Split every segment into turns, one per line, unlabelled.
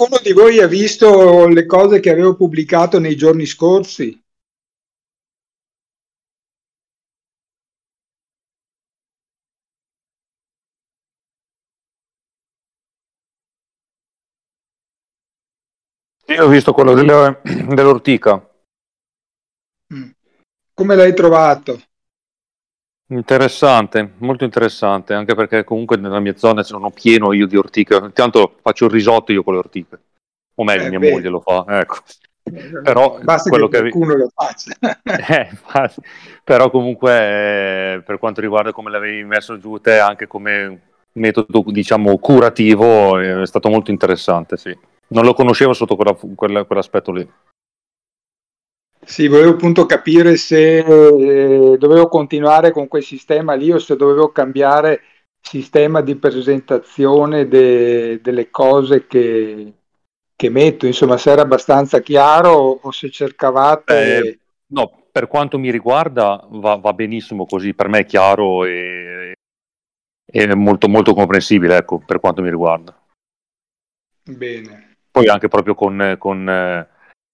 qualcuno di voi ha visto le cose che avevo pubblicato nei giorni scorsi?
Io ho visto quello dell'ortica.
Mm. Come l'hai trovato?
Interessante, molto interessante, anche perché comunque nella mia zona sono pieno io di ortiche. Intanto faccio il risotto io con le ortiche, o meglio, eh, mia beh. moglie lo fa. Ecco. Però
Basta quello che qualcuno lo faccia.
eh, però comunque eh, per quanto riguarda come l'avevi messo giù te, anche come metodo diciamo curativo, è stato molto interessante, sì. Non lo conoscevo sotto quella, quella, quell'aspetto lì.
Sì, volevo appunto capire se eh, dovevo continuare con quel sistema lì o se dovevo cambiare sistema di presentazione de- delle cose che, che, metto, insomma, se era abbastanza chiaro o se cercavate...
Eh, no, per quanto mi riguarda va, va, benissimo così, per me è chiaro e, e molto, molto comprensibile, ecco, per quanto mi riguarda.
Bene.
Poi anche proprio con... con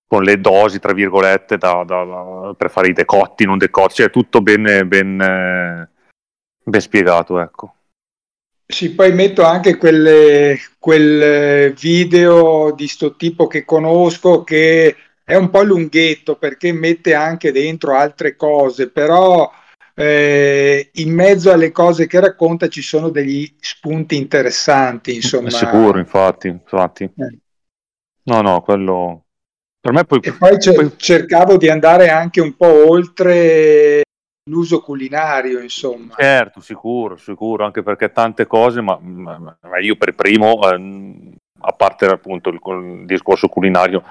con le dosi, tra virgolette, da, da, da, per fare i decotti, non decotti, cioè tutto ben, ben, ben spiegato, ecco.
Sì, poi metto anche quelle, quel video di sto tipo che conosco che è un po' lunghetto perché mette anche dentro altre cose, però eh, in mezzo alle cose che racconta ci sono degli spunti interessanti, insomma.
Sicuro, infatti, infatti. Eh. No, no, quello, per me poi,
e poi, poi, cercavo di andare anche un po' oltre l'uso culinario, insomma.
Certo, sicuro, sicuro, anche perché tante cose, ma, ma io per primo, eh, a parte appunto il, il, discorso culinario,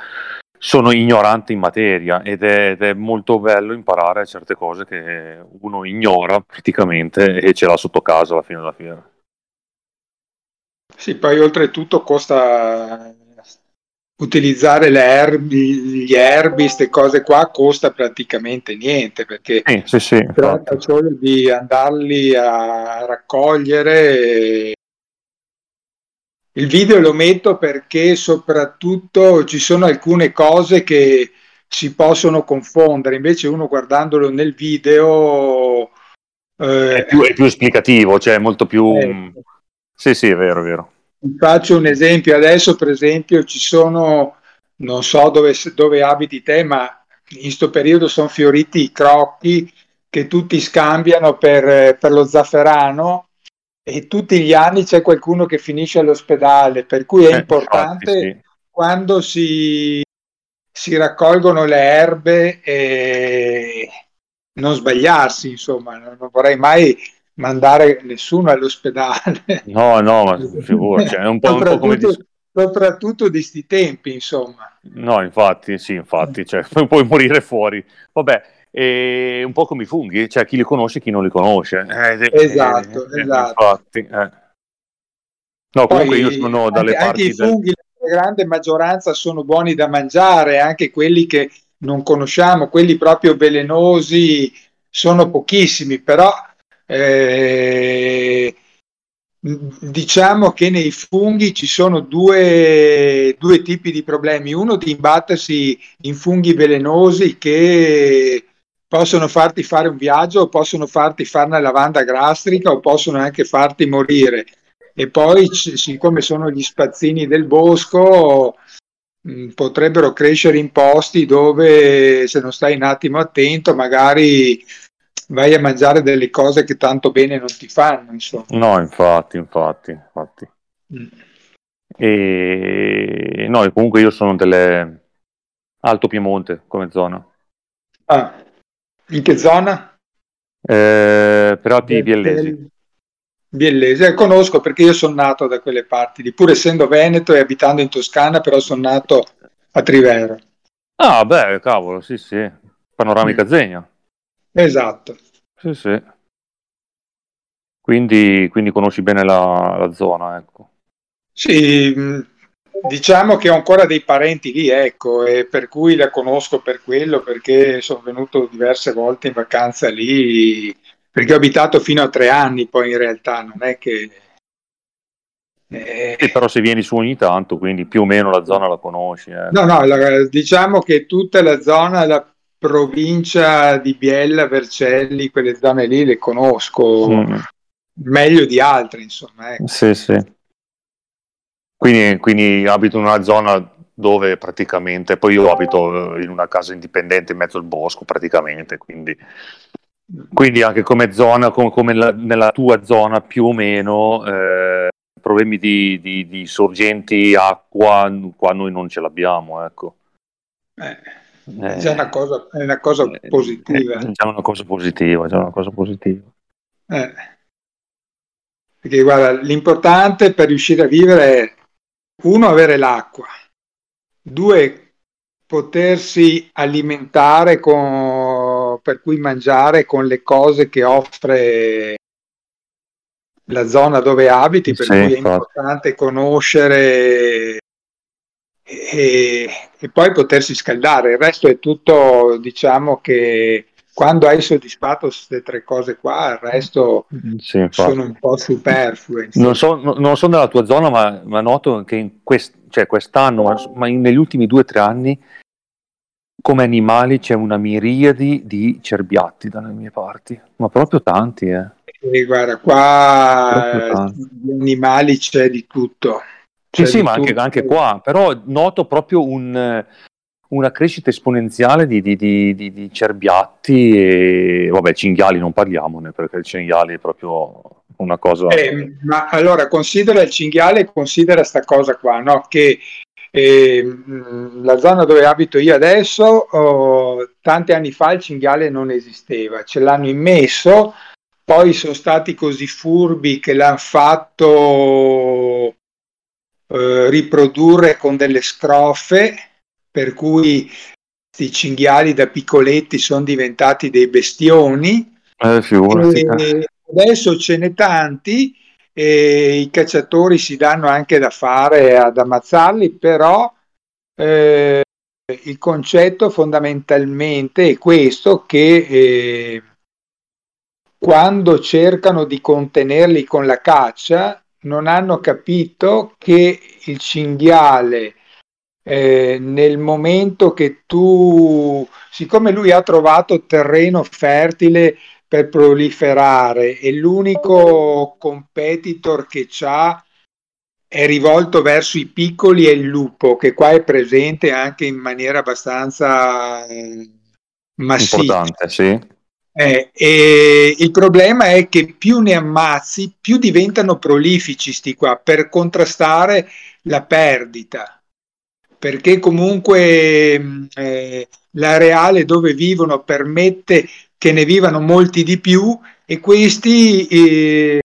sono ignorante in materia ed è, ed è, molto bello imparare certe cose che uno ignora praticamente e ce l'ha sotto casa alla fine della fiera.
Sì, poi oltretutto costa utilizzare le erbi, gli erbi, queste cose qua costa praticamente niente perché
sì, sì, sì,
tratta solo di andarli a raccogliere. Il video lo metto perché soprattutto ci sono alcune cose che si possono confondere, invece uno guardandolo nel video
eh, è, più, è, più, esplicativo, cioè molto più... Eh, sì, sì, è vero, è vero.
Faccio un esempio, adesso per esempio ci sono, non so dove, dove abiti te, ma in questo periodo sono fioriti i crocchi che tutti scambiano per, per lo zafferano e tutti gli anni c'è qualcuno che finisce all'ospedale, per cui è eh, importante infatti, sì. quando si, si, raccolgono le erbe e non sbagliarsi, insomma, non vorrei mai mandare nessuno all'ospedale.
No, no, ma figura, cioè, è un po', un po come
dis- soprattutto di sti tempi, insomma.
No, infatti, sì, infatti, cioè, puoi morire fuori. Vabbè, è un po' come i funghi, cioè chi li conosce e chi non li conosce.
Eh, esatto, eh, esatto.
Infatti, eh. No, comunque Poi, io sono dalle
anche,
parti...
Anche i funghi, del... la grande maggioranza, sono buoni da mangiare, anche quelli che non conosciamo, quelli proprio velenosi, sono pochissimi, però eh, diciamo che nei funghi ci sono due, due, tipi di problemi. Uno di imbattersi in funghi velenosi che possono farti fare un viaggio, possono farti fare una lavanda gastrica o possono anche farti morire. E poi, siccome sono gli spazzini del bosco, mh, potrebbero crescere in posti dove se non stai un attimo attento, magari vai a mangiare delle cose che tanto bene non ti fanno. Insomma.
No, infatti, infatti, infatti. Mm. E no, comunque io sono delle Alto Piemonte come zona.
Ah, in che zona?
Eh, per Alpi Biellesi.
Biellese, conosco perché io sono nato da quelle parti, lì, pur essendo veneto e abitando in Toscana, però sono nato a Trivero.
Ah, beh, cavolo, sì, sì, panoramica mm. Zegna.
Esatto.
Sì, sì. Quindi, quindi conosci bene la, la zona, ecco.
Sì, diciamo che ho ancora dei parenti lì, ecco, e per cui la conosco per quello, perché sono venuto diverse volte in vacanza lì, perché ho abitato fino a tre anni poi in realtà, non è che...
Eh, e però se vieni su ogni tanto, quindi più o meno la zona la conosci. Eh.
No, no, la, diciamo che tutta la zona, la provincia di Biella, Vercelli, quelle zone lì le conosco mm. meglio di altre, insomma. Ecco.
Sì, sì. Quindi, quindi abito in una zona dove praticamente, poi io abito in una casa indipendente in mezzo al bosco praticamente, quindi, quindi anche come zona, come, come la, nella tua zona più o meno, eh, problemi di, di, di, sorgenti acqua qua noi non ce l'abbiamo, ecco.
Eh, è, già una cosa, è una cosa eh, positiva.
È già una cosa positiva, già una cosa positiva.
Eh. Perché guarda, l'importante per riuscire a vivere è uno, avere l'acqua, due, potersi alimentare con, per cui mangiare con le cose che offre la zona dove abiti, per sì, cui è importante conoscere e, e, poi potersi scaldare. Il resto è tutto, diciamo che quando hai soddisfatto queste tre cose qua, il resto sì, sono un po' superflue.
Non so, non so nella tua zona, ma, ma noto che in quest, cioè quest'anno, ma, ma negli ultimi due o tre anni, come animali c'è una miriade di cerbiatti dalle mie parti, ma proprio tanti, eh.
E guarda, qua di animali c'è di tutto.
C'è sì, sì, ma anche, anche, qua, però noto proprio un, una crescita esponenziale di, di, di, di, cerbiatti e vabbè, cinghiali non parliamone perché il cinghiale è proprio una cosa...
Eh, ma allora considera il cinghiale, considera questa cosa qua, no? che eh, la zona dove abito io adesso, oh, tanti anni fa il cinghiale non esisteva, ce l'hanno immesso, poi sono stati così furbi che l'hanno fatto eh, riprodurre con delle scrofe, per cui questi cinghiali da piccoletti sono diventati dei bestioni.
Eh, e
adesso ce n'è tanti e i cacciatori si danno anche da fare ad ammazzarli, però eh, il concetto fondamentalmente è questo che eh, quando cercano di contenerli con la caccia non hanno capito che il cinghiale eh, nel momento che tu, siccome lui ha trovato terreno fertile per proliferare e l'unico competitor che ha è rivolto verso i piccoli è il lupo, che qua è presente anche in maniera abbastanza eh.
Importante, sì.
Eh, e il problema è che più ne ammazzi, più diventano prolifici sti qua per contrastare la perdita. Perché comunque mm, eh, l'areale dove vivono permette che ne vivano molti di più e questi eh,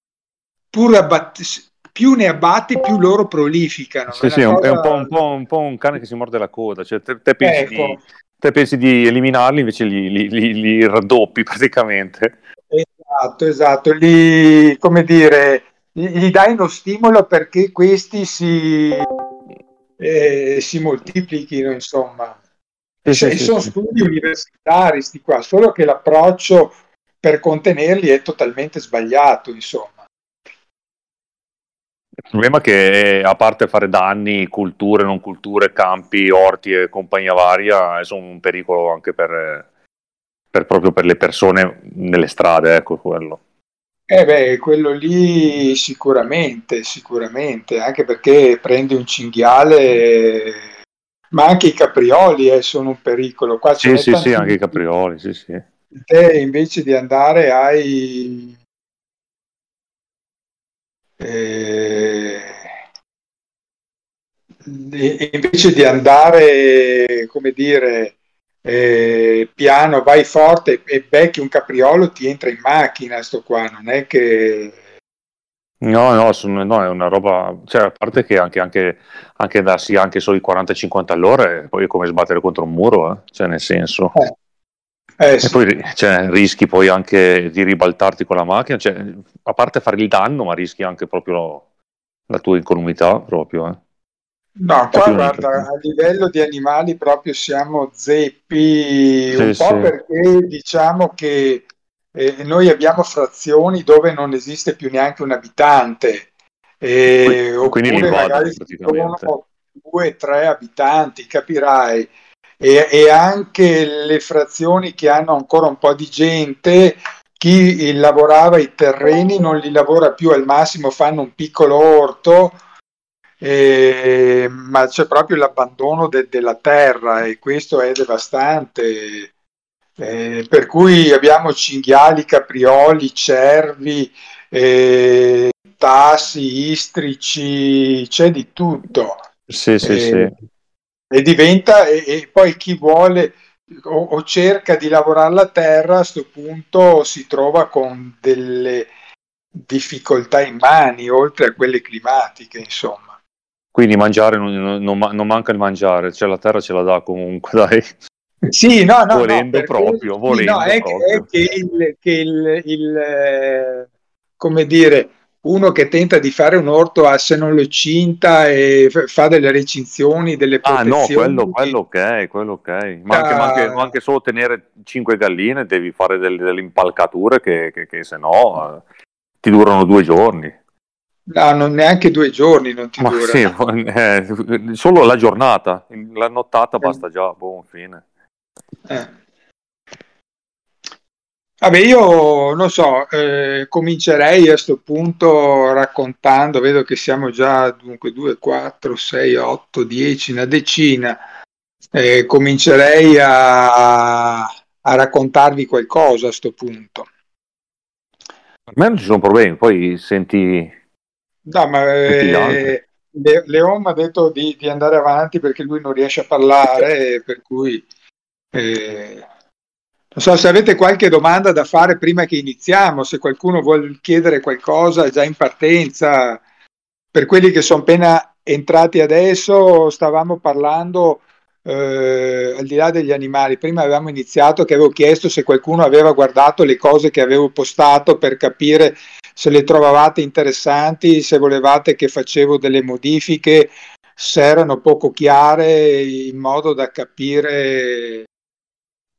pur abbat- più ne abbatti più loro prolificano.
Sì, è, sì, cosa... è un, po', un, po', un, po', un, cane che si morde la coda, cioè te, te pensi ecco. di te pensi di eliminarli, invece li, li, li, li raddoppi praticamente.
Esatto, esatto, li, come dire, gli dai uno stimolo perché questi si, eh, si moltiplichino, insomma. Sì, sì, sono sì, studi universitari, sti qua, solo che l'approccio per contenerli è totalmente sbagliato, insomma.
Il problema è che, a parte fare danni, culture, non culture, campi, orti e compagnia varia, sono un pericolo anche per, per proprio per le persone nelle strade, ecco quello.
Eh beh, quello lì sicuramente, sicuramente, anche perché prendi un cinghiale, ma anche i caprioli eh, sono un pericolo. Qua
sì, sì, sì, anche i caprioli, sì, sì.
Te invece di andare ai eh, invece di andare, come dire, eh, piano, vai forte e becchi un capriolo, ti entra in macchina sto qua, non è che...
No, no, sono, no, è una roba, cioè, a parte che anche, anche, anche darsi anche solo i 40-50 all'ora, poi è come sbattere contro un muro, eh? cioè nel senso... Eh eh, sì. E poi cioè, rischi poi anche di ribaltarti con la macchina, cioè, a parte fare il danno, ma rischi anche proprio la tua incolumità proprio. Eh.
No, qua guarda, a livello di animali proprio siamo zeppi, sì, un po' sì. perché diciamo che eh, noi abbiamo frazioni dove non esiste più neanche un abitante E, quindi oppure magari sono due, tre abitanti, capirai. E, e, anche le frazioni che hanno ancora un po' di gente, chi lavorava i terreni non li lavora più, al massimo fanno un piccolo orto, eh, ma c'è proprio l'abbandono de- della terra e questo è devastante. Eh, per cui abbiamo cinghiali, caprioli, cervi, eh, tassi, istrici, c'è di tutto.
Sì, sì, sì.
E diventa, e, e, poi chi vuole o, o, cerca di lavorare la terra, a questo punto si trova con delle difficoltà in mani, oltre a quelle climatiche, insomma.
Quindi mangiare non, non, non manca il mangiare, cioè la terra ce la dà comunque, dai.
Sì, no, no,
volendo
no,
proprio, volendo
no, è,
proprio.
È che il, che il, il eh, come dire, uno che tenta di fare un orto a se non lo cinta e fa delle recinzioni, delle protezioni.
Ah no, quello, quello ok, quello ok. Ma anche, ma anche, ma anche solo tenere 5 galline devi fare delle, delle impalcature che, che, che se no eh, ti durano due giorni.
No, non neanche due giorni non ti
ma
dura.
Sì, eh, solo la giornata, la nottata eh. basta già, buon fine.
Eh. Vabbè, io non so, eh, comincerei a questo punto raccontando, vedo che siamo già dunque 2, 4, 6, 8, 10, una decina. Eh, comincerei a, a, raccontarvi qualcosa a questo punto.
Per me non ci sono problemi, poi senti...
No, ma eh, Leon mi ha detto di, di, andare avanti perché lui non riesce a parlare, per cui... Eh, non so se avete qualche domanda da fare prima che iniziamo, se qualcuno vuole chiedere qualcosa già in partenza. Per quelli che sono appena entrati adesso, stavamo parlando eh, al di là degli animali. Prima avevamo iniziato che avevo chiesto se qualcuno aveva guardato le cose che avevo postato per capire se le trovavate interessanti, se volevate che facevo delle modifiche, se erano poco chiare in modo da capire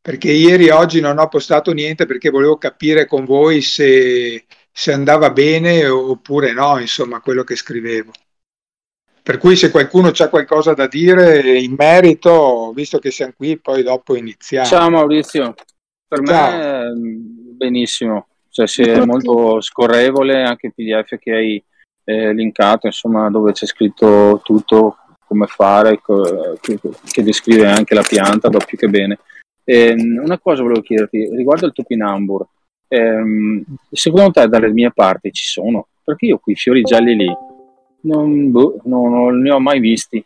perché ieri e oggi non ho postato niente perché volevo capire con voi se, se andava bene oppure no, insomma, quello che scrivevo. Per cui se qualcuno ha qualcosa da dire in merito, visto che siamo qui, poi dopo iniziamo.
Ciao Maurizio, per Ciao. me benissimo, cioè, si è molto scorrevole anche il PDF che hai eh, linkato, insomma, dove c'è scritto tutto, come fare, che, che descrive anche la pianta, va più che bene. Ehm, una cosa volevo chiederti riguardo il topinambur. Ehm, secondo te dalle mie parti ci sono? Perché io quei fiori gialli lì non, boh, non, non ne ho mai visti.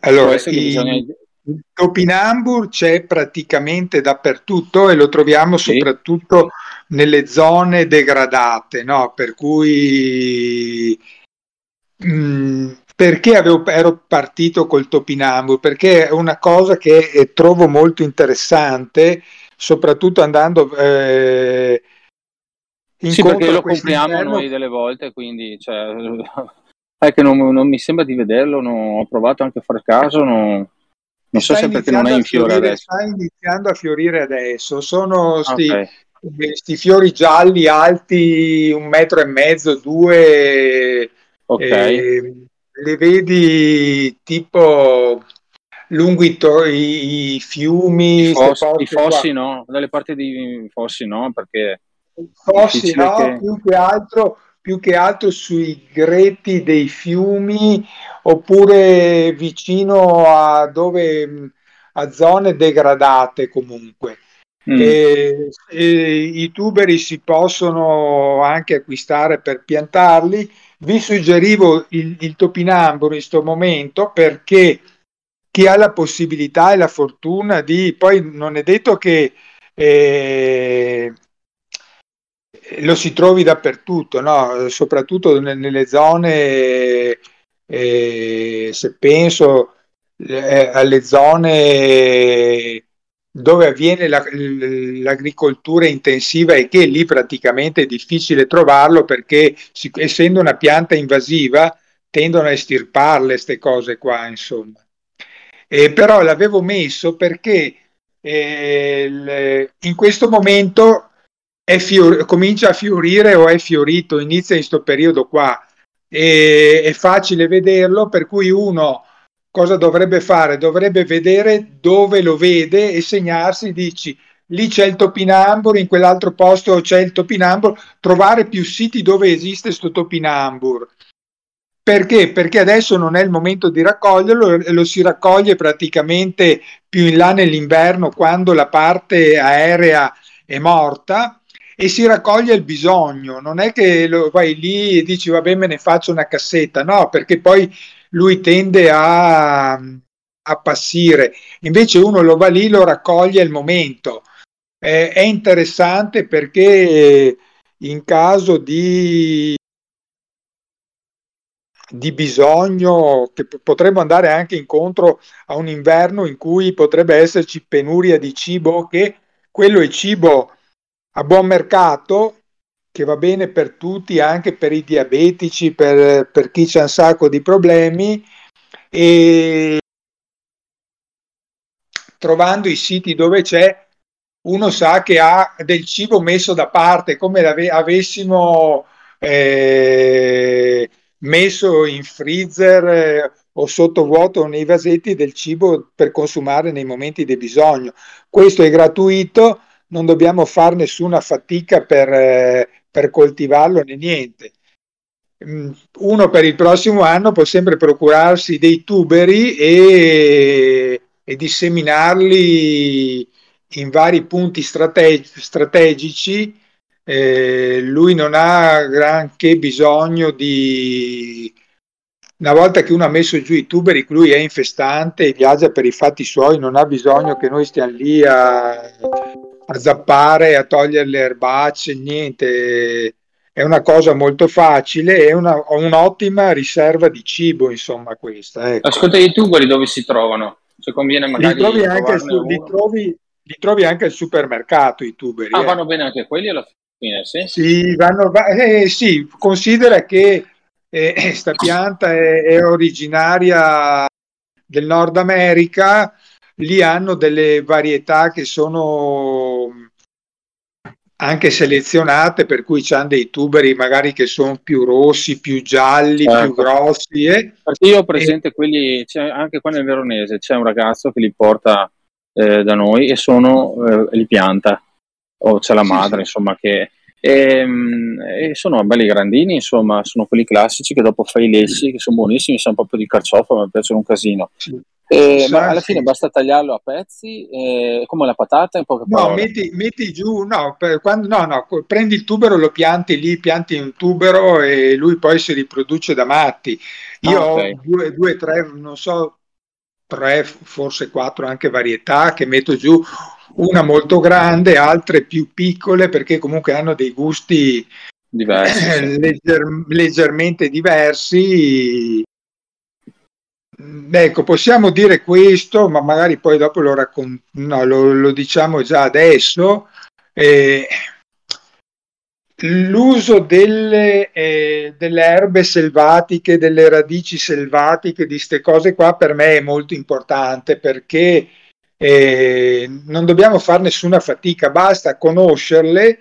Allora, i, bisogna... il topinambur c'è praticamente dappertutto e lo troviamo sì. soprattutto nelle zone degradate, no? per cui mh, mm, perché avevo, ero partito col topinambur? Perché è una cosa che eh, trovo molto interessante, soprattutto andando eh,
sì, perché lo compriamo interno. noi delle volte, quindi cioè, è che non, non, mi sembra di vederlo, non, ho provato anche a far caso, non, non so se perché non è in fiore adesso.
Sta iniziando a fiorire adesso, sono sti, okay. sti fiori gialli alti un metro e mezzo, due... Ok. Eh, le vedi tipo lungo i, to- i fiumi,
i, fossi, i fossi no, dalle parti di fossi no, perché
fossi no, che... più che altro più che altro sui greti dei fiumi oppure vicino a dove a zone degradate comunque. Mm. E, e, I tuberi si possono anche acquistare per piantarli vi suggerivo il, il topinamburo in questo momento perché chi ha la possibilità e la fortuna di, poi non è detto che eh, lo si trovi dappertutto, no? soprattutto nelle zone, eh, se penso eh, alle zone dove avviene la, l'agricoltura intensiva e che lì praticamente è difficile trovarlo perché essendo una pianta invasiva tendono a estirparle queste cose qua insomma. Eh, però l'avevo messo perché eh, in questo momento fior- comincia a fiorire o è fiorito, inizia in questo periodo qua e è facile vederlo, per cui uno cosa dovrebbe fare? Dovrebbe vedere dove lo vede e segnarsi, dici lì c'è il topinambur, in quell'altro posto c'è il topinambur, trovare più siti dove esiste questo topinambur. Perché? Perché adesso non è il momento di raccoglierlo, lo si raccoglie praticamente più in là nell'inverno quando la parte aerea è morta e si raccoglie il bisogno. Non è che lo vai lì e dici vabbè me ne faccio una cassetta, no, perché poi lui tende a, a passire. Invece uno lo va lì, lo raccoglie al momento eh, è interessante perché in caso di, di bisogno, che potremmo andare anche incontro a un inverno in cui potrebbe esserci penuria di cibo, che quello è cibo a buon mercato, che va bene per tutti, anche per i diabetici, per, per chi c'ha un sacco di problemi. E trovando i siti dove c'è uno sa che ha del cibo messo da parte, come avessimo eh, messo in freezer eh, o sottovuoto nei vasetti del cibo per consumare nei momenti di bisogno. Questo è gratuito, non dobbiamo fare nessuna fatica per, eh, per coltivarlo né niente. Mm, uno per il prossimo anno può sempre procurarsi dei tuberi e, e disseminarli in vari punti strateg- strategici, eh, lui non ha granché bisogno di... Una volta che uno ha messo giù i tuberi, lui è infestante, viaggia per i fatti suoi, non ha bisogno che noi stiamo lì a, a zappare, a togliere le erbacce, niente. È una cosa molto facile, è una, un'ottima riserva di cibo, insomma, questa. Ecco.
Ascolta, i tuberi dove si trovano? Se conviene magari...
Li trovi, anche su, li trovi, li trovi anche al supermercato i tuberi.
Ah, eh. vanno bene anche quelli alla fine, sì?
Sì, vanno, eh, sì considera che eh, sta pianta è, è, originaria del Nord America, lì hanno delle varietà che sono anche selezionate, per cui hanno dei tuberi magari che sono più rossi, più gialli, certo. più grossi. Eh.
Io ho presente e... quelli, anche qua nel Veronese, c'è un ragazzo che li porta eh, da noi e sono, eh, li pianta, o c'è la madre, sì, insomma, che... E, e, sono belli grandini, insomma, sono quelli classici che dopo fai i lessi, che sono buonissimi, sono proprio di carciofo, mi piacciono un casino. Sì. Eh, ma alla fine basta tagliarlo a pezzi, eh, come la patata in poche
No, metti, metti, giù, no, quando, no, no, prendi il tubero, lo pianti lì, pianti un tubero e lui poi si riproduce da matti. Io ah, okay. ho due, due, tre, non so, tre, forse quattro anche varietà che metto giù, una molto grande, altre più piccole perché comunque hanno dei gusti diversi, eh, legger, leggermente diversi. Ecco, possiamo dire questo, ma magari poi dopo lo, raccont- no, lo, lo diciamo già adesso. Eh, l'uso delle, eh, delle, erbe selvatiche, delle radici selvatiche, di queste cose qua per me è molto importante perché eh, non dobbiamo fare nessuna fatica, basta conoscerle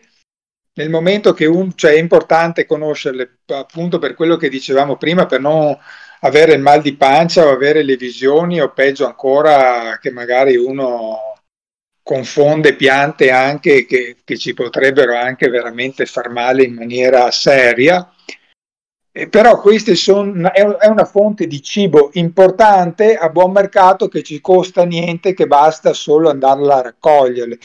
nel momento che un, cioè è importante conoscerle appunto per quello che dicevamo prima, per non avere il mal di pancia o avere le visioni o peggio ancora che magari uno confonde piante anche che, che, ci potrebbero anche veramente far male in maniera seria. Eh, però questa è una fonte di cibo importante a buon mercato che ci costa niente, che basta solo andarla a raccogliere.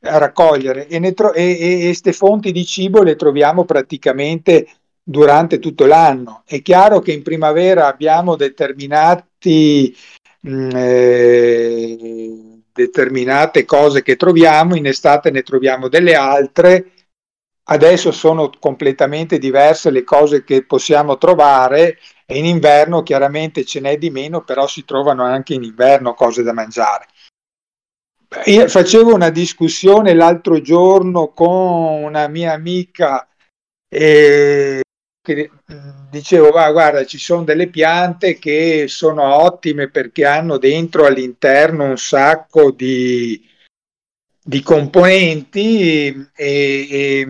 Raccogliere. E, tro- queste fonti di cibo le troviamo praticamente durante tutto l'anno. È chiaro che in primavera abbiamo determinati mm, eh, determinate cose che troviamo, in estate ne troviamo delle altre, adesso sono completamente diverse le cose che possiamo trovare e in inverno chiaramente ce n'è di meno, però si trovano anche in inverno cose da mangiare. Io facevo una discussione l'altro giorno con una mia amica eh, che dicevo, va, guarda, ci sono delle piante che sono ottime perché hanno dentro all'interno un sacco di, di componenti e, e,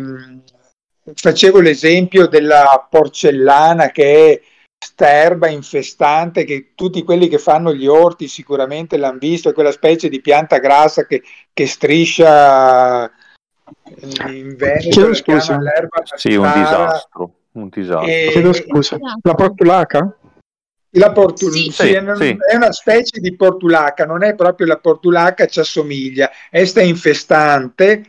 facevo l'esempio della porcellana che è sterba infestante che tutti quelli che fanno gli orti sicuramente l'hanno visto, è quella specie di pianta grassa che, che striscia in Veneto,
scusa. l'erba sì, un disastro, un disastro. E...
Chiedo scusa, la portulaca?
La portu- sì. Sì, è, una, sì. è, una, specie di portulaca, non è proprio la portulaca, ci assomiglia, esta è infestante,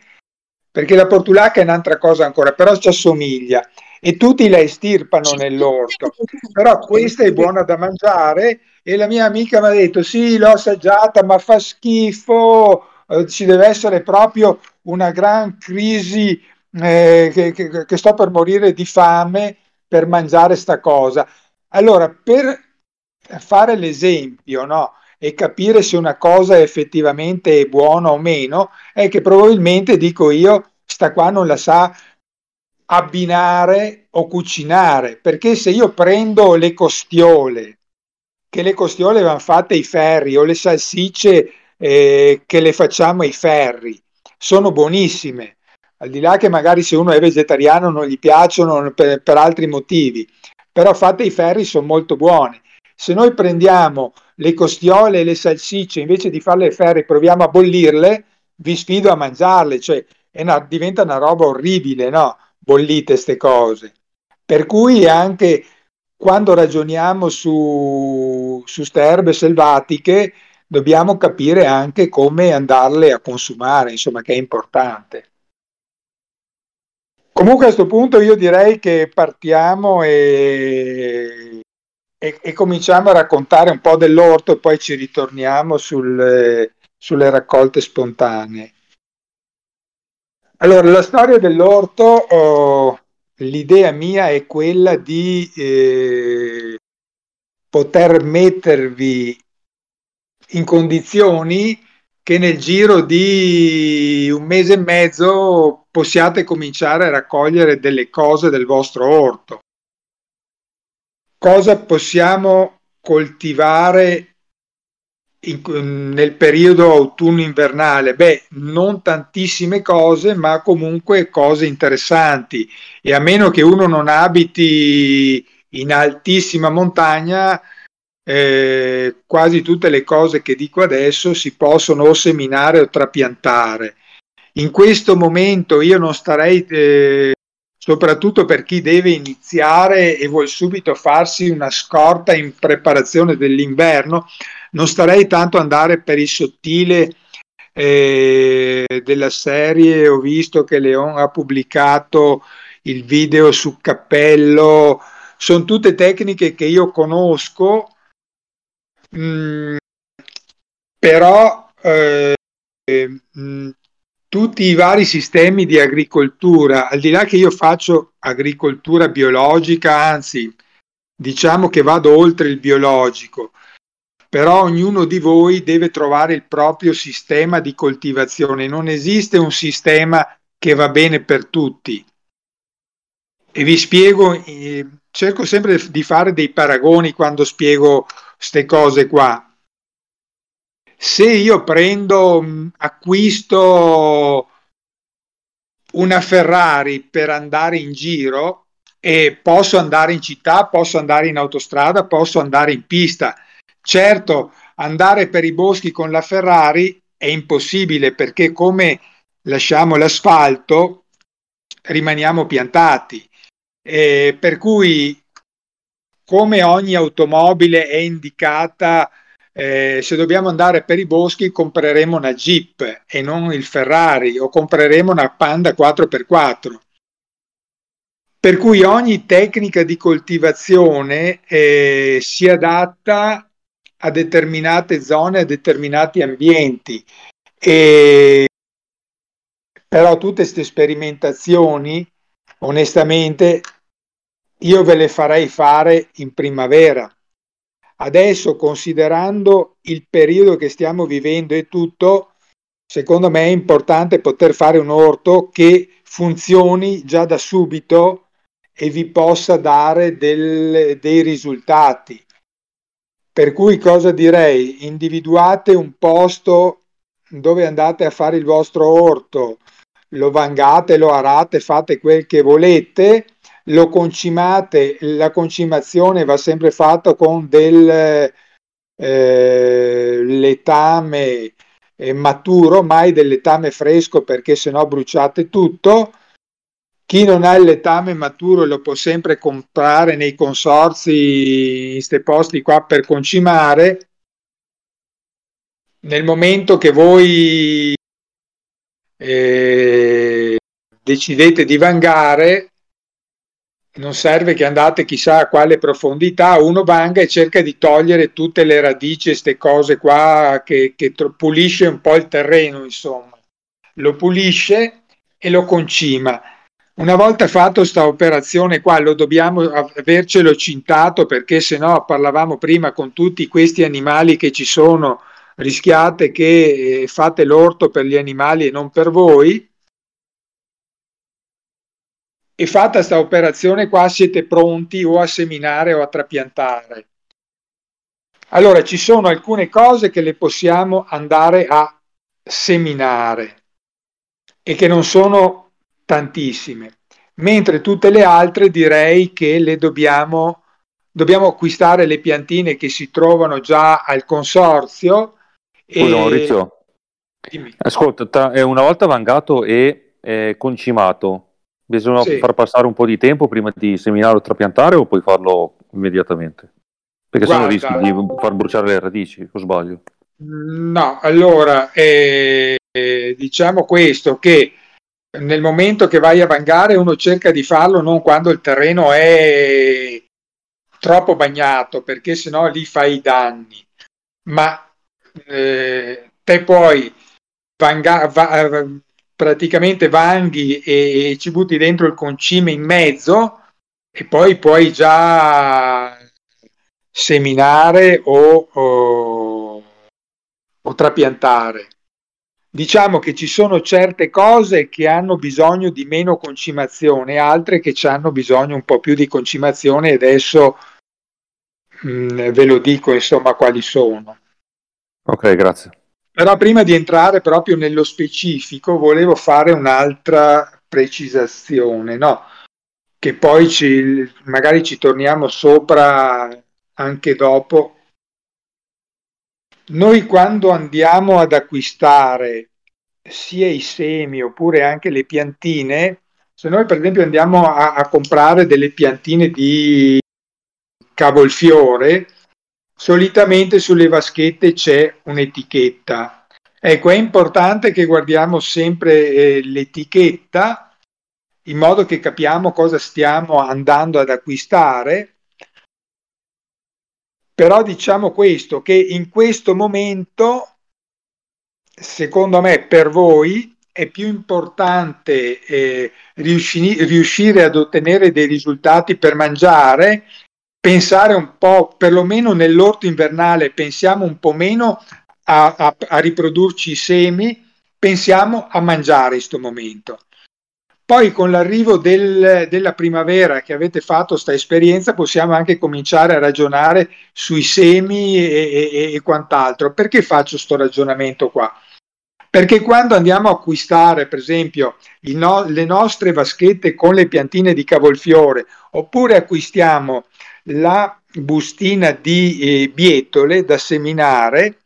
perché la portulaca è un'altra cosa ancora, però ci assomiglia e tutti la estirpano nell'orto, però questa è buona da mangiare e la mia amica mi ha detto sì, l'ho assaggiata, ma fa schifo, eh, ci deve essere proprio una gran crisi eh, che, che, che sto per morire di fame per mangiare sta cosa. Allora, per fare l'esempio, no? E capire se una cosa effettivamente è buona o meno, è che probabilmente, dico io, sta qua non la sa abbinare o cucinare, perché se io prendo le costiole, che le costiole vanno fatte ai ferri, o le salsicce eh, che le facciamo ai ferri, sono buonissime, al di là che magari se uno è vegetariano non gli piacciono per, per altri motivi, però fatte ai ferri sono molto buone. Se noi prendiamo le costiole e le salsicce, invece di farle ferre, proviamo a bollirle, vi sfido a mangiarle, cioè una, diventa una roba orribile, no? Bollite queste cose. Per cui anche quando ragioniamo su, su erbe selvatiche, dobbiamo capire anche come andarle a consumare, insomma, che è importante. Comunque a questo punto io direi che partiamo e e, e, cominciamo a raccontare un po' dell'orto e poi ci ritorniamo sul, sulle raccolte spontanee. Allora, la storia dell'orto, oh, l'idea mia è quella di eh, poter mettervi in condizioni che nel giro di un mese e mezzo possiate cominciare a raccogliere delle cose del vostro orto cosa possiamo coltivare in, nel periodo autunno-invernale? Beh, non tantissime cose, ma comunque cose interessanti. E a meno che uno non abiti in altissima montagna, eh, quasi tutte le cose che dico adesso si possono o seminare o trapiantare. In questo momento io non starei eh, soprattutto per chi deve iniziare e vuole subito farsi una scorta in preparazione dell'inverno, non starei tanto andare per il sottile eh, della serie. Ho visto che Leon ha pubblicato il video su cappello, sono tutte tecniche che io conosco, mh, mm, però eh, mm, tutti i vari sistemi di agricoltura, al di là che io faccio agricoltura biologica, anzi diciamo che vado oltre il biologico, però ognuno di voi deve trovare il proprio sistema di coltivazione, non esiste un sistema che va bene per tutti. E vi spiego, eh, cerco sempre di fare dei paragoni quando spiego queste cose qua se io prendo, mm, acquisto una Ferrari per andare in giro e posso andare in città, posso andare in autostrada, posso andare in pista. Certo, andare per i boschi con la Ferrari è impossibile perché come lasciamo l'asfalto rimaniamo piantati. Eh, per cui come ogni automobile è indicata eh, se dobbiamo andare per i boschi compreremo una Jeep e non il Ferrari o compreremo una Panda 4x4. Per cui ogni tecnica di coltivazione eh, si adatta a determinate zone, a determinati ambienti. E, però tutte queste sperimentazioni, onestamente, io ve le farei fare in primavera Adesso, considerando il periodo che stiamo vivendo e tutto, secondo me è importante poter fare un orto che funzioni già da subito e vi possa dare del, dei risultati. Per cui cosa direi? Individuate un posto dove andate a fare il vostro orto, lo vangate, lo arate, fate quel che volete, lo concimate, la concimazione va sempre fatta con del eh, letame eh, maturo, mai del letame fresco perché sennò bruciate tutto. Chi non ha il letame maturo lo può sempre comprare nei consorzi in questi posti qua per concimare. Nel momento che voi eh, decidete di vangare, non serve che andate chissà a quale profondità, uno vanga e cerca di togliere tutte le radici, queste cose qua che, che pulisce un po' il terreno, insomma. Lo pulisce e lo concima. Una volta fatto questa operazione qua, lo dobbiamo avercelo cintato perché se no parlavamo prima con tutti questi animali che ci sono, rischiate che eh, fate l'orto per gli animali e non per voi e fatta questa operazione qua siete pronti o a seminare o a trapiantare. Allora ci sono alcune cose che le possiamo andare a seminare e che non sono tantissime, mentre tutte le altre direi che le dobbiamo, dobbiamo acquistare le piantine che si trovano già al consorzio.
Scusa e... Maurizio, Dimmi. ascolta, una volta vangato e eh, concimato, Bisogna sì. far passare un po' di tempo prima di seminare o trapiantare o puoi farlo immediatamente? Perché Guarda, rischi di far bruciare le radici, o sbaglio?
No, allora eh, diciamo questo che nel momento che vai a vangare uno cerca di farlo non quando il terreno è troppo bagnato perché sennò lì fai i danni ma eh, te puoi vanga- va- praticamente vanghi e ci butti dentro il concime in mezzo e poi puoi già seminare o, o, o trapiantare. Diciamo che ci sono certe cose che hanno bisogno di meno concimazione, altre che hanno bisogno un po' più di concimazione e adesso mh, mm, ve lo dico insomma quali sono.
Ok, grazie.
Però prima di entrare proprio nello specifico volevo fare un'altra precisazione, no? che poi ci, magari ci torniamo sopra anche dopo. Noi quando andiamo ad acquistare sia i semi oppure anche le piantine, se noi per esempio andiamo a, a comprare delle piantine di cavolfiore, solitamente sulle vaschette c'è un'etichetta. Ecco, è importante che guardiamo sempre eh, l'etichetta in modo che capiamo cosa stiamo andando ad acquistare. Però diciamo questo, che in questo momento, secondo me, per voi è più importante eh, riusci- riuscire ad ottenere dei risultati per mangiare pensare un po', perlomeno nell'orto invernale, pensiamo un po' meno a, a, a riprodurci i semi, pensiamo a mangiare in questo momento. Poi con l'arrivo del, della primavera che avete fatto questa esperienza possiamo anche cominciare a ragionare sui semi e, e, e quant'altro. Perché faccio questo ragionamento qua? Perché quando andiamo a acquistare, per esempio, no, le nostre vaschette con le piantine di cavolfiore, oppure acquistiamo la bustina di eh, bietole da seminare,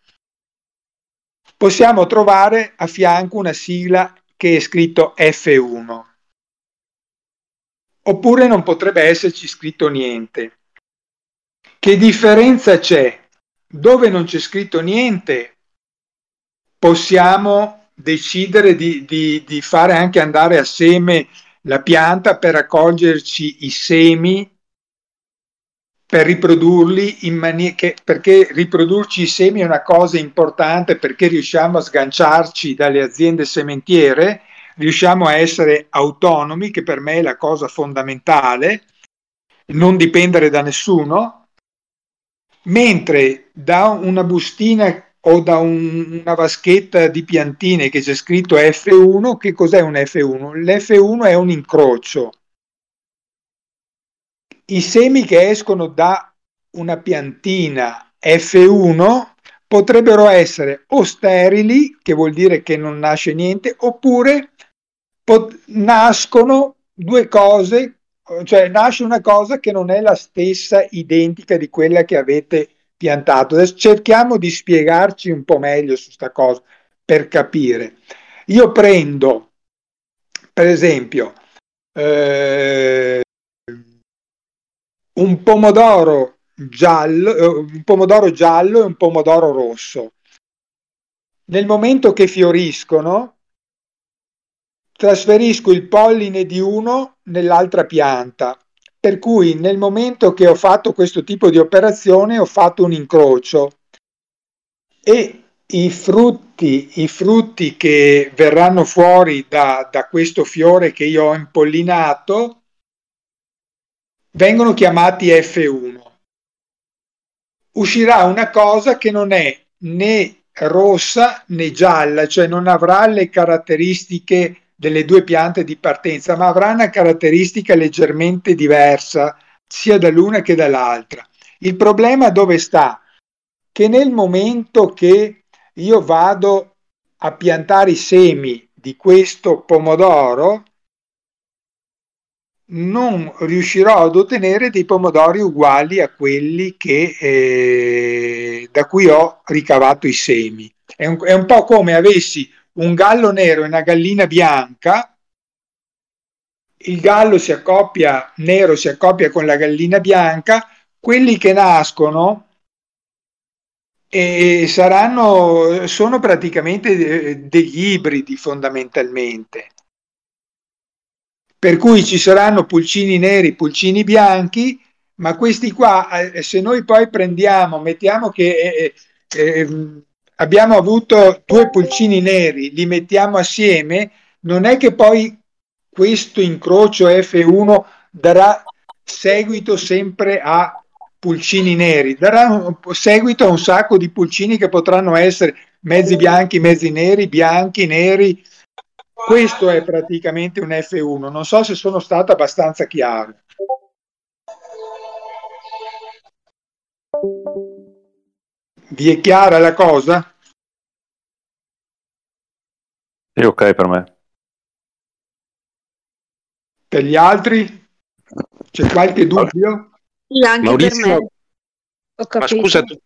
possiamo trovare a fianco una sigla che è scritto F1. Oppure non potrebbe esserci scritto niente. Che differenza c'è? Dove non c'è scritto niente, possiamo decidere di, di, di fare anche andare a seme la pianta per raccoglierci i semi per riprodurli in maniera che, perché riprodurci i semi è una cosa importante perché riusciamo a sganciarci dalle aziende sementiere, riusciamo a essere autonomi, che per me è la cosa fondamentale, non dipendere da nessuno, mentre da una bustina o da un, una vaschetta di piantine che c'è scritto F1, che cos'è un F1? L'F1 è un incrocio i semi che escono da una piantina F1 potrebbero essere o sterili, che vuol dire che non nasce niente, oppure pot- nascono due cose, cioè nasce una cosa che non è la stessa identica di quella che avete piantato. Adesso cerchiamo di spiegarci un po' meglio su questa cosa per capire. Io prendo, per esempio, eh, un pomodoro giallo, eh, un pomodoro giallo e un pomodoro rosso. Nel momento che fioriscono, trasferisco il polline di uno nell'altra pianta. Per cui nel momento che ho fatto questo tipo di operazione ho fatto un incrocio e i frutti, i frutti che verranno fuori da, da questo fiore che io ho impollinato vengono chiamati F1. Uscirà una cosa che non è né rossa né gialla, cioè non avrà le caratteristiche delle due piante di partenza, ma avrà una caratteristica leggermente diversa sia dall'una che dall'altra. Il problema dove sta? Che nel momento che io vado a piantare i semi di questo pomodoro, non riuscirò ad ottenere dei pomodori uguali a quelli che, eh, da cui ho ricavato i semi. È un, è un po' come avessi un gallo nero e una gallina bianca, il gallo si accoppia, nero si accoppia con la gallina bianca, quelli che nascono e saranno, sono praticamente eh, degli ibridi fondamentalmente. Per cui ci saranno pulcini neri, pulcini bianchi, ma questi qua, eh, se noi poi prendiamo, mettiamo che eh, eh, abbiamo avuto due pulcini neri, li mettiamo assieme, non è che poi questo incrocio F1 darà seguito sempre a pulcini neri, darà seguito a un sacco di pulcini che potranno essere mezzi bianchi, mezzi neri, bianchi, neri. Questo è praticamente un F1. Non so se sono stato abbastanza chiaro. Vi è chiara la cosa?
È ok per me.
Per gli altri? C'è qualche dubbio?
Sì, anche
Maurizio,
per me. Ho
Ma
capito.
scusa, tu-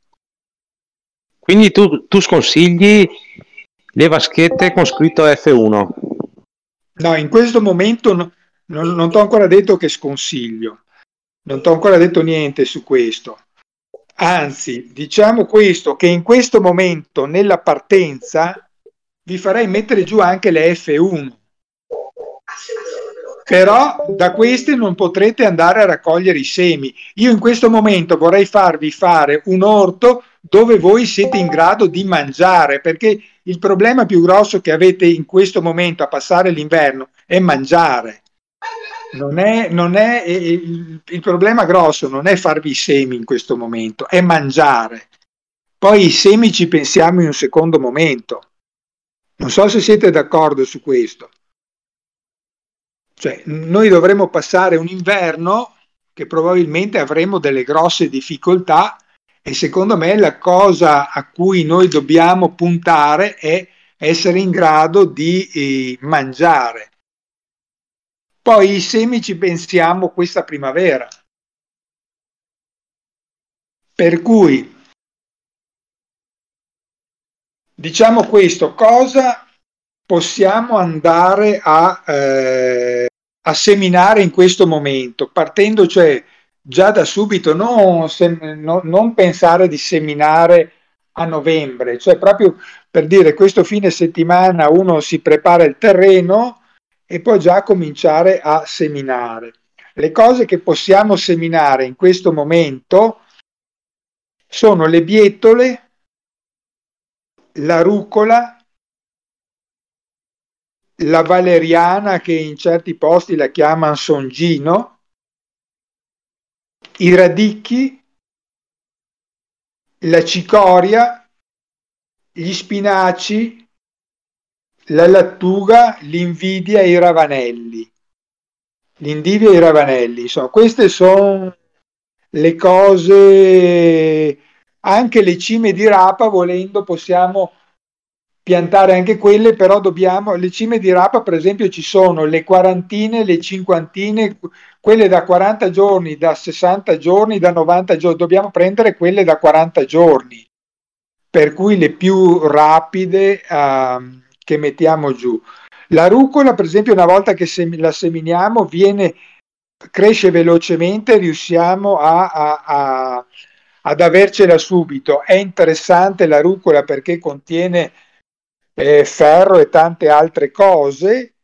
quindi tu, tu sconsigli le vaschette con scritto F1?
No, in questo momento no- non, non ti ho ancora detto che sconsiglio, non ti ho ancora detto niente su questo. Anzi, diciamo questo, che in questo momento nella partenza vi farei mettere giù anche le F1. Però da queste non potrete andare a raccogliere i semi. Io in questo momento vorrei farvi fare un orto dove voi siete in grado di mangiare, perché il problema più grosso che avete in questo momento a passare l'inverno è mangiare. Non è, non è, il, il problema grosso non è farvi i semi in questo momento, è mangiare. Poi i semi ci pensiamo in un secondo momento. Non so se siete d'accordo su questo. Cioè, noi dovremo passare un inverno che probabilmente avremo delle grosse difficoltà e secondo me la cosa a cui noi dobbiamo puntare è essere in grado di eh, mangiare. Poi i semi ci pensiamo questa primavera. Per cui diciamo questo, cosa possiamo andare a, eh, a seminare in questo momento, partendo cioè già da subito, non, sem- no- non pensare di seminare a novembre, cioè proprio per dire questo fine settimana uno si prepara il terreno e poi già cominciare a seminare. Le cose che possiamo seminare in questo momento sono le bietole, la rucola, la valeriana che in certi posti la chiamano songino, i radicchi, la cicoria, gli spinaci, la lattuga, l'invidia e i ravanelli. L'indivia e i ravanelli, insomma, queste sono le cose, anche le cime di rapa, volendo, possiamo piantare anche quelle, però dobbiamo, le cime di rapa per esempio ci sono le quarantine, le cinquantine, quelle da 40 giorni, da 60 giorni, da 90 giorni, dobbiamo prendere quelle da 40 giorni, per cui le più rapide uh, che mettiamo giù. La rucola per esempio una volta che sem- la seminiamo viene, cresce velocemente, riusciamo a, a, a ad avercela subito. È interessante la rucola perché contiene eh, ferro e tante altre cose.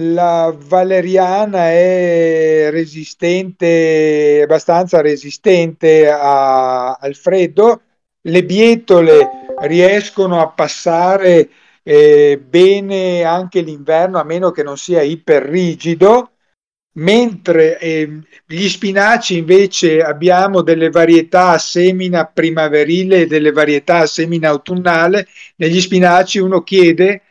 La valeriana è resistente, abbastanza resistente a, al freddo. Le bietole riescono a passare eh, bene anche l'inverno, a meno che non sia iper rigido mentre eh, gli spinaci invece abbiamo delle varietà a semina primaverile e delle varietà a semina autunnale. Negli spinaci uno chiede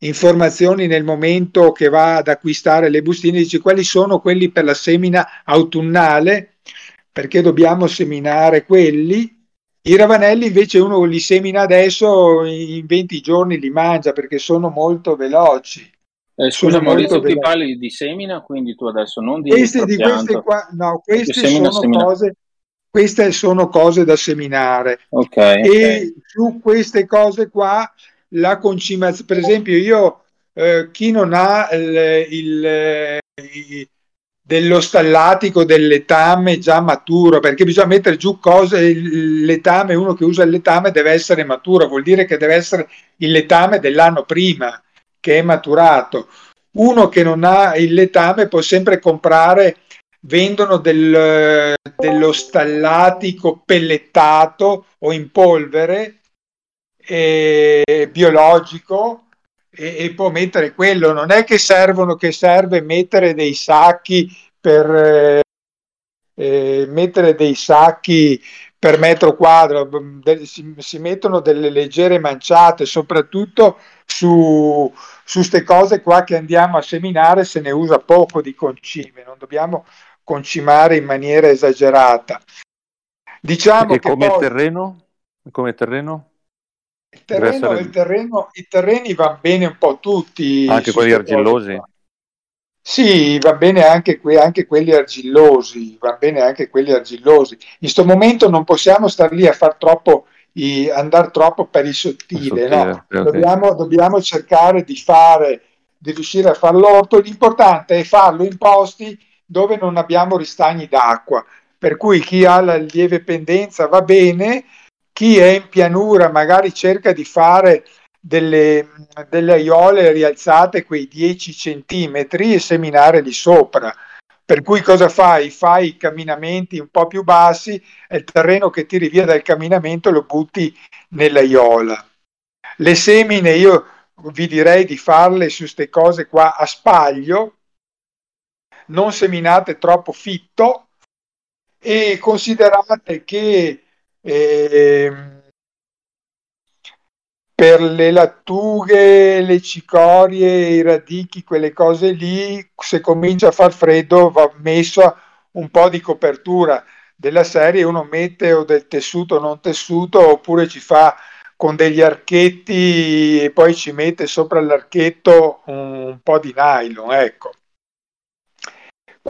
informazioni nel momento che va ad acquistare le bustine, dice quali sono quelli per la semina autunnale, perché dobbiamo seminare quelli. I ravanelli invece uno li semina adesso, in 20 giorni li mangia perché sono molto veloci.
Eh, scusa Maurizio, ti parli di semina, quindi tu adesso non di
queste, di queste qua, no, queste semina, sono semina. cose queste sono cose da seminare
okay,
e okay. su queste cose qua la concimazione per esempio io eh, chi non ha il, il, il, dello stallatico del letame già maturo perché bisogna mettere giù cose il letame uno che usa il letame deve essere maturo vuol dire che deve essere il letame dell'anno prima che è maturato. Uno che non ha il letame può sempre comprare, vendono del, dello stallatico pellettato o in polvere eh, biologico e, e, può mettere quello. Non è che servono, che serve mettere dei sacchi per eh, eh mettere dei sacchi per metro quadro, si, si mettono delle leggere manciate, soprattutto su queste cose qua che andiamo a seminare se ne usa poco di concime, non dobbiamo concimare in maniera esagerata. Diciamo
e come poi, terreno? Come terreno?
Il terreno, il terreno, I terreni vanno bene un po' tutti.
Anche quelli argillosi?
Sì, va bene anche, que- anche, quelli argillosi, va bene anche quelli argillosi. In questo momento non possiamo star lì a far troppo andare troppo per il sottile, sottile no? okay. dobbiamo, dobbiamo, cercare di fare, di riuscire a fare l'orto. L'importante è farlo in posti dove non abbiamo ristagni d'acqua. Per cui chi ha la lieve pendenza va bene, chi è in pianura magari cerca di fare delle, delle aiole rialzate quei 10 centimetri e seminare lì sopra per cui cosa fai? Fai i camminamenti un po' più bassi e il terreno che tiri via dal camminamento lo butti nell'aiola. Le semine io vi direi di farle su queste cose qua a spaglio, non seminate troppo fitto e considerate che eh, per le lattughe, le cicorie, i radichi, quelle cose lì, se comincia a far freddo va messo un po' di copertura della serie, uno mette o del tessuto non tessuto oppure ci fa con degli archetti e poi ci mette sopra l'archetto un po' di nylon, ecco.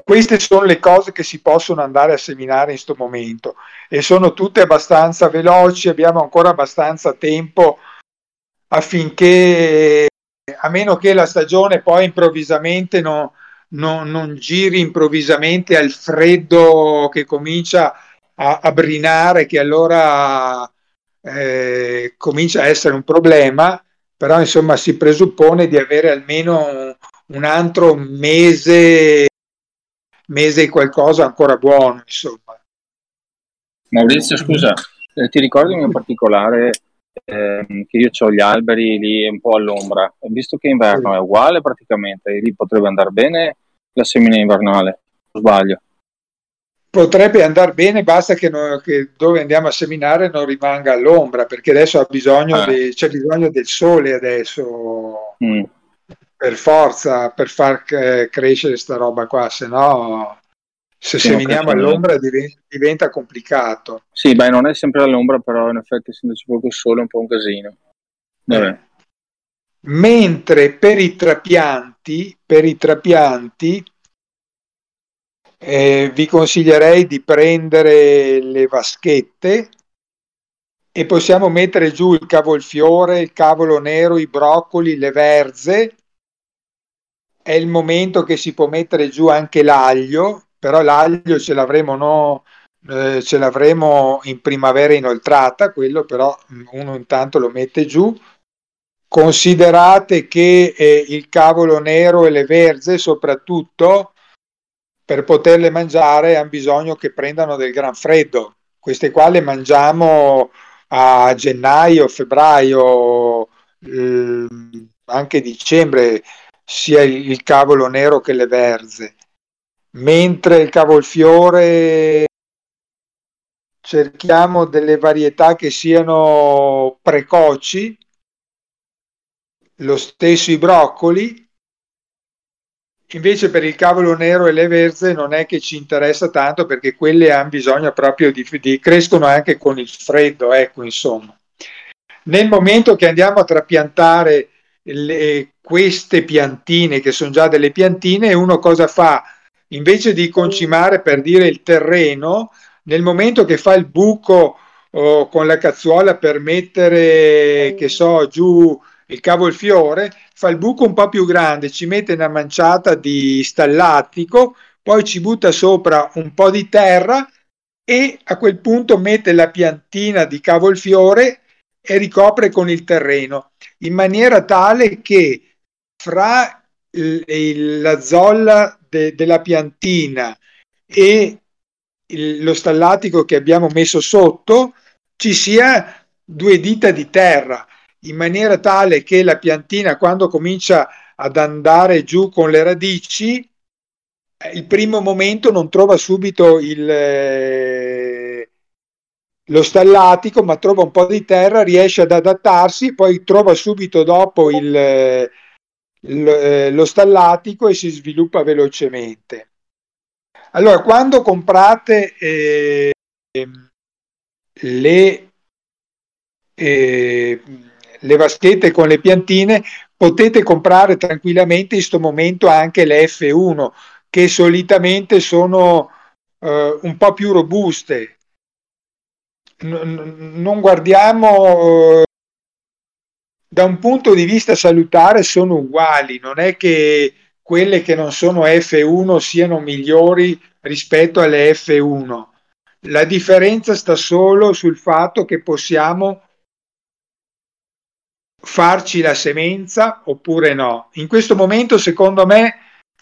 Queste sono le cose che si possono andare a seminare in questo momento e sono tutte abbastanza veloci, abbiamo ancora abbastanza tempo affinché, a meno che la stagione poi improvvisamente no, no, non giri improvvisamente al freddo che comincia a, a brinare, che allora eh, comincia a essere un problema, però insomma si presuppone di avere almeno un, un altro mese, mese e qualcosa ancora buono. Insomma.
Maurizio, scusa, eh, ti ricordi in particolare ehm, che io ho gli alberi lì un po' all'ombra, visto che inverno è uguale praticamente, lì potrebbe andare bene la semina invernale, o sbaglio?
Potrebbe andare bene, basta che, no, che, dove andiamo a seminare non rimanga all'ombra, perché adesso bisogno eh. di, c'è bisogno del sole adesso, mm. Per forza, per far crescere sta roba qua, se no se sì, seminiamo all'ombra diventa, diventa, complicato.
Sì, beh, non è sempre all'ombra, però in effetti essendoci poco sole è un po' un casino. Vabbè.
mentre per i trapianti, per i trapianti eh, vi consiglierei di prendere le vaschette e possiamo mettere giù il cavolfiore, il cavolo nero, i broccoli, le verze. È il momento che si può mettere giù anche l'aglio, però l'aglio ce l'avremo, no, eh, ce l'avremo in primavera inoltrata, quello però uno intanto lo mette giù. Considerate che eh, il cavolo nero e le verze soprattutto per poterle mangiare hanno bisogno che prendano del gran freddo. Queste qua le mangiamo a gennaio, febbraio, eh, anche dicembre, sia il, cavolo nero che le verze. Mentre il cavolfiore cerchiamo delle varietà che siano precoci, lo stesso i broccoli, Invece per il cavolo nero e le verze non è che ci interessa tanto perché quelle hanno bisogno proprio di, di crescono anche con il freddo, ecco insomma. Nel momento che andiamo a trapiantare le, queste piantine che sono già delle piantine, uno cosa fa? Invece di concimare per dire il terreno, nel momento che fa il buco oh, con la cazzuola per mettere, che so, giù il cavolfiore, fa il buco un po' più grande, ci mette una manciata di stallatico, poi ci butta sopra un po' di terra e a quel punto mette la piantina di cavolfiore e ricopre con il terreno, in maniera tale che fra il, la zolla de, della piantina e il, lo stallatico che abbiamo messo sotto ci sia due dita di terra in maniera tale che la piantina quando comincia ad andare giù con le radici, eh, il primo momento non trova subito il, eh, lo stallatico, ma trova un po' di terra, riesce ad adattarsi, poi trova subito dopo il, il, eh, lo stallatico e si sviluppa velocemente. Allora, quando comprate eh, le eh, le vaschette con le piantine, potete comprare tranquillamente in questo momento anche le F1 che solitamente sono eh, un po' più robuste. N- non guardiamo eh, da un punto di vista salutare sono uguali, non è che quelle che non sono F1 siano migliori rispetto alle F1. La differenza sta solo sul fatto che possiamo farci la semenza oppure no. In questo momento, secondo me,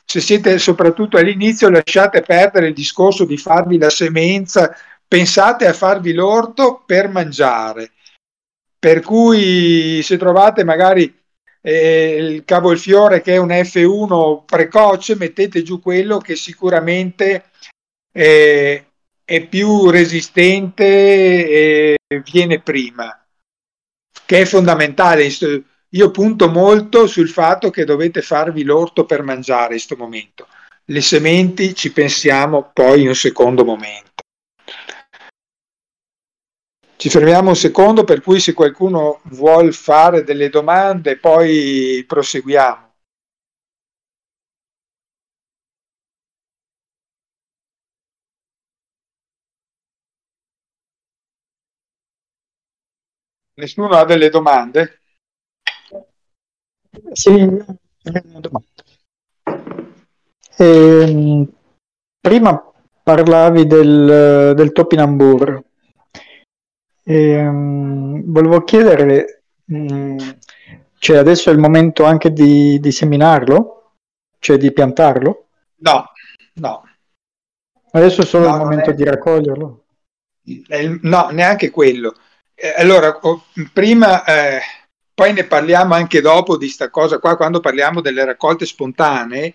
se siete soprattutto all'inizio, lasciate perdere il discorso di farvi la semenza, pensate a farvi l'orto per mangiare. Per cui se trovate magari eh, il cavolfiore che è un F1 precoce, mettete giù quello che sicuramente eh, è più resistente e viene prima che è fondamentale. Io punto molto sul fatto che dovete farvi l'orto per mangiare in questo momento. Le sementi ci pensiamo poi in un secondo momento. Ci fermiamo un secondo per cui se qualcuno vuole fare delle domande poi proseguiamo. Nessuno ha delle domande?
Sì, una domanda. Eh, prima parlavi del, del topinambur. Eh, volevo chiedere, mh, mm, cioè adesso è il momento anche di, di seminarlo? Cioè di piantarlo?
No, no.
Adesso è solo no, il momento è... di raccoglierlo?
No, neanche quello eh, allora, prima, eh, poi ne parliamo anche dopo di questa cosa qua, quando parliamo delle raccolte spontanee.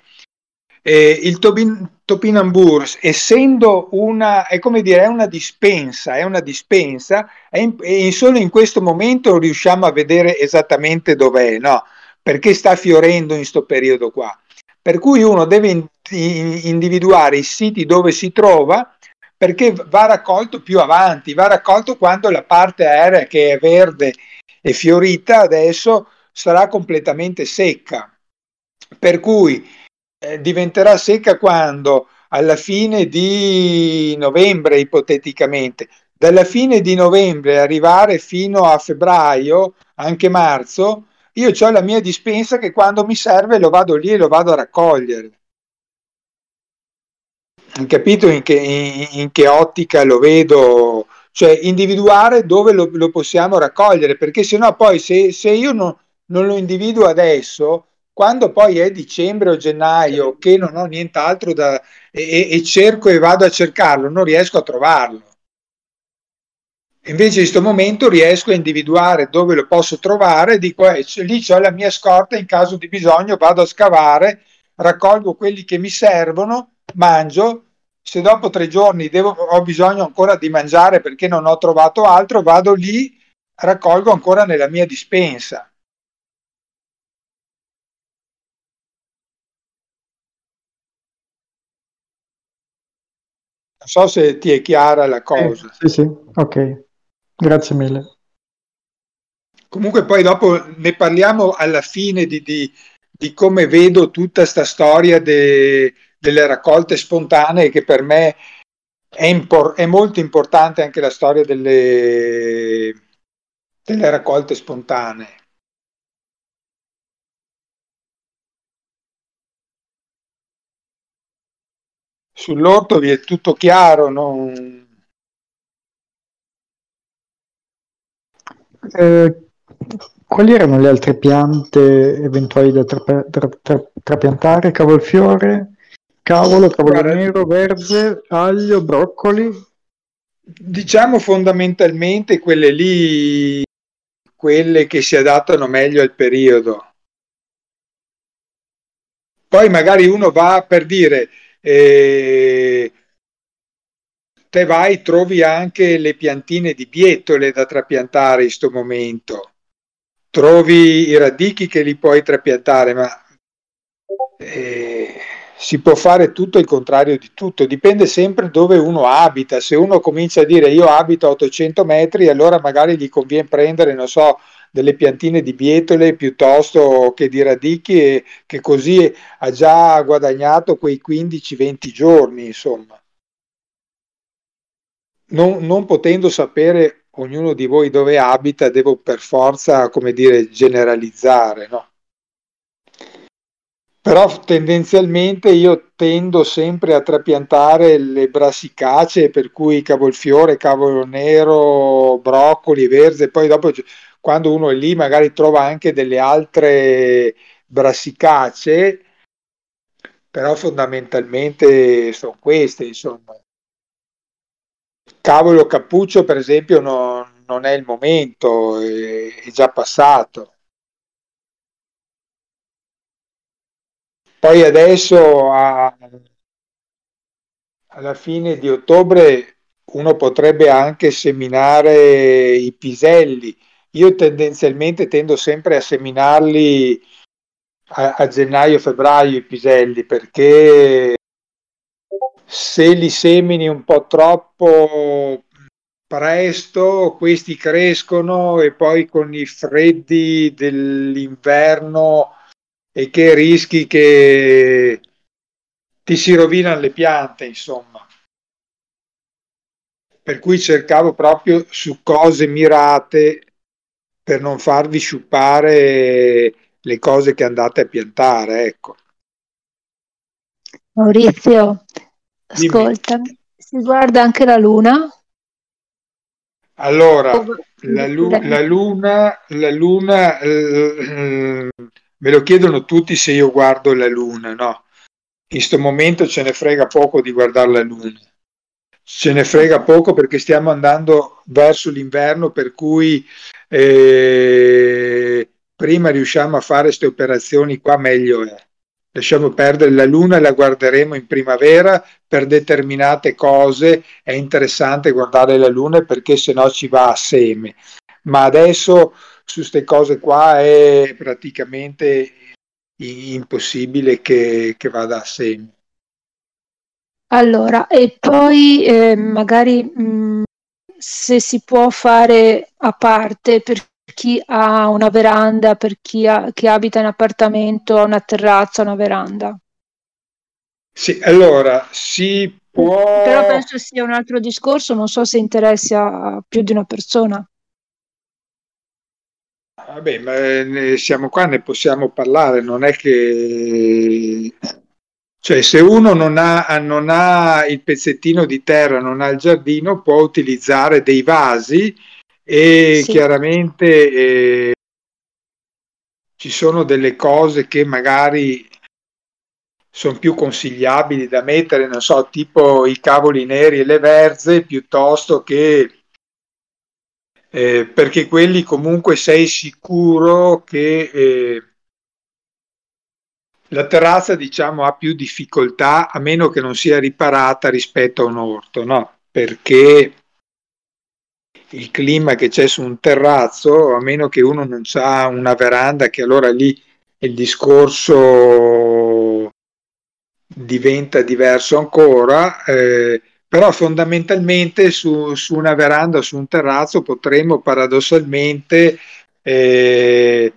Eh, il Tobin, Topinambur, essendo una, è come dire, è una dispensa, è una dispensa, in, e solo in questo momento riusciamo a vedere esattamente dov'è, no? Perché sta fiorendo in questo periodo qua. Per cui uno deve in, in, individuare i siti dove si trova perché va raccolto più avanti, va raccolto quando la parte aerea che è verde è fiorita, adesso sarà completamente secca. Per cui eh, diventerà secca quando? Alla fine di novembre, ipoteticamente. Dalla fine di novembre arrivare fino a febbraio, anche marzo, io ho la mia dispensa che quando mi serve lo vado lì e lo vado a raccogliere. Capito in che, in, in che ottica lo vedo? Cioè individuare dove lo, lo possiamo raccogliere, perché sennò poi se, se io non, non lo individuo adesso, quando poi è dicembre o gennaio che non ho nient'altro da e, e, cerco e vado a cercarlo, non riesco a trovarlo. Invece in questo momento riesco a individuare dove lo posso trovare, dico eh, lì ho la mia scorta, in caso di bisogno vado a scavare, raccolgo quelli che mi servono, mangio, se dopo tre giorni devo, ho bisogno ancora di mangiare perché non ho trovato altro, vado lì, raccolgo ancora nella mia dispensa. So se ti è chiara la cosa.
Sì, sì, sì. ok. Grazie mille.
Comunque poi dopo ne parliamo alla fine di, di, di come vedo tutta questa storia de, delle raccolte spontanee che per me è, impor- è molto importante anche la storia delle, delle raccolte spontanee. Sull'orto vi è tutto chiaro, non...
Eh, quali erano le altre piante eventuali da tra- tra- tra- trapiantare? Cavolfiore, cavolo, cavolo nero, verde, aglio, broccoli?
Diciamo fondamentalmente quelle lì, quelle che si adattano meglio al periodo. Poi magari uno va per dire eh, te vai, trovi anche le piantine di bietole da trapiantare in questo momento. Trovi i radichi che li puoi trapiantare, ma eh, si può fare tutto il contrario di tutto, dipende sempre dove uno abita. Se uno comincia a dire io abito a 800 metri, allora magari gli conviene prendere, non so, delle piantine di bietole piuttosto che di radichi e che così ha già guadagnato quei 15-20 giorni, insomma. Non, non potendo sapere ognuno di voi dove abita, devo per forza, come dire, generalizzare, no? Però tendenzialmente io tendo sempre a trapiantare le brassicacee, per cui cavolfiore, cavolo nero, broccoli, verze, poi dopo quando uno è lì magari trova anche delle altre brassicacee, però fondamentalmente sono queste, insomma. Cavolo cappuccio, per esempio, non, non è il momento, è, è già passato. Poi adesso a, alla fine di ottobre uno potrebbe anche seminare i piselli io tendenzialmente tendo sempre a seminarli a, a gennaio-febbraio i piselli perché se li semini un po' troppo presto questi crescono e poi con i freddi dell'inverno e che rischi che ti si rovinano le piante insomma. Per cui cercavo proprio su cose mirate per non farvi sciupare le cose che andate a piantare, ecco.
Maurizio, ascoltami, si guarda anche la luna?
Allora, la, lu- la luna, la luna eh, me lo chiedono tutti se io guardo la luna, no? In questo momento ce ne frega poco di guardare la luna ce ne frega poco perché stiamo andando verso l'inverno per cui eh, prima riusciamo a fare queste operazioni qua meglio è. Lasciamo perdere la luna e la guarderemo in primavera per determinate cose. È interessante guardare la luna perché se no ci va a seme. Ma adesso su queste cose qua è praticamente impossibile che, che vada a seme.
Allora, e poi eh, magari mh, se si può fare a parte, perché chi ha una veranda, per chi, ha, chi abita in appartamento, ha una terrazza, una veranda.
Sì, allora si può...
Però penso sia un altro discorso, non so se interessa a più di una persona.
Vabbè, ma siamo qua, ne possiamo parlare, non è che... Cioè, se uno non ha, non ha il pezzettino di terra, non ha il giardino, può utilizzare dei vasi e sì. chiaramente eh, ci sono delle cose che magari sono più consigliabili da mettere, non so, tipo i cavoli neri e le verze, piuttosto che eh, perché quelli comunque sei sicuro che eh, la terrazza diciamo ha più difficoltà a meno che non sia riparata rispetto a un orto, no? Perché il clima che c'è su un terrazzo, a meno che uno non ha una veranda, che allora lì il discorso diventa diverso ancora, eh, però fondamentalmente su, su, una veranda su un terrazzo potremmo paradossalmente eh,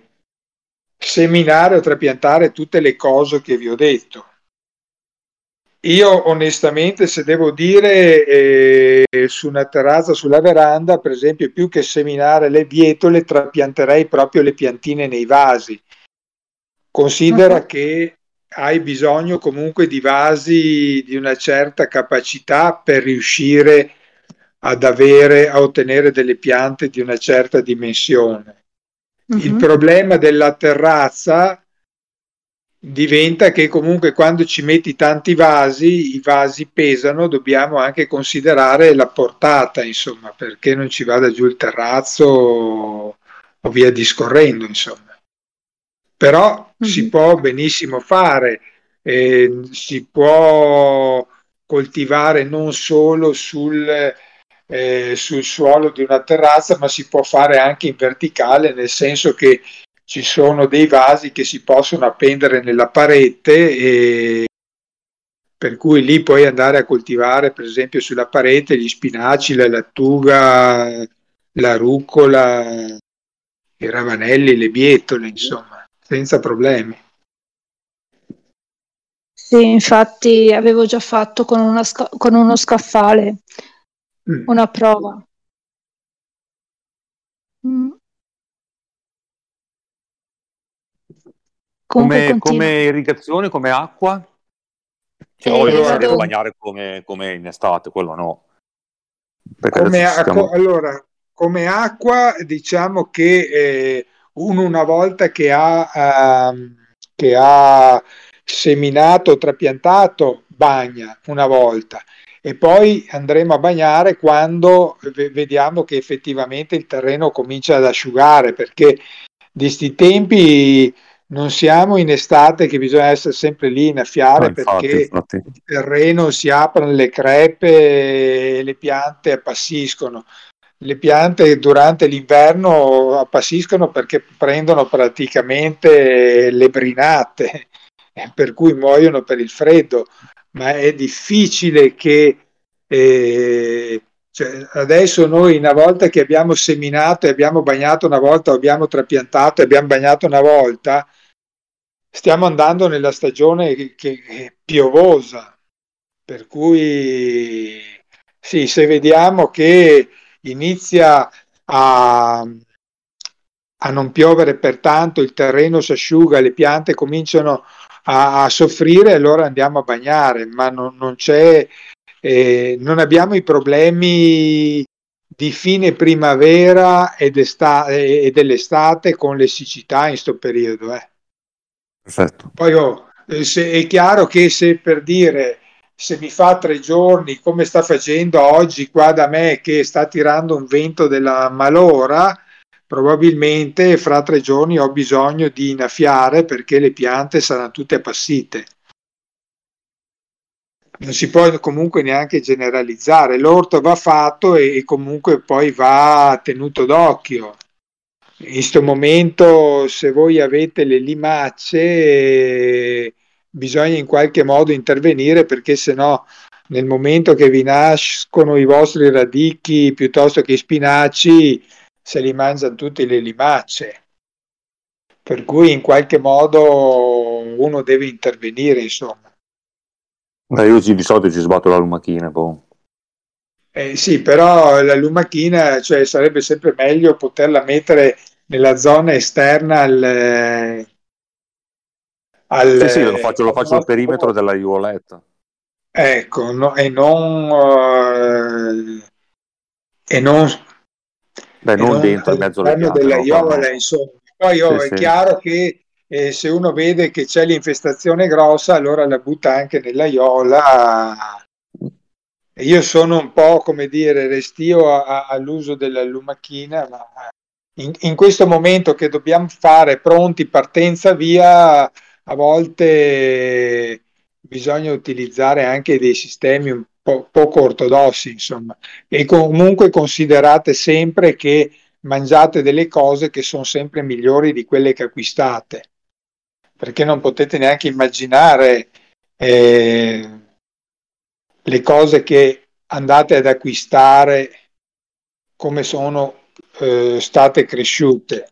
seminare o trapiantare tutte le cose che vi ho detto. Io onestamente, se devo dire, eh, su una terrazza, sulla veranda, per esempio, più che seminare le bietole, trapianterei proprio le piantine nei vasi. Considera uh-huh. che hai bisogno comunque di vasi di una certa capacità per riuscire ad avere, a ottenere delle piante di una certa dimensione. Il problema della terrazza diventa che comunque quando ci metti tanti vasi, i vasi pesano, dobbiamo anche considerare la portata, insomma, perché non ci vada giù il terrazzo o via discorrendo, insomma. Però mm-hmm. si può benissimo fare, eh, si può coltivare non solo sul, eh, sul suolo di una terrazza, ma si può fare anche in verticale, nel senso che ci sono dei vasi che si possono appendere nella parete e per cui lì puoi andare a coltivare per esempio sulla parete gli spinaci, la lattuga, la rucola, i ravanelli, le bietole, insomma, senza problemi.
Sì, infatti avevo già fatto con, sca- con uno scaffale mm. una prova. Mm.
Come, come, irrigazione, come acqua? Cioè, eh, voglio vado... bagnare come, come, in estate, quello no.
Come acqua, stiamo... allora, come acqua, diciamo che eh, uno una volta che ha, uh, che ha seminato, trapiantato, bagna una volta e poi andremo a bagnare quando vediamo che effettivamente il terreno comincia ad asciugare perché di sti tempi non siamo in estate che bisogna essere sempre lì in affiare no, infatti, perché infatti. il terreno si aprono le crepe e le piante appassiscono. Le piante durante l'inverno appassiscono perché prendono praticamente le brinate, per cui muoiono per il freddo, ma è difficile che eh, cioè, adesso noi una volta che abbiamo seminato e abbiamo bagnato una volta, abbiamo trapiantato e abbiamo bagnato una volta, stiamo andando nella stagione che, che piovosa, per cui sì, se vediamo che inizia a, a non piovere per tanto, il terreno si asciuga, le piante cominciano a, a soffrire, allora andiamo a bagnare, ma non, non c'è eh, non abbiamo i problemi di fine primavera ed e dell'estate con le siccità in questo periodo. Eh.
Perfetto.
Poi oh, se, è chiaro che se per dire se mi fa tre giorni come sta facendo oggi qua da me che sta tirando un vento della malora, probabilmente fra tre giorni ho bisogno di innaffiare perché le piante saranno tutte appassite non si può comunque neanche generalizzare. L'orto va fatto e, e comunque poi va tenuto d'occhio. In questo momento, se voi avete le limacce, eh, bisogna in qualche modo intervenire perché se no nel momento che vi nascono i vostri radicchi piuttosto che i spinaci se li mangiano tutte le limacce. Per cui in qualche modo uno deve intervenire, insomma.
Beh, io di solito ci sbatto la lumachina, boh.
Eh, sì, però la lumachina, cioè, sarebbe sempre meglio poterla mettere nella zona esterna al,
al sì, sì, lo faccio, lo faccio al perimetro della aiuoletta.
Ecco, no, e non uh, e non,
Beh, non, non dentro, in mezzo
piante, della iola, insomma. Poi oh, sì, è sì. chiaro che eh, se uno vede che c'è l'infestazione grossa, allora la butta anche nella iola io sono un po', come dire, restio a, a, all'uso della lumachina, ma in, in, questo momento che dobbiamo fare pronti, partenza via, a volte bisogna utilizzare anche dei sistemi un po' poco ortodossi, insomma, e comunque considerate sempre che mangiate delle cose che sono sempre migliori di quelle che acquistate, perché non potete neanche immaginare eh, le cose che andate ad acquistare come sono eh, state cresciute.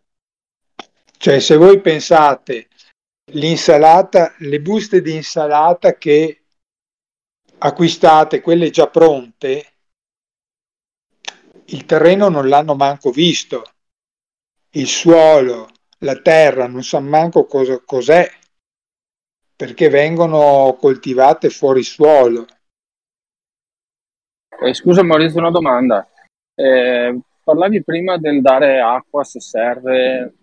Cioè, se voi pensate l'insalata, le buste di insalata che acquistate, quelle già pronte, il terreno non l'hanno manco visto, il suolo, la terra, non sa manco cosa, cos'è, perché vengono coltivate fuori suolo.
Eh, scusa Maurizio, una domanda. Eh, parlavi prima del dare acqua se serve.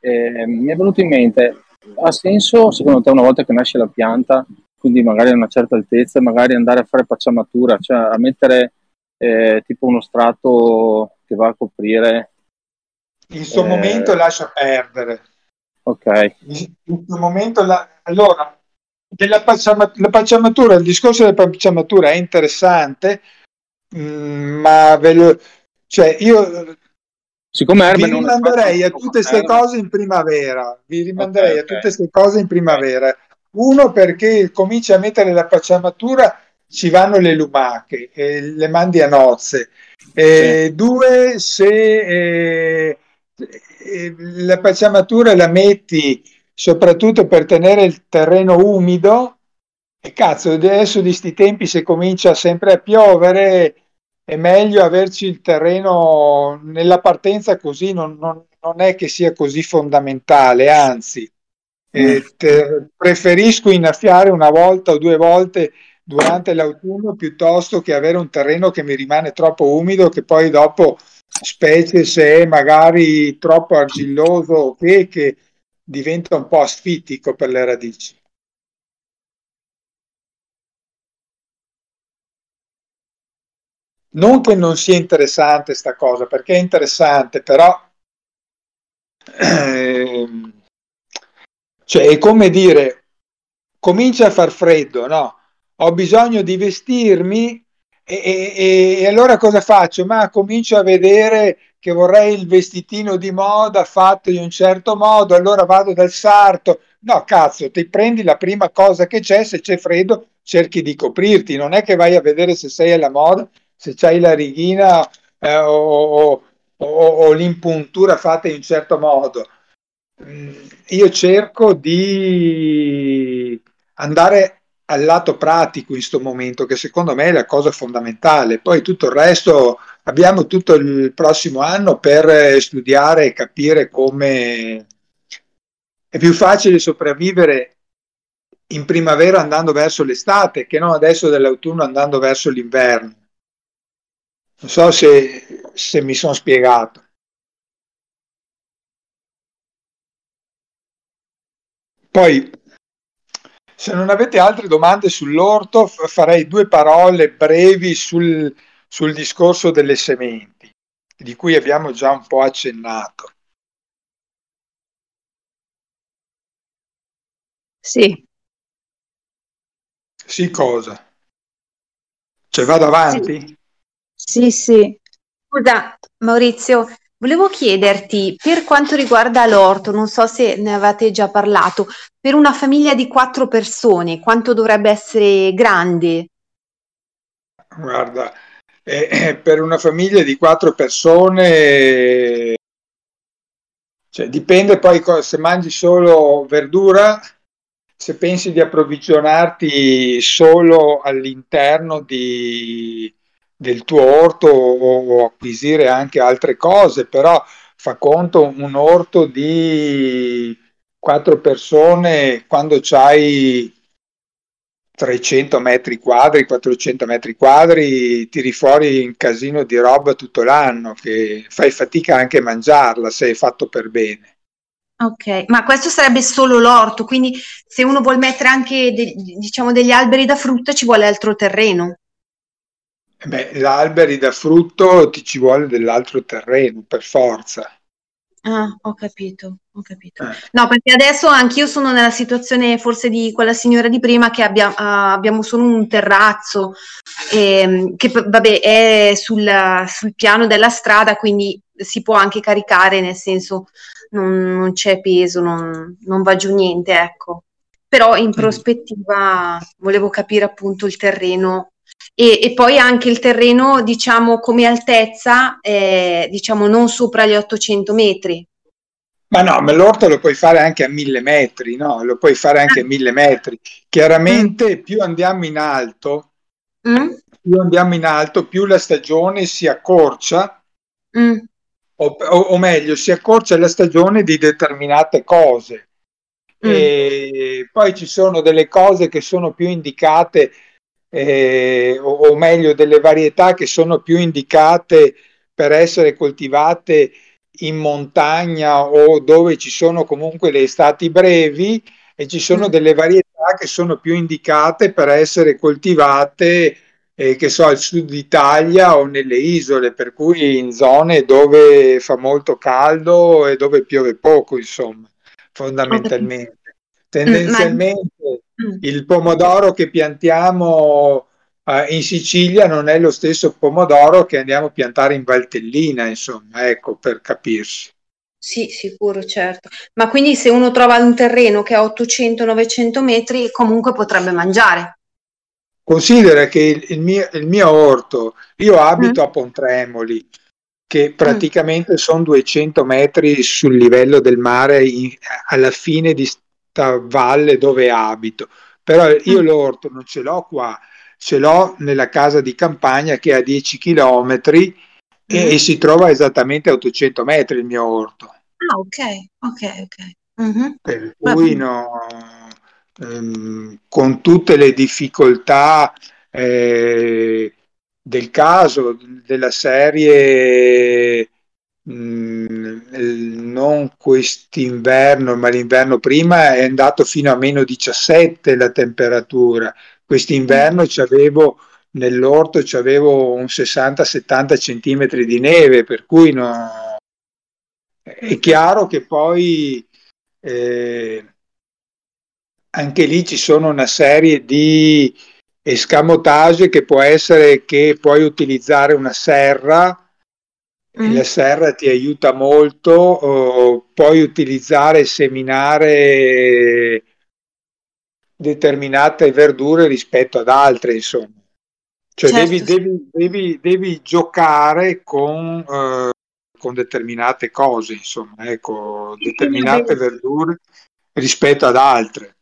Eh, mi è venuto in mente, ha senso secondo te una volta che nasce la pianta, quindi magari a una certa altezza, magari andare a fare pacciamatura, cioè a mettere eh, tipo uno strato che va a coprire?
In questo momento lascia perdere.
Ok.
In questo momento, la... allora, della pacciamatura, la pacciamatura, il discorso della pacciamatura è interessante Mm, ma ve lo, cioè io
Siccome
vi rimanderei a tutte queste cose in primavera. Vi rimanderei okay, a tutte queste cose in primavera. Uno perché cominci a mettere la pacciamatura, ci vanno le lumache, e le mandi a nozze. E sì. Due, se eh, eh, la pacciamatura la metti soprattutto per tenere il terreno umido, e cazzo, adesso di questi tempi se comincia sempre a piovere, è meglio averci il terreno nella partenza così non, non, non è che sia così fondamentale, anzi eh, te, preferisco innaffiare una volta o due volte durante l'autunno piuttosto che avere un terreno che mi rimane troppo umido che poi dopo specie se è magari troppo argilloso o che, che diventa un po' asfittico per le radici. non che non sia interessante sta cosa, perché è interessante, però eh, cioè è come dire comincia a far freddo, no? Ho bisogno di vestirmi e, e, e, allora cosa faccio? Ma comincio a vedere che vorrei il vestitino di moda fatto in un certo modo, allora vado dal sarto. No, cazzo, ti prendi la prima cosa che c'è, se c'è freddo cerchi di coprirti, non è che vai a vedere se sei alla moda se c'hai la righina eh, o, o, o, l'impuntura fatta in un certo modo. Mm, io cerco di andare al lato pratico in questo momento, che secondo me è la cosa fondamentale. Poi tutto il resto abbiamo tutto il prossimo anno per studiare e capire come è più facile sopravvivere in primavera andando verso l'estate che non adesso dell'autunno andando verso l'inverno. Non so se, se mi sono spiegato. Poi, se non avete altre domande sull'orto, farei due parole brevi sul, sul discorso delle sementi, di cui abbiamo già un po' accennato.
Sì.
Sì, cosa? Cioè vado avanti?
Sì. Sì, sì.
Scusa, Maurizio, volevo chiederti, per quanto riguarda l'orto, non so se ne avete già parlato, per una famiglia di quattro persone, quanto dovrebbe essere grande?
Guarda, eh, per una famiglia di quattro persone, cioè, dipende poi se mangi solo verdura, se pensi di approvvigionarti solo all'interno di, del tuo orto o, o acquisire anche altre cose, però fa conto un orto di quattro persone quando c'hai 300 metri quadri, 400 metri quadri, tiri fuori un casino di roba tutto l'anno che fai fatica anche a mangiarla se è fatto per bene.
Ok, ma questo sarebbe solo l'orto, quindi se uno vuole mettere anche de- diciamo degli alberi da frutta ci vuole altro terreno.
Beh, gli alberi da frutto ti ci vuole dell'altro terreno per forza.
Ah, ho capito, ho capito. Eh. No, perché adesso anch'io sono nella situazione forse di quella signora di prima che abbia, uh, abbiamo solo un terrazzo ehm, che vabbè è sul, sul, piano della strada, quindi si può anche caricare, nel senso non, non c'è peso, non, non, va giù niente, ecco. Però in mm. prospettiva volevo capire appunto il terreno e, e, poi anche il terreno, diciamo, come altezza, eh, diciamo, non sopra gli 800 metri.
Ma no, ma l'orto lo puoi fare anche a 1000 metri, no? Lo puoi fare anche a 1000 ah. metri. Chiaramente mm. più andiamo in alto, mm. più andiamo in alto, più la stagione si accorcia, mm. o, o, o, meglio, si accorcia la stagione di determinate cose. Mm. E poi ci sono delle cose che sono più indicate eh, o, o, meglio delle varietà che sono più indicate per essere coltivate in montagna o dove ci sono comunque le estati brevi e ci sono mm. delle varietà che sono più indicate per essere coltivate eh, che so al sud Italia o nelle isole per cui in zone dove fa molto caldo e dove piove poco insomma fondamentalmente tendenzialmente mm. Il pomodoro che piantiamo eh, in Sicilia non è lo stesso pomodoro che andiamo a piantare in Valtellina, insomma, ecco, per capirsi.
Sì, sicuro, certo. Ma quindi se uno trova un terreno che ha 800-900 metri, comunque potrebbe mangiare.
Considera che il, il, mio, il mio, orto, io abito mm. a Pontremoli, che mm. praticamente mm. sono 200 metri sul livello del mare in, alla fine di, valle dove abito, però io mm. l'orto non ce l'ho qua, ce l'ho nella casa di campagna che è a 10 km e, mm. e, si trova esattamente a 800 metri il mio orto.
Ah, ok, ok, ok. Mm-hmm.
Per cui no, ehm, con tutte le difficoltà eh, del caso, della serie Mm, non quest'inverno, ma l'inverno prima è andato fino a meno 17 la temperatura. Quest'inverno c'avevo nell'orto c'avevo un 60-70 centimetri di neve, per cui no... è chiaro che poi eh, anche lì ci sono una serie di escamotage che può essere che puoi utilizzare una serra Mm. La serra ti aiuta molto, oh, puoi utilizzare e seminare determinate verdure rispetto ad altre, insomma. Cioè certo. devi, devi, devi, devi, giocare con, uh, con, determinate cose, insomma, ecco, determinate verdure rispetto ad altre.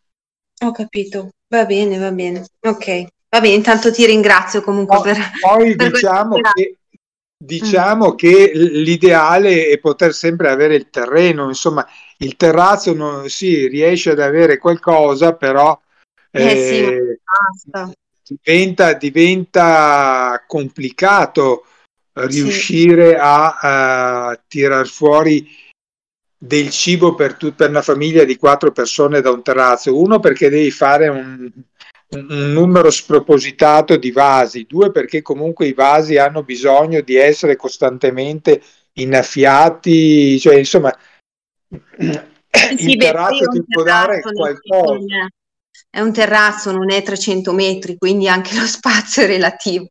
Ho capito, va bene, va bene, ok. Va bene, intanto ti ringrazio comunque
no,
per...
Poi per diciamo che Diciamo mm. che l'ideale è poter sempre avere il terreno, insomma, il terrazzo non, sì, riesce ad avere qualcosa, però eh, eh sì, diventa, diventa, complicato riuscire sì. a, a tirar fuori del cibo per, tu, per una famiglia di quattro persone da un terrazzo. Uno perché devi fare un, un numero spropositato di vasi, due perché comunque i vasi hanno bisogno di essere costantemente innaffiati, cioè insomma
sì, il terrazzo ti può dare qualcosa. È un terrazzo, non è 300 metri, quindi anche lo spazio è relativo.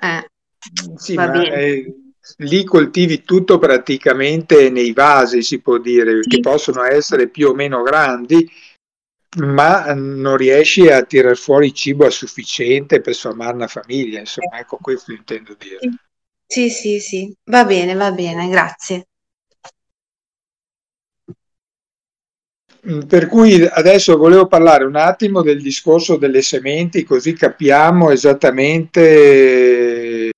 Eh,
sì, ma è, lì coltivi tutto praticamente nei vasi, si può dire, sì. che possono essere più o meno grandi, ma non riesci a tirar fuori cibo a sufficiente per sfamare una famiglia, insomma, ecco questo intendo dire.
Sì, sì, sì, va bene, va bene, grazie.
Mm, per cui adesso volevo parlare un attimo del discorso delle sementi, così capiamo esattamente.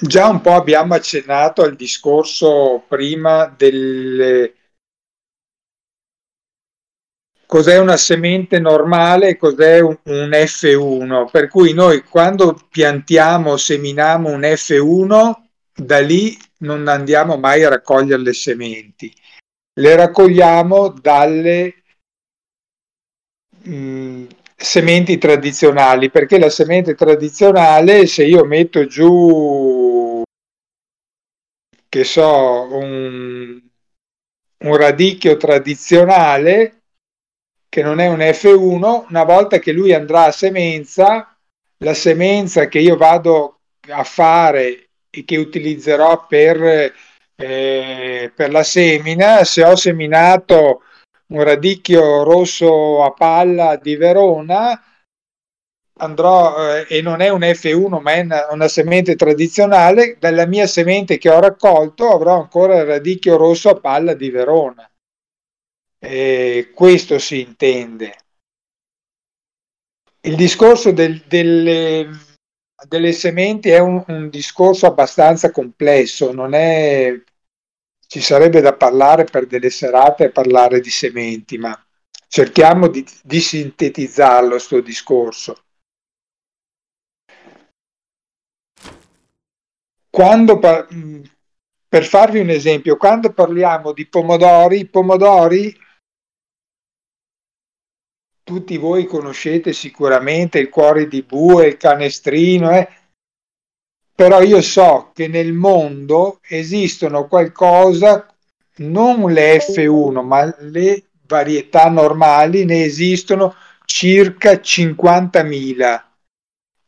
Già un po' abbiamo accennato al discorso prima del cos'è una semente normale e cos'è un, un, F1. Per cui noi quando piantiamo, seminiamo un F1, da lì non andiamo mai a raccogliere le sementi le raccogliamo dalle mh, mm, sementi tradizionali, perché la semente tradizionale, se io metto giù, che so, un, un radicchio tradizionale, che non è un F1, una volta che lui andrà a semenza, la semenza che io vado a fare e che utilizzerò per eh, per la semina, se ho seminato un radicchio rosso a palla di Verona, andrò eh, e non è un F1 ma è una, una, semente tradizionale, dalla mia semente che ho raccolto avrò ancora il radicchio rosso a palla di Verona. Eh, questo si intende. Il discorso del, delle, delle sementi è un, un discorso abbastanza complesso, non è ci sarebbe da parlare per delle serate e parlare di sementi, ma cerchiamo di, di sintetizzarlo questo discorso. Quando, per farvi un esempio, quando parliamo di pomodori, i pomodori tutti voi conoscete sicuramente il cuore di bue, il canestrino, eh? però io so che nel mondo esistono qualcosa, non le F1, ma le varietà normali, ne esistono circa 50.000.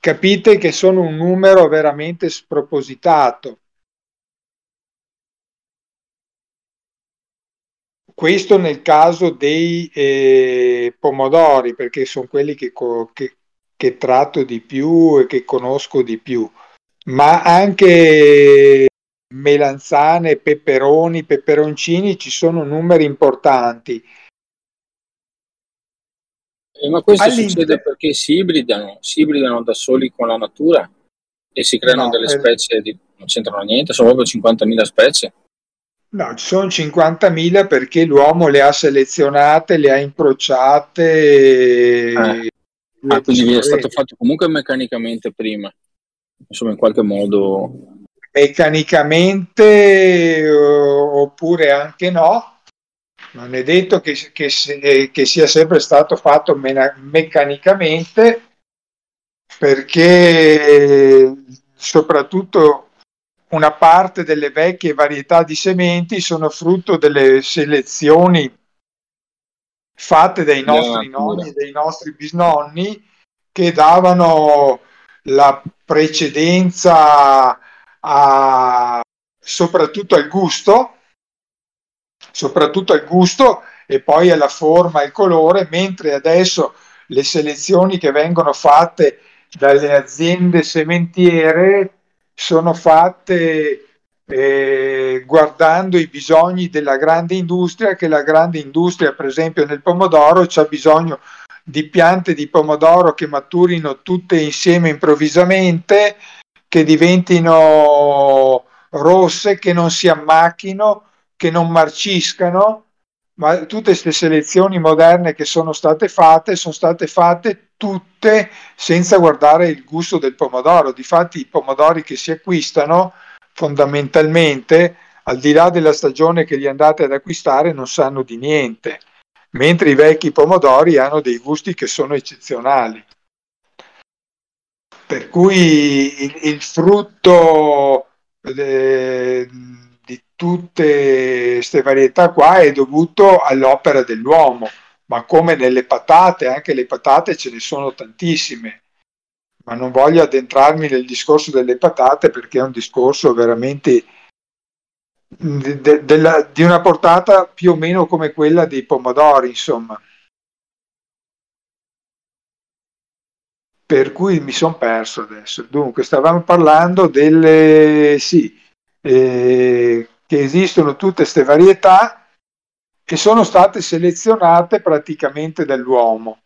Capite che sono un numero veramente spropositato. Questo nel caso dei eh, pomodori, perché sono quelli che, che, che tratto di più e che conosco di più ma anche melanzane, peperoni, peperoncini, ci sono numeri importanti.
Eh, ma questo All'inter... succede perché si ibridano, si ibridano da soli con la natura e si creano no, delle per... specie di... non c'entrano niente, sono proprio 50.000 specie.
No, ci sono 50.000 perché l'uomo le ha selezionate, le ha incrociate.
Eh. Ah, quindi è stato fatto comunque meccanicamente prima insomma in qualche modo
meccanicamente oppure anche no non è detto che, che, che sia sempre stato fatto me- meccanicamente perché soprattutto una parte delle vecchie varietà di sementi sono frutto delle selezioni fatte dai nostri nonni e dai nostri bisnonni che davano la precedenza a, soprattutto al gusto, soprattutto al gusto e poi alla forma e al colore, mentre adesso le selezioni che vengono fatte dalle aziende sementiere sono fatte eh, guardando i bisogni della grande industria, che la grande industria, per esempio nel pomodoro, ha bisogno di piante di pomodoro che maturino tutte insieme improvvisamente, che diventino rosse, che non si ammacchino, che non marciscano, ma tutte queste selezioni moderne che sono state fatte sono state fatte tutte senza guardare il gusto del pomodoro. Difatti i pomodori che si acquistano fondamentalmente, al di là della stagione che li andate ad acquistare, non sanno di niente mentre i vecchi pomodori hanno dei gusti che sono eccezionali. Per cui il, il frutto eh, di tutte queste varietà qua è dovuto all'opera dell'uomo, ma come nelle patate, anche le patate ce ne sono tantissime. Ma non voglio addentrarmi nel discorso delle patate perché è un discorso veramente de, della, di una portata più o meno come quella dei pomodori, insomma. Per cui mi sono perso adesso. Dunque, stavamo parlando delle... sì, eh, che esistono tutte queste varietà che sono state selezionate praticamente dall'uomo.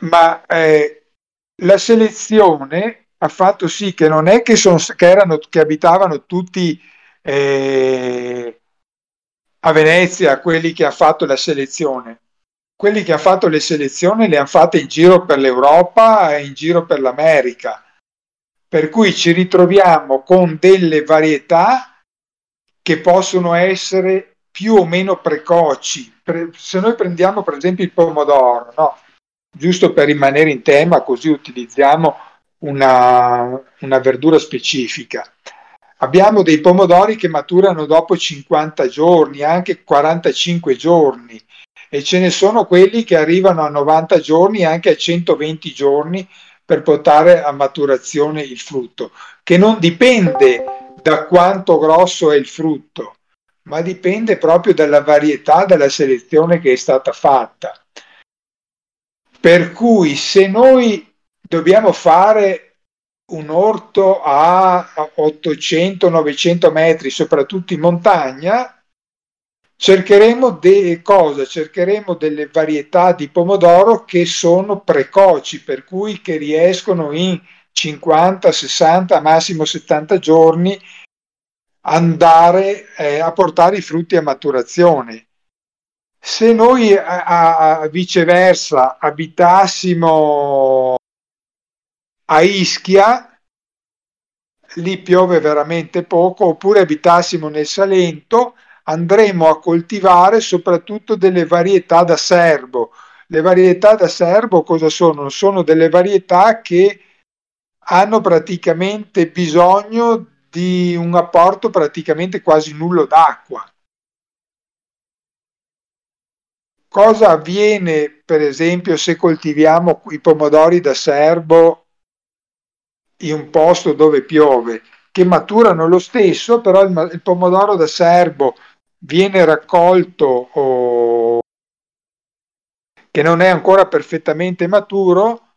Ma eh, la selezione ha fatto sì che non è che, sono, che, erano, che abitavano tutti eh, a Venezia quelli che hanno fatto la selezione. Quelli che hanno fatto le selezioni le hanno fatte in giro per l'Europa e in giro per l'America. Per cui ci ritroviamo con delle varietà che possono essere più o meno precoci. Se noi prendiamo per esempio il pomodoro, no? giusto per rimanere in tema, così utilizziamo una, una verdura specifica. Abbiamo dei pomodori che maturano dopo 50 giorni, anche 45 giorni e ce ne sono quelli che arrivano a 90 giorni, anche a 120 giorni per portare a maturazione il frutto, che non dipende da quanto grosso è il frutto, ma dipende proprio dalla varietà della selezione che è stata fatta. Per cui se noi dobbiamo fare un orto a 800-900 metri, soprattutto in montagna, cercheremo, de- cosa? cercheremo delle varietà di pomodoro che sono precoci, per cui che riescono in 50, 60, massimo 70 giorni andare eh, a portare i frutti a maturazione. Se noi a, a, viceversa abitassimo a Ischia, lì piove veramente poco, oppure abitassimo nel Salento, andremo a coltivare soprattutto delle varietà da serbo. Le varietà da serbo cosa sono? Sono delle varietà che hanno praticamente bisogno di un apporto praticamente quasi nullo d'acqua. Cosa avviene, per esempio, se coltiviamo i pomodori da serbo in un posto dove piove? Che maturano lo stesso, però il, il pomodoro da serbo viene raccolto o che non è ancora perfettamente maturo,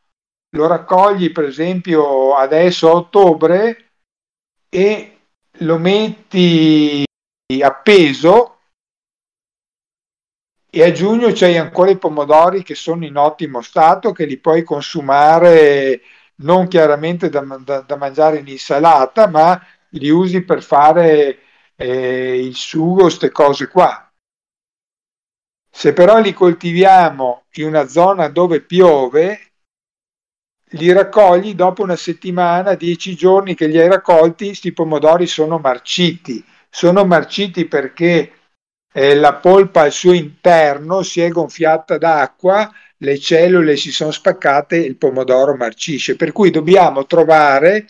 lo raccogli per esempio adesso a ottobre e lo metti appeso e a giugno c'hai ancora i pomodori che sono in ottimo stato che li puoi consumare non chiaramente da, da, da mangiare in insalata ma li usi per fare eh, il sugo, queste cose qua. Se però li coltiviamo in una zona dove piove, li raccogli dopo una settimana, dieci giorni che li hai raccolti, questi pomodori sono marciti. Sono marciti perché eh, la polpa al suo interno si è gonfiata d'acqua, le cellule si sono spaccate, il pomodoro marcisce. Per cui dobbiamo trovare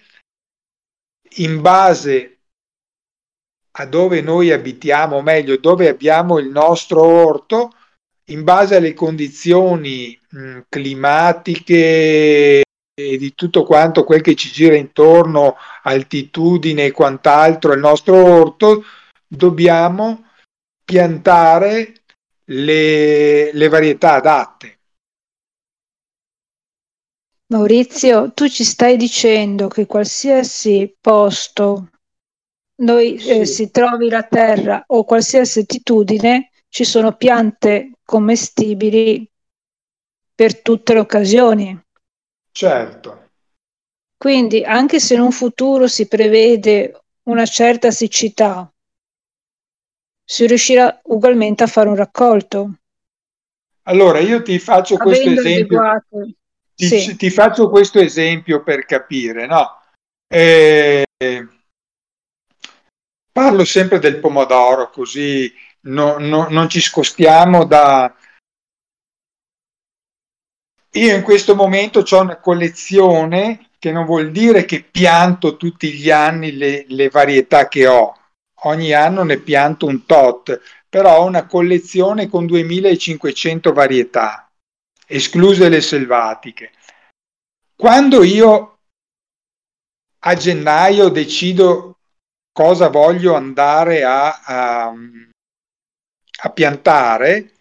in base a dove noi abitiamo, o meglio, dove abbiamo il nostro orto, in base alle condizioni mh, climatiche e di tutto quanto quel che ci gira intorno, altitudine e quant'altro, il nostro orto, dobbiamo piantare le, le varietà adatte.
Maurizio, tu ci stai dicendo che qualsiasi posto noi eh, si trovi la terra o qualsiasi altitudine, ci sono piante commestibili per tutte le occasioni.
Certo.
Quindi anche se in un futuro si prevede una certa siccità, si riuscirà ugualmente a fare un raccolto.
Allora io ti faccio questo esempio. Ti, sì. ti, faccio questo esempio per capire, no? Eh, parlo sempre del pomodoro, così no, no, non ci scostiamo da... Io in questo momento ho una collezione che non vuol dire che pianto tutti gli anni le, le varietà che ho, ogni anno ne pianto un tot, però ho una collezione con 2500 varietà, escluse le selvatiche. Quando io a gennaio decido cosa voglio andare a, a, a piantare,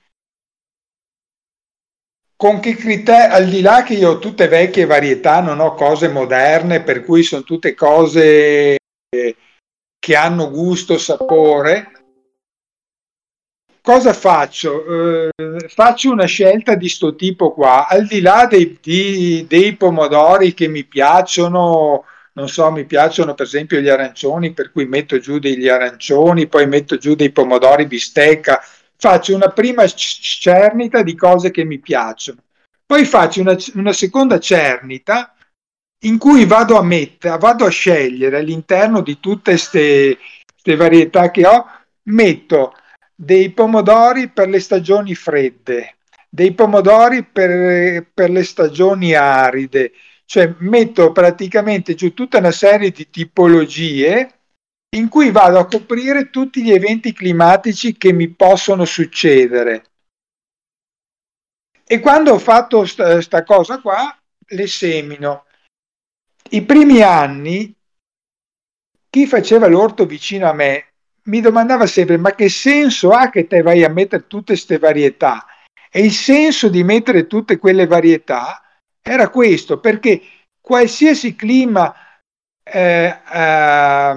con che criteri, al di là che io ho tutte vecchie varietà, non ho cose moderne, per cui sono tutte cose che hanno gusto, sapore, cosa faccio? Eh, faccio una scelta di sto tipo qua, al di là dei, di, dei pomodori che mi piacciono, non so, mi piacciono per esempio gli arancioni, per cui metto giù degli arancioni, poi metto giù dei pomodori bistecca, faccio una prima cernita di cose che mi piacciono, poi faccio una, una seconda cernita in cui vado a mettere, vado a scegliere all'interno di tutte queste varietà che ho, metto dei pomodori per le stagioni fredde, dei pomodori per, per le stagioni aride, cioè metto praticamente giù tutta una serie di tipologie in cui vado a coprire tutti gli eventi climatici che mi possono succedere. E quando ho fatto questa cosa qua, le semino. I primi anni, chi faceva l'orto vicino a me mi domandava sempre ma che senso ha che te vai a mettere tutte queste varietà? E il senso di mettere tutte quelle varietà era questo, perché qualsiasi clima eh, eh,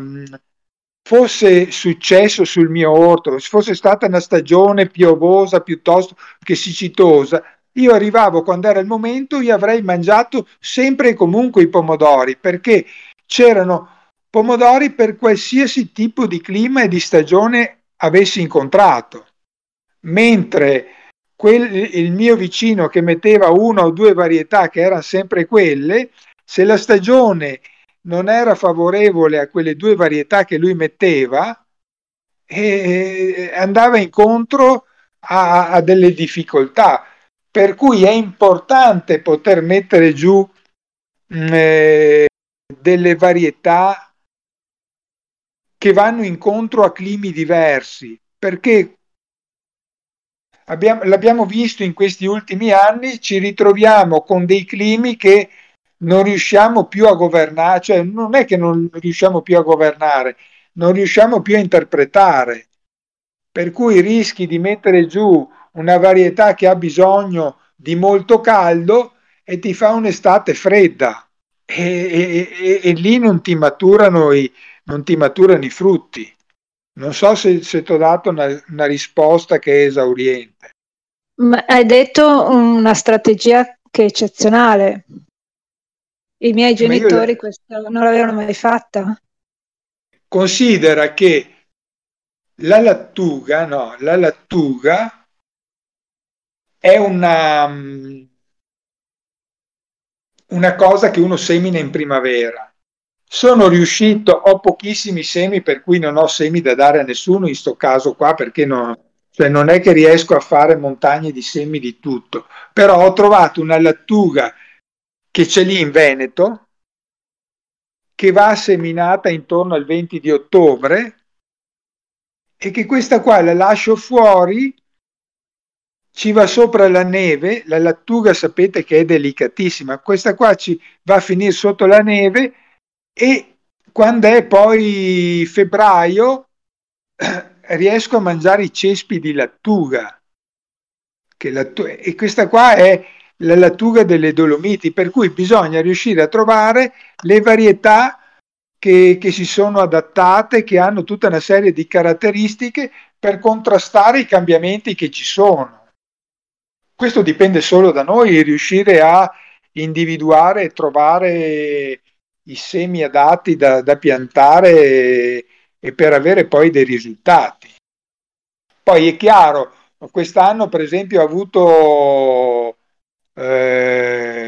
fosse successo sul mio orto, se fosse stata una stagione piovosa piuttosto che siccitosa, io arrivavo quando era il momento, io avrei mangiato sempre e comunque i pomodori, perché c'erano pomodori per qualsiasi tipo di clima e di stagione avessi incontrato, mentre quel, il mio vicino che metteva una o due varietà che erano sempre quelle, se la stagione non era favorevole a quelle due varietà che lui metteva, eh, andava incontro a, a, delle difficoltà. Per cui è importante poter mettere giù mh, eh, delle varietà che vanno incontro a climi diversi, perché abbiamo, l'abbiamo visto in questi ultimi anni, ci ritroviamo con dei climi che non riusciamo più a governare, cioè non è che non riusciamo più a governare, non riusciamo più a interpretare, per cui rischi di mettere giù una varietà che ha bisogno di molto caldo e ti fa un'estate fredda e, e, e, e lì non ti maturano i, non ti maturano i frutti. Non so se, se ti ho dato una, una, risposta che è esauriente.
Ma hai detto una strategia che è eccezionale. I miei genitori io... questo non l'avevano mai fatta.
Considera che la lattuga, no, la lattuga è una, una cosa che uno semina in primavera sono riuscito, ho pochissimi semi per cui non ho semi da dare a nessuno in questo caso qua perché non, cioè non è che riesco a fare montagne di semi di tutto, però ho trovato una lattuga che c'è lì in Veneto che va seminata intorno al 20 di ottobre e che questa qua la lascio fuori ci va sopra la neve, la lattuga sapete che è delicatissima, questa qua ci va a finire sotto la neve e quando è poi febbraio riesco a mangiare i cespi di lattuga. Lattuga e questa qua è la lattuga delle Dolomiti, per cui bisogna riuscire a trovare le varietà che, che, si sono adattate, che hanno tutta una serie di caratteristiche per contrastare i cambiamenti che ci sono. Questo dipende solo da noi, riuscire a individuare e trovare i semi adatti da, da piantare e, e, per avere poi dei risultati. Poi è chiaro, quest'anno per esempio ho avuto eh,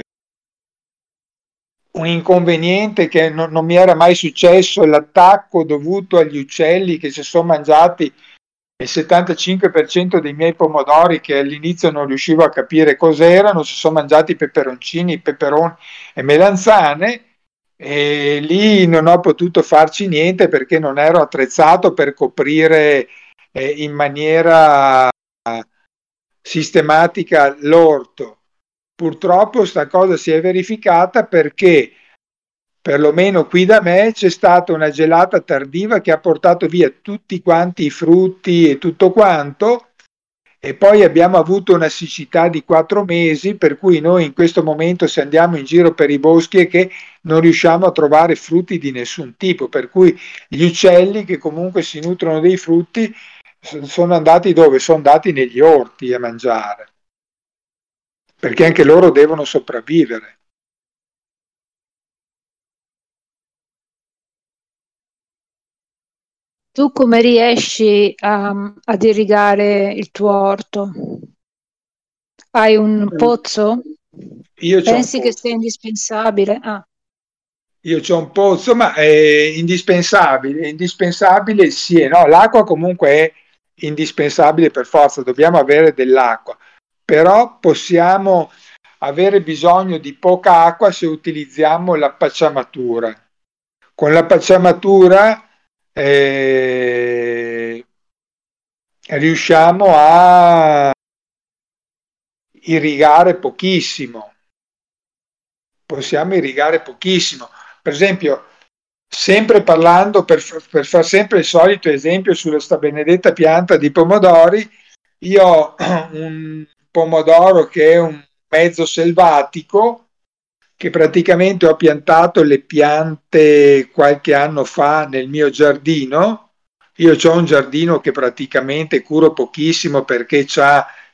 un inconveniente che non, non mi era mai successo, l'attacco dovuto agli uccelli che si sono mangiati il 75% dei miei pomodori che all'inizio non riuscivo a capire cos'erano, si sono mangiati peperoncini, peperoni e melanzane e lì non ho potuto farci niente perché non ero attrezzato per coprire eh, in maniera sistematica l'orto. Purtroppo questa cosa si è verificata perché perlomeno qui da me c'è stata una gelata tardiva che ha portato via tutti quanti i frutti e tutto quanto. E poi abbiamo avuto una siccità di quattro mesi per cui noi in questo momento se andiamo in giro per i boschi è che non riusciamo a trovare frutti di nessun tipo. Per cui gli uccelli che comunque si nutrono dei frutti sono andati dove? Sono andati negli orti a mangiare perché anche loro devono sopravvivere
Tu come riesci a, ad irrigare il tuo orto? Hai un pozzo?
Io
Pensi che sia indispensabile? Ah.
Io ho un pozzo, ma è indispensabile, indispensabile sì e no. L'acqua comunque è indispensabile per forza, dobbiamo avere dell'acqua, però possiamo avere bisogno di poca acqua se utilizziamo la pacciamatura. Con la pacciamatura eh, riusciamo a irrigare pochissimo. Possiamo irrigare pochissimo. Per esempio, sempre parlando, per, per fare sempre il solito esempio sulla sta benedetta pianta di pomodori, io ho un pomodoro che è un mezzo selvatico che praticamente ho piantato le piante qualche anno fa nel mio giardino. Io ho un giardino che praticamente curo pochissimo perché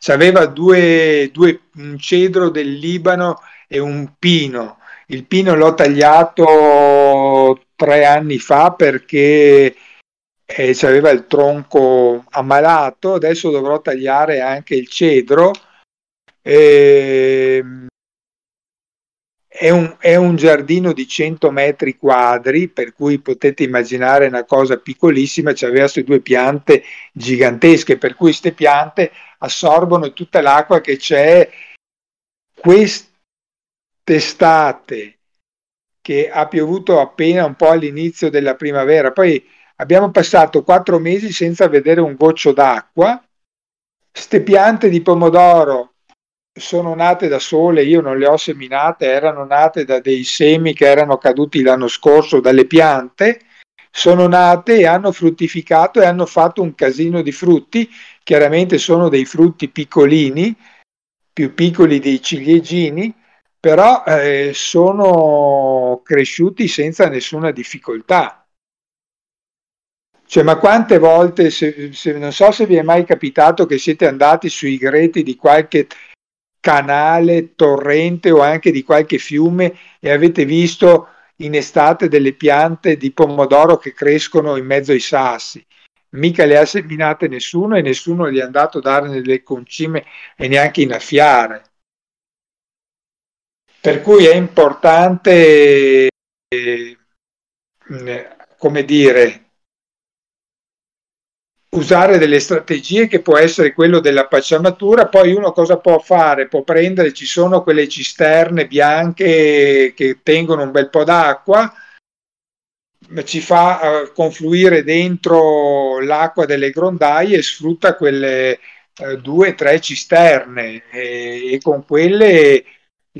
aveva due, due, un cedro del Libano e un pino. Il pino l'ho tagliato tre anni fa perché eh, aveva il tronco ammalato, adesso dovrò tagliare anche il cedro. E, è un, è un, giardino di 100 metri quadri, per cui potete immaginare una cosa piccolissima, c'aveva queste due piante gigantesche, per cui queste piante assorbono tutta l'acqua che c'è. Quest'estate, che ha piovuto appena un po' all'inizio della primavera, poi abbiamo passato quattro mesi senza vedere un goccio d'acqua. Queste piante di pomodoro sono nate da sole, io non le ho seminate, erano nate da dei semi che erano caduti l'anno scorso dalle piante, sono nate e hanno fruttificato e hanno fatto un casino di frutti, chiaramente sono dei frutti piccolini, più piccoli dei ciliegini, però eh, sono cresciuti senza nessuna difficoltà. Cioè, ma quante volte, se, se, non so se vi è mai capitato che siete andati sui greti di qualche canale, torrente o anche di qualche fiume e avete visto in estate delle piante di pomodoro che crescono in mezzo ai sassi. Mica le ha seminate nessuno e nessuno gli è andato a dare nelle concime e neanche innaffiare. Per cui è importante, eh, come dire, usare delle strategie che può essere quello della pacciamatura, poi uno cosa può fare? Può prendere, ci sono quelle cisterne bianche che tengono un bel po' d'acqua, ci fa uh, confluire dentro l'acqua delle grondaie e sfrutta quelle uh, due tre cisterne e, e, con quelle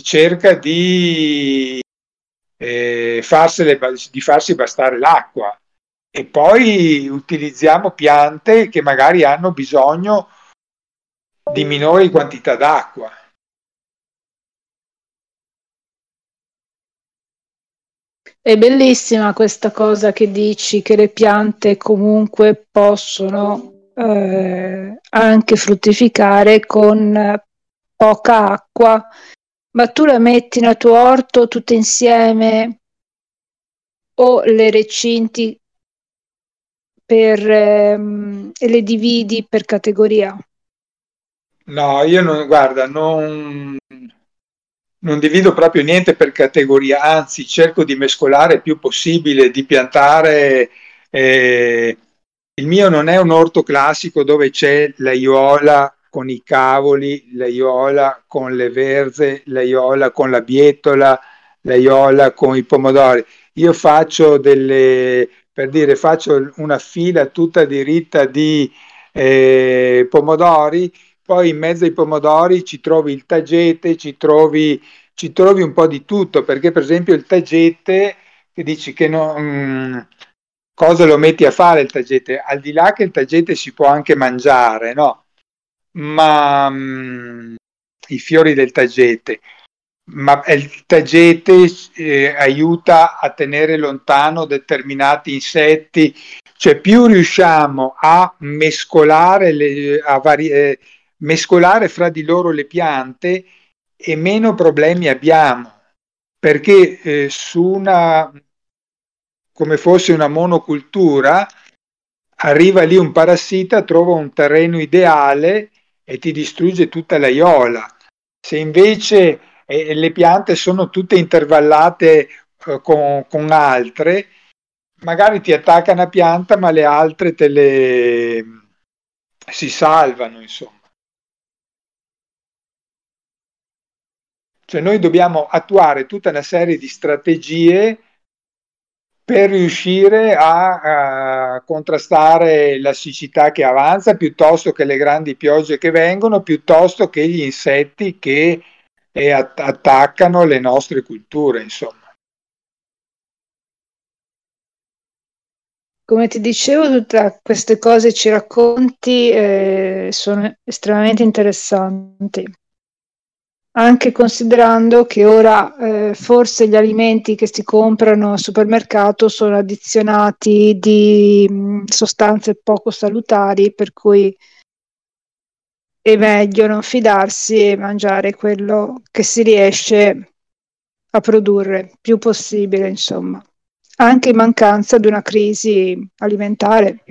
cerca di, eh, farsele, di farsi bastare l'acqua e poi utilizziamo piante che magari hanno bisogno di minori quantità d'acqua.
È bellissima questa cosa che dici, che le piante comunque possono eh, anche fruttificare con poca acqua, ma tu la metti nel tuo orto tutte insieme o le recinti per, ehm, e le dividi per categoria?
No, io non, guarda, non, non divido proprio niente per categoria, anzi cerco di mescolare il più possibile, di piantare. Eh, il mio non è un orto classico dove c'è l'aiola con i cavoli, l'aiola con le verze, l'aiola con la bietola, l'aiola con i pomodori. Io faccio delle, per dire faccio una fila tutta diritta di eh, pomodori, poi in mezzo ai pomodori ci trovi il tagete, ci trovi, ci trovi un po' di tutto, perché per esempio il tagete che dici che non, cosa lo metti a fare il tagete? Al di là che il tagete si può anche mangiare, no? Ma mh, i fiori del tagete, ma il tagete eh, aiuta a tenere lontano determinati insetti, cioè più riusciamo a mescolare, le, a vari, eh, mescolare fra di loro le piante e meno problemi abbiamo, perché eh, su una, come fosse una monocultura, arriva lì un parassita, trova un terreno ideale e ti distrugge tutta la iola. Se invece eh, le piante sono tutte intervallate eh, con, con, altre, magari ti attacca una pianta, ma le altre te le si salvano, insomma. Cioè noi dobbiamo attuare tutta una serie di strategie per riuscire a, a, contrastare la siccità che avanza piuttosto che le grandi piogge che vengono, piuttosto che gli insetti che eh, attaccano le nostre culture, insomma.
Come ti dicevo, tutte queste cose ci racconti eh, sono estremamente interessanti anche considerando che ora eh, forse gli alimenti che si comprano al supermercato sono addizionati di mh, mm, sostanze poco salutari, per cui è meglio non fidarsi e mangiare quello che si riesce a produrre più possibile, insomma, anche in mancanza di una crisi alimentare.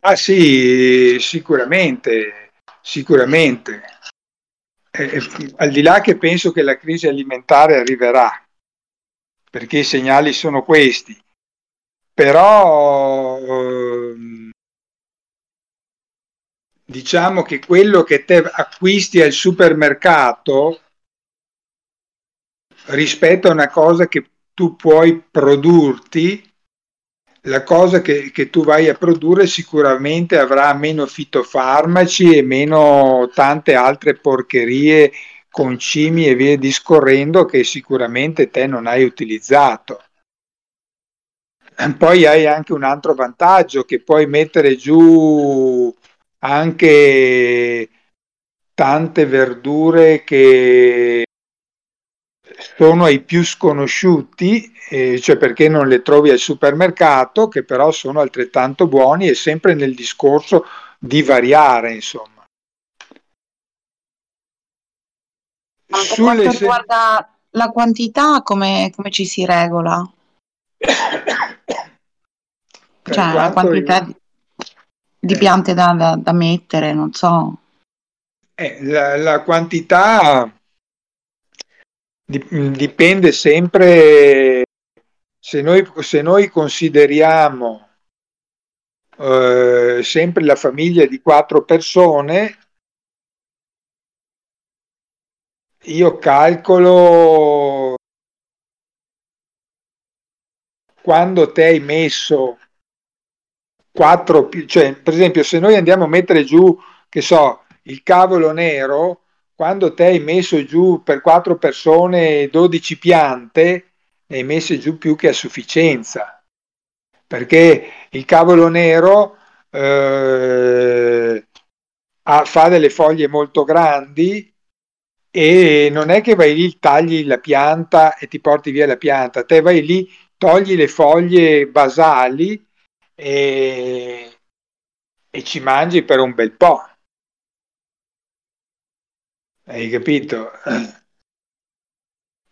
Ah sì, sicuramente, sicuramente. Eh, al di là che penso che la crisi alimentare arriverà, perché i segnali sono questi, però eh, diciamo che quello che te acquisti al supermercato rispetto a una cosa che tu puoi produrti la cosa che, che, tu vai a produrre sicuramente avrà meno fitofarmaci e meno tante altre porcherie concimi e via discorrendo che sicuramente te non hai utilizzato. Poi hai anche un altro vantaggio che puoi mettere giù anche tante verdure che sono ai più sconosciuti, eh, cioè perché non le trovi al supermercato, che però sono altrettanto buoni e sempre nel discorso di variare, insomma.
Per Sulle quanto riguarda la quantità, come, come, ci si regola? cioè, la quantità di, di piante da, da, da, mettere, non so.
Eh, la, la quantità dipende sempre se noi, se noi consideriamo eh, sempre la famiglia di quattro persone io calcolo quando te hai messo quattro cioè per esempio se noi andiamo a mettere giù che so il cavolo nero quando te hai messo giù per quattro persone 12 piante, ne hai messe giù più che a sufficienza, perché il cavolo nero eh, ha, fa delle foglie molto grandi e non è che vai lì, tagli la pianta e ti porti via la pianta, te vai lì, togli le foglie basali e, e ci mangi per un bel po'. Hai capito?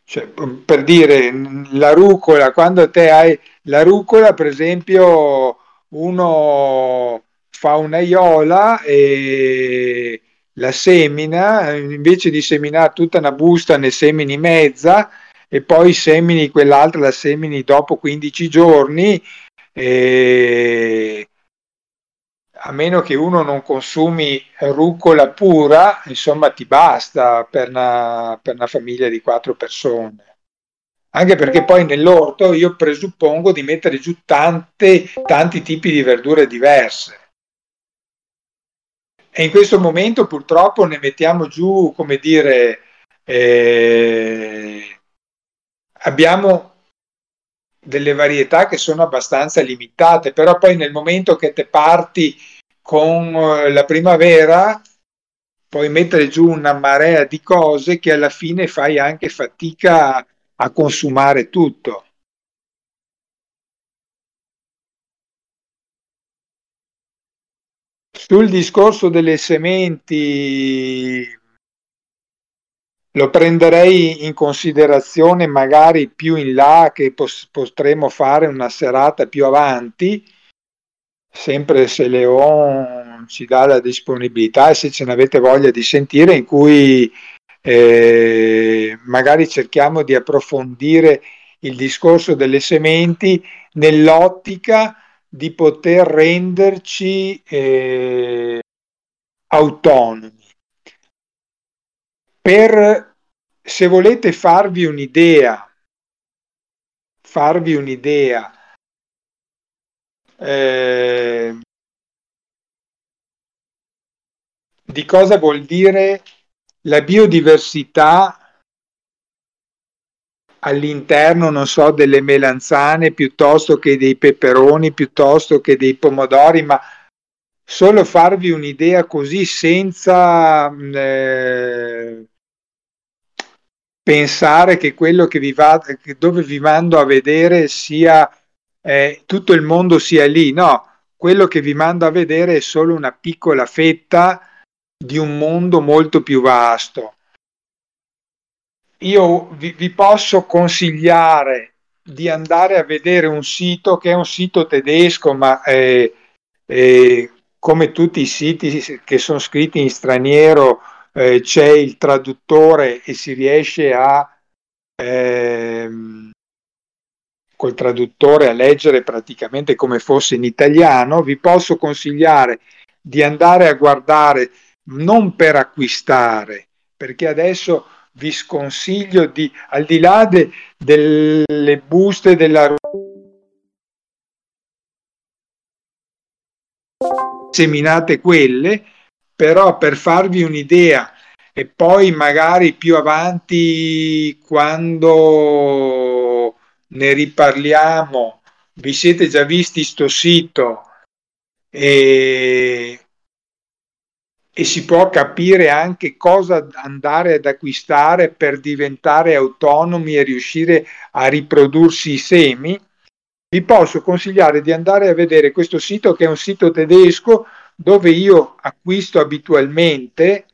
Cioè, per dire, la rucola, quando te hai la rucola, per esempio, uno fa una iola e la semina, invece di seminare tutta una busta ne semini mezza e poi semini quell'altra, la semini dopo 15 giorni e a meno che uno non consumi rucola pura, insomma ti basta per una, per una famiglia di quattro persone. Anche perché poi nell'orto io presuppongo di mettere giù tante, tanti tipi di verdure diverse. E in questo momento purtroppo ne mettiamo giù, come dire, eh, abbiamo delle varietà che sono abbastanza limitate, però poi nel momento che te parti con eh, la primavera puoi mettere giù una marea di cose che alla fine fai anche fatica a consumare tutto. Sul discorso delle sementi lo prenderei in considerazione magari più in là che pos- potremo fare una serata più avanti, sempre se Leon ci dà la disponibilità e se ce ne avete voglia di sentire, in cui eh, magari cerchiamo di approfondire il discorso delle sementi nell'ottica di poter renderci eh, autonomi per, se volete farvi un'idea, farvi un'idea, eh, di cosa vuol dire la biodiversità all'interno, non so, delle melanzane piuttosto che dei peperoni, piuttosto che dei pomodori, ma solo farvi un'idea così senza eh, pensare che quello che vi va, dove vi mando a vedere sia eh, tutto il mondo sia lì, no, quello che vi mando a vedere è solo una piccola fetta di un mondo molto più vasto. Io vi, vi posso consigliare di andare a vedere un sito che è un sito tedesco, ma eh, eh, come tutti i siti che sono scritti in straniero eh, c'è il traduttore e si riesce a ehm, col traduttore a leggere praticamente come fosse in italiano, vi posso consigliare di andare a guardare non per acquistare, perché adesso vi sconsiglio di, al di là de, delle buste della seminate quelle, però per farvi un'idea e poi magari più avanti quando ne riparliamo, vi siete già visti sto sito e, e si può capire anche cosa andare ad acquistare per diventare autonomi e riuscire a riprodursi i semi vi posso consigliare di andare a vedere questo sito che è un sito tedesco dove io acquisto abitualmente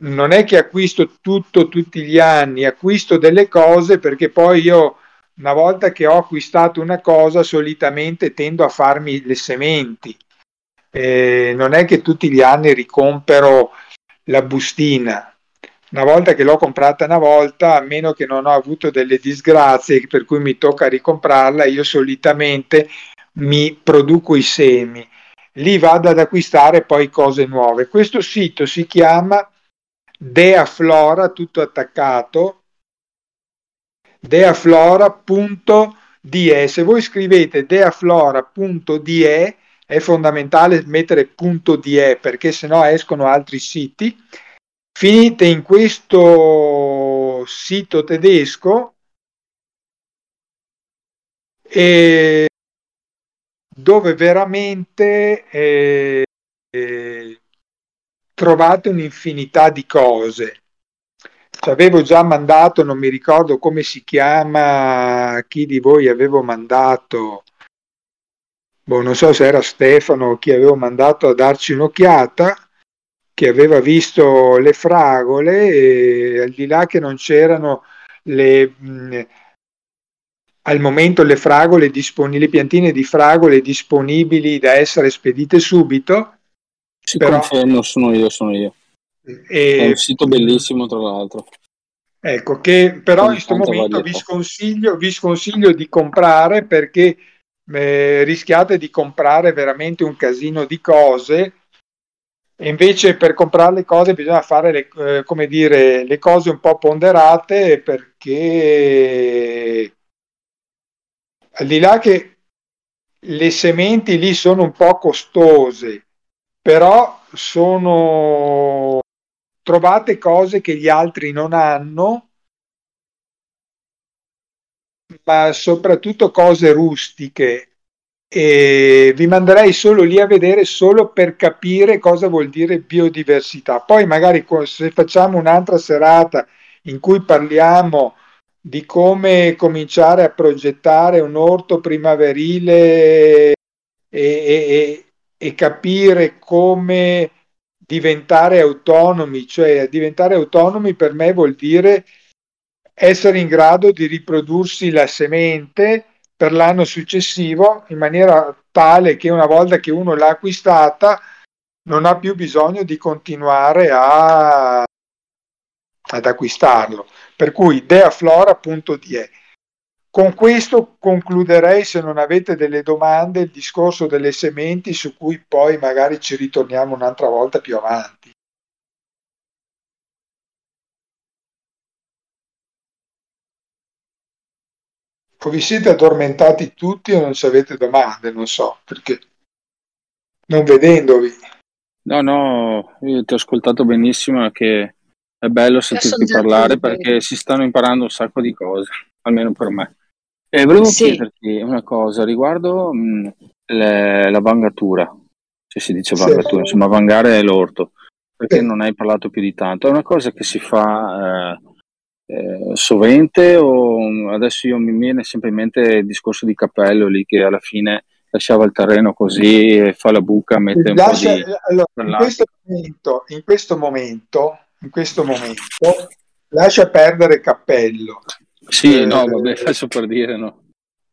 non è che acquisto tutto tutti gli anni, acquisto delle cose perché poi io una volta che ho acquistato una cosa solitamente tendo a farmi le sementi. Eh, non è che tutti gli anni ricompero la bustina, una volta che l'ho comprata una volta, a meno che non ho avuto delle disgrazie per cui mi tocca ricomprarla, io solitamente mi produco i semi. Lì vado ad acquistare poi cose nuove. Questo sito si chiama Deaflora, tutto attaccato, deaflora.de. Se voi scrivete deaflora.de è fondamentale mettere .de perché sennò escono altri siti finite in questo sito tedesco e dove veramente eh, eh, trovate un'infinità di cose. Ci avevo già mandato, non mi ricordo come si chiama, chi di voi avevo mandato, boh, non so se era Stefano o chi avevo mandato a darci un'occhiata che aveva visto le fragole e al di là che non c'erano le, mh, al momento le fragole disponibili, le piantine di fragole disponibili da essere spedite subito.
Si però, confermo, sono io, sono io. E, È un sito bellissimo, tra l'altro.
Ecco, che però Con in questo momento vi sconsiglio, vi sconsiglio di comprare perché eh, rischiate di comprare veramente un casino di cose e invece per comprare le cose bisogna fare le, eh, come dire, le cose un po' ponderate perché al di là che le sementi lì sono un po' costose, però sono trovate cose che gli altri non hanno ma soprattutto cose rustiche. E vi manderei solo lì a vedere solo per capire cosa vuol dire biodiversità. Poi magari se facciamo un'altra serata in cui parliamo di come cominciare a progettare un orto primaverile e, e, e capire come diventare autonomi, cioè diventare autonomi per me vuol dire essere in grado di riprodursi la semente per l'anno successivo in maniera tale che una volta che uno l'ha acquistata non ha più bisogno di continuare a, ad acquistarlo. Per cui deaflora.de. Con questo concluderei, se non avete delle domande, il discorso delle sementi su cui poi magari ci ritorniamo un'altra volta più avanti. O vi siete addormentati tutti o non ci avete domande, non so, perché non vedendovi.
No, no, ti ho ascoltato benissimo che è bello sentirti parlare perché si stanno imparando un sacco di cose, almeno per me. E volevo sì. chiederti una cosa riguardo mh, le, la vangatura, se si dice vangatura, sì. insomma vangare è l'orto, perché sì. non hai parlato più di tanto. È una cosa che si fa eh, eh, sovente o adesso io mi viene sempre in mente il discorso di Cappello lì che alla fine lasciava il terreno così e fa la buca, mette un Lascia, po' di...
Allora, in, questo momento, in questo momento in questo momento, lascia perdere cappello.
Sì, eh, no, vabbè, faccio per dire no.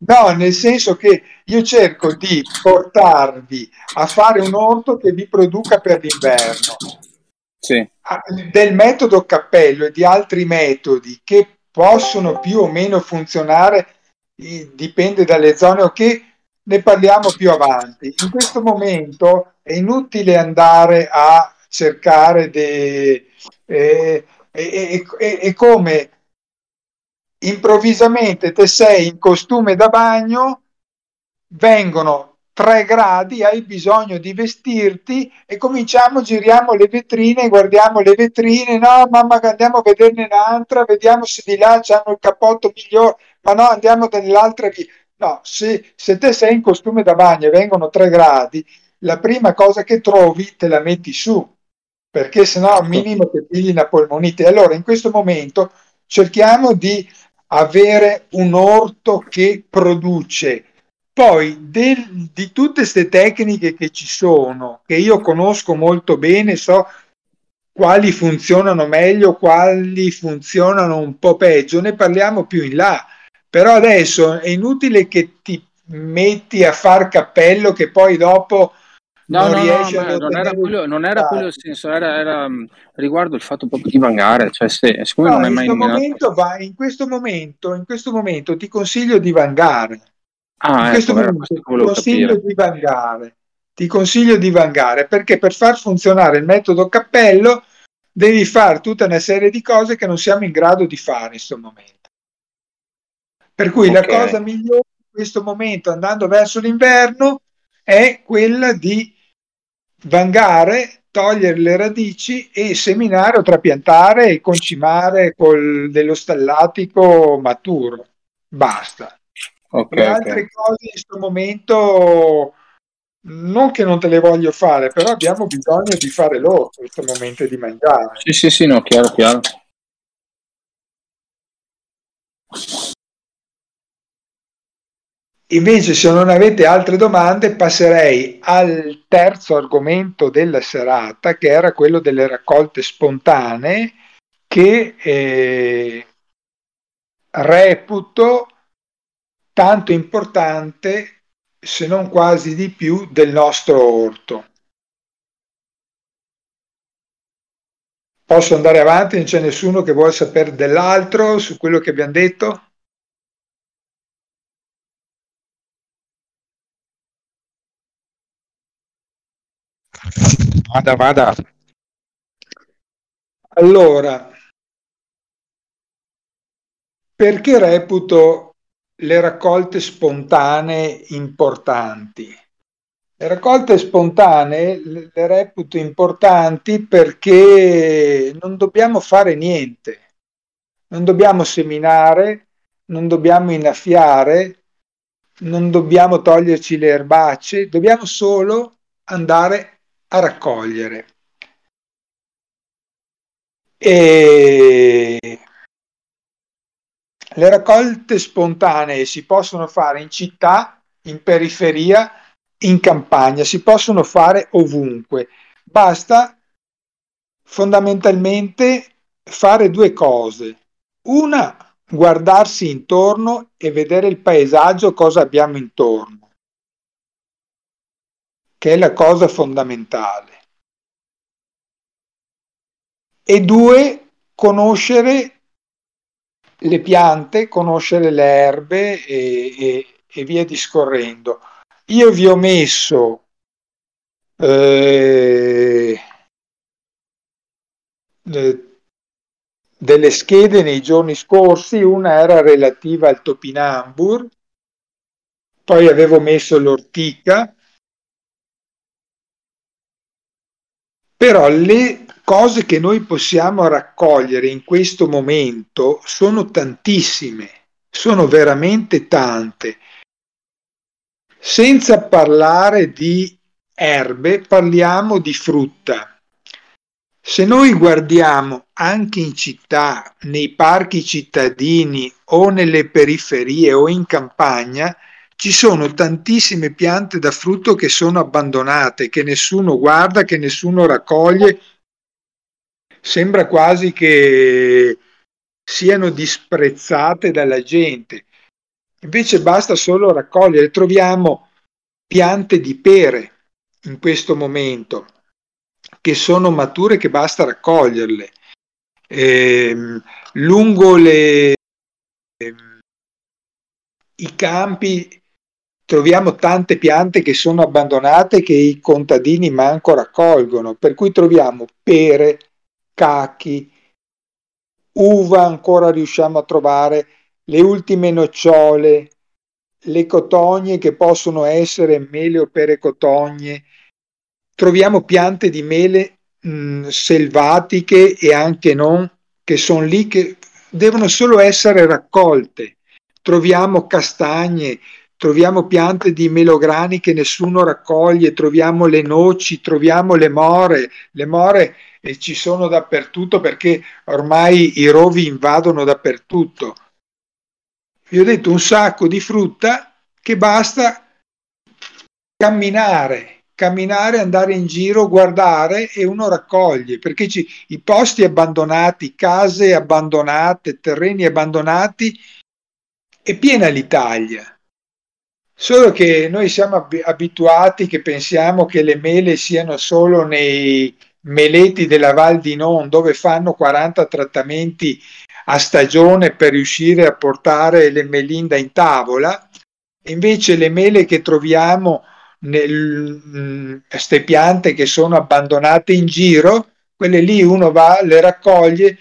No, nel senso che io cerco di portarvi a fare un orto che vi produca per l'inverno.
Sì.
Ah, del metodo cappello e di altri metodi che possono più o meno funzionare, dipende dalle zone o che ne parliamo più avanti. In questo momento è inutile andare a cercare di... Eh, è, è, è come improvvisamente te sei in costume da bagno, vengono tre gradi, hai bisogno di vestirti e cominciamo, giriamo le vetrine, guardiamo le vetrine, no mamma andiamo a vederne un'altra, vediamo se di là hanno il cappotto migliore, ma no andiamo dall'altra via. No, se, se te sei in costume da bagno e vengono tre gradi, la prima cosa che trovi te la metti su perché sennò al minimo che pigli una polmonite. Allora in questo momento cerchiamo di avere un orto che produce. Poi del, di tutte queste tecniche che ci sono, che io conosco molto bene, so quali funzionano meglio, quali funzionano un po' peggio, ne parliamo più in là. Però adesso è inutile che ti metti a far cappello che poi dopo
No, non, no, no, non, era quello, non era quello il senso, era, era mm, riguardo il fatto proprio di vangare, cioè se, siccome no, non è mai
in, momento va, in, questo momento, in questo momento ti consiglio di vangare. Ah, in ecco, questo momento ti consiglio capire. di vangare. Ti consiglio di vangare perché per far funzionare il metodo cappello devi fare tutta una serie di cose che non siamo in grado di fare in questo momento. Per cui okay. la cosa migliore in questo momento, andando verso l'inverno, è quella di vangare, togliere le radici e seminare o trapiantare e concimare con dello stallatico maturo. Basta. Okay, le altre okay. cose in questo momento non che non te le voglio fare, però abbiamo bisogno di fare loro in questo momento di mangiare.
Sì, sì, sì, no, chiaro, chiaro.
Invece, se non avete altre domande, passerei al terzo argomento della serata, che era quello delle raccolte spontanee, che eh, reputo tanto importante, se non quasi di più, del nostro orto. Posso andare avanti? Non c'è nessuno che vuole sapere dell'altro su quello che abbiamo detto?
Vada, vada.
Allora, perché reputo le raccolte spontanee importanti? Le raccolte spontanee le reputo importanti perché non dobbiamo fare niente, non dobbiamo seminare, non dobbiamo innaffiare, non dobbiamo toglierci le erbacce, dobbiamo solo andare a raccogliere. E le raccolte spontanee si possono fare in città, in periferia, in campagna, si possono fare ovunque. Basta fondamentalmente fare due cose. Una, guardarsi intorno e vedere il paesaggio, cosa abbiamo intorno, che è la cosa fondamentale. E due, conoscere le piante, conoscere le erbe e, e, e via discorrendo. Io vi ho messo eh, delle schede nei giorni scorsi, una era relativa al topinambur, poi avevo messo l'ortica, però le cose che noi possiamo raccogliere in questo momento sono tantissime, sono veramente tante. Senza parlare di erbe, parliamo di frutta. Se noi guardiamo anche in città, nei parchi cittadini o nelle periferie o in campagna, ci sono tantissime piante da frutto che sono abbandonate, che nessuno guarda, che nessuno raccoglie. Sembra quasi che siano disprezzate dalla gente. Invece basta solo raccogliere. Troviamo piante di pere in questo momento che sono mature che basta raccoglierle. Eh, lungo le, eh, i campi troviamo tante piante che sono abbandonate che i contadini manco raccolgono, per cui troviamo pere, cachi, uva ancora riusciamo a trovare, le ultime nocciole, le cotogne che possono essere mele o pere cotogne, troviamo piante di mele mh, selvatiche e anche non, che sono lì che devono solo essere raccolte. Troviamo castagne, troviamo piante di melograni che nessuno raccoglie, troviamo le noci, troviamo le more, le more eh, ci sono dappertutto perché ormai i rovi invadono dappertutto. Vi ho detto un sacco di frutta che basta camminare camminare, andare in giro, guardare e uno raccoglie, perché ci, i posti abbandonati, case abbandonate, terreni abbandonati, è piena l'Italia. Solo che noi siamo abituati che pensiamo che le mele siano solo nei meleti della Val di Non, dove fanno 40 trattamenti a stagione per riuscire a portare le melinda in tavola. Invece le mele che troviamo queste piante che sono abbandonate in giro, quelle lì uno va, le raccoglie,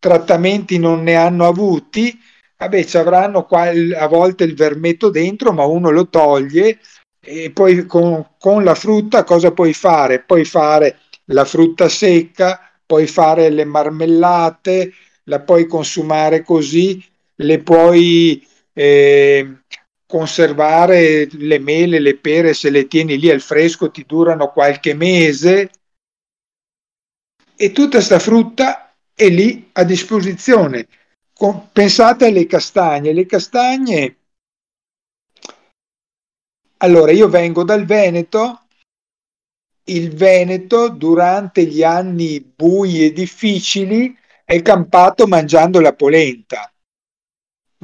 trattamenti non ne hanno avuti, vabbè ci avranno qua a volte il vermetto dentro, ma uno lo toglie e poi con, con la frutta cosa puoi fare? Puoi fare la frutta secca, puoi fare le marmellate, la puoi consumare così, le puoi eh, conservare le mele, le pere, se le tieni lì al fresco ti durano qualche mese e tutta questa frutta è lì a disposizione. Con, pensate alle castagne, le castagne allora io vengo dal Veneto, il Veneto durante gli anni bui e difficili è campato mangiando la polenta.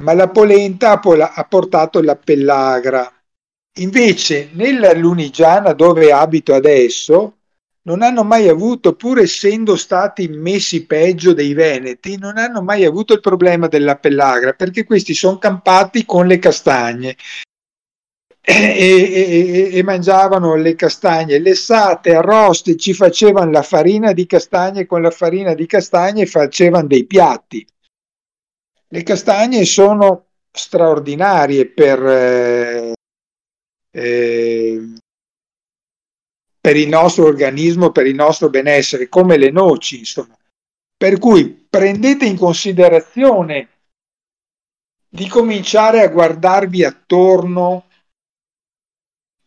Ma la polenta ha portato la pellagra. Invece nella Lunigiana dove abito adesso non hanno mai avuto, pur essendo stati messi peggio dei veneti, non hanno mai avuto il problema della pellagra perché questi sono campati con le castagne e, e, e, mangiavano le castagne lessate, arroste, ci facevano la farina di castagne con la farina di castagne facevano dei piatti. Le castagne sono straordinarie per, eh, eh, per il nostro organismo, per il nostro benessere, come le noci, insomma. Per cui prendete in considerazione di cominciare a guardarvi attorno.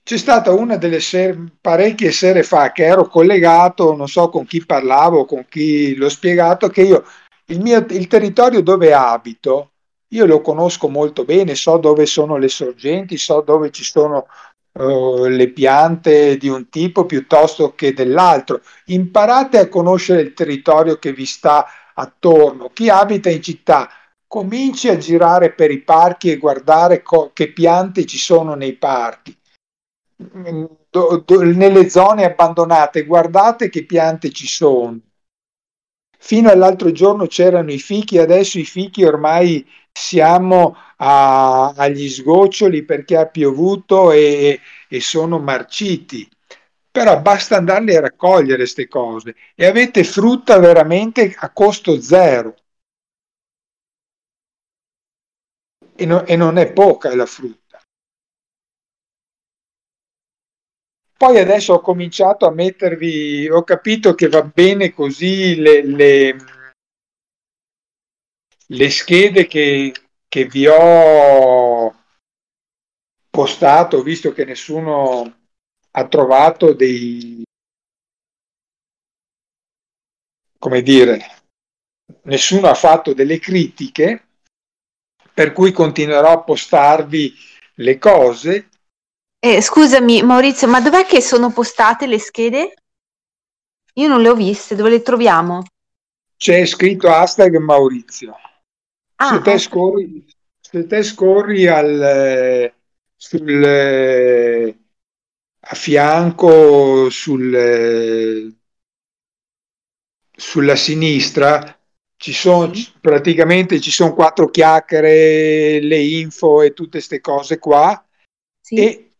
C'è stata una delle sere, parecchie sere fa che ero collegato, non so con chi parlavo, con chi l'ho spiegato, che io il, mio, il territorio dove abito, io lo conosco molto bene, so dove sono le sorgenti, so dove ci sono uh, le piante di un tipo piuttosto che dell'altro. Imparate a conoscere il territorio che vi sta attorno. Chi abita in città cominci a girare per i parchi e guardare co- che piante ci sono nei parchi. Mm, do, do, nelle zone abbandonate, guardate che piante ci sono. Fino all'altro giorno c'erano i fichi, adesso i fichi ormai siamo a, agli sgoccioli perché ha piovuto e, e sono marciti. Però basta andarli a raccogliere queste cose e avete frutta veramente a costo zero. e, no, e non è poca la frutta. Poi adesso ho cominciato a mettervi, ho capito che va bene così le, le, le schede che, che vi ho postato, visto che nessuno ha trovato dei, come dire, nessuno ha fatto delle critiche, per cui continuerò a postarvi le cose.
Eh, scusami Maurizio, ma dov'è che sono postate le schede? Io non le ho viste, dove le troviamo?
C'è scritto hashtag Maurizio. Ah, se, te scorri, se te scorri al, sul, a fianco sul, sulla sinistra ci sono sì. praticamente ci sono quattro chiacchiere, le info e tutte queste cose qua sì. e,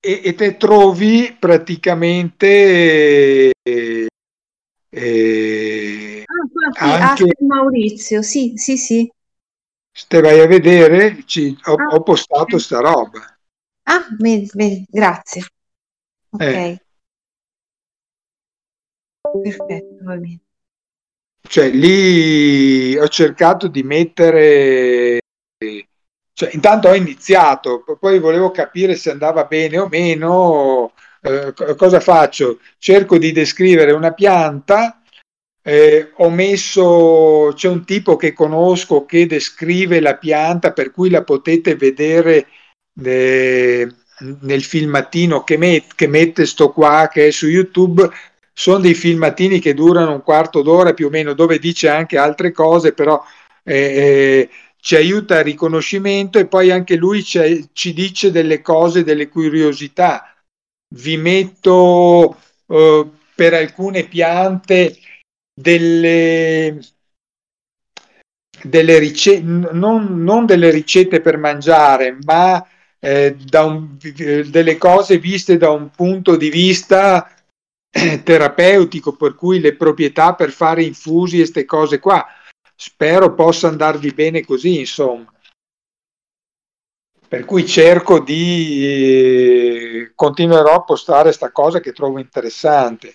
e, e, te trovi praticamente eh,
eh, ah, anche ah, Maurizio, sì, sì, sì.
Se vai a vedere, ci, ho, ah, ho, postato okay. sta roba.
Ah, vedi, vedi, grazie. Ok. Eh. Perfetto, va bene.
Cioè, lì ho cercato di mettere, cioè, intanto ho iniziato, poi volevo capire se andava bene o meno. Eh, cosa faccio? Cerco di descrivere una pianta. Eh, ho messo, c'è un tipo che conosco che descrive la pianta, per cui la potete vedere eh, nel filmatino che, met, che mette sto qua, che è su YouTube sono dei filmatini che durano un quarto d'ora più o meno, dove dice anche altre cose, però eh, eh, ci aiuta al riconoscimento e poi anche lui ci, ci dice delle cose, delle curiosità. Vi metto eh, per alcune piante delle, delle ricette, non, non, delle ricette per mangiare, ma eh, un, delle cose viste da un punto di vista terapeutico, per cui le proprietà per fare infusi e queste cose qua. Spero possa andarvi bene così, insomma. Per cui cerco di eh, continuerò a postare questa cosa che trovo interessante.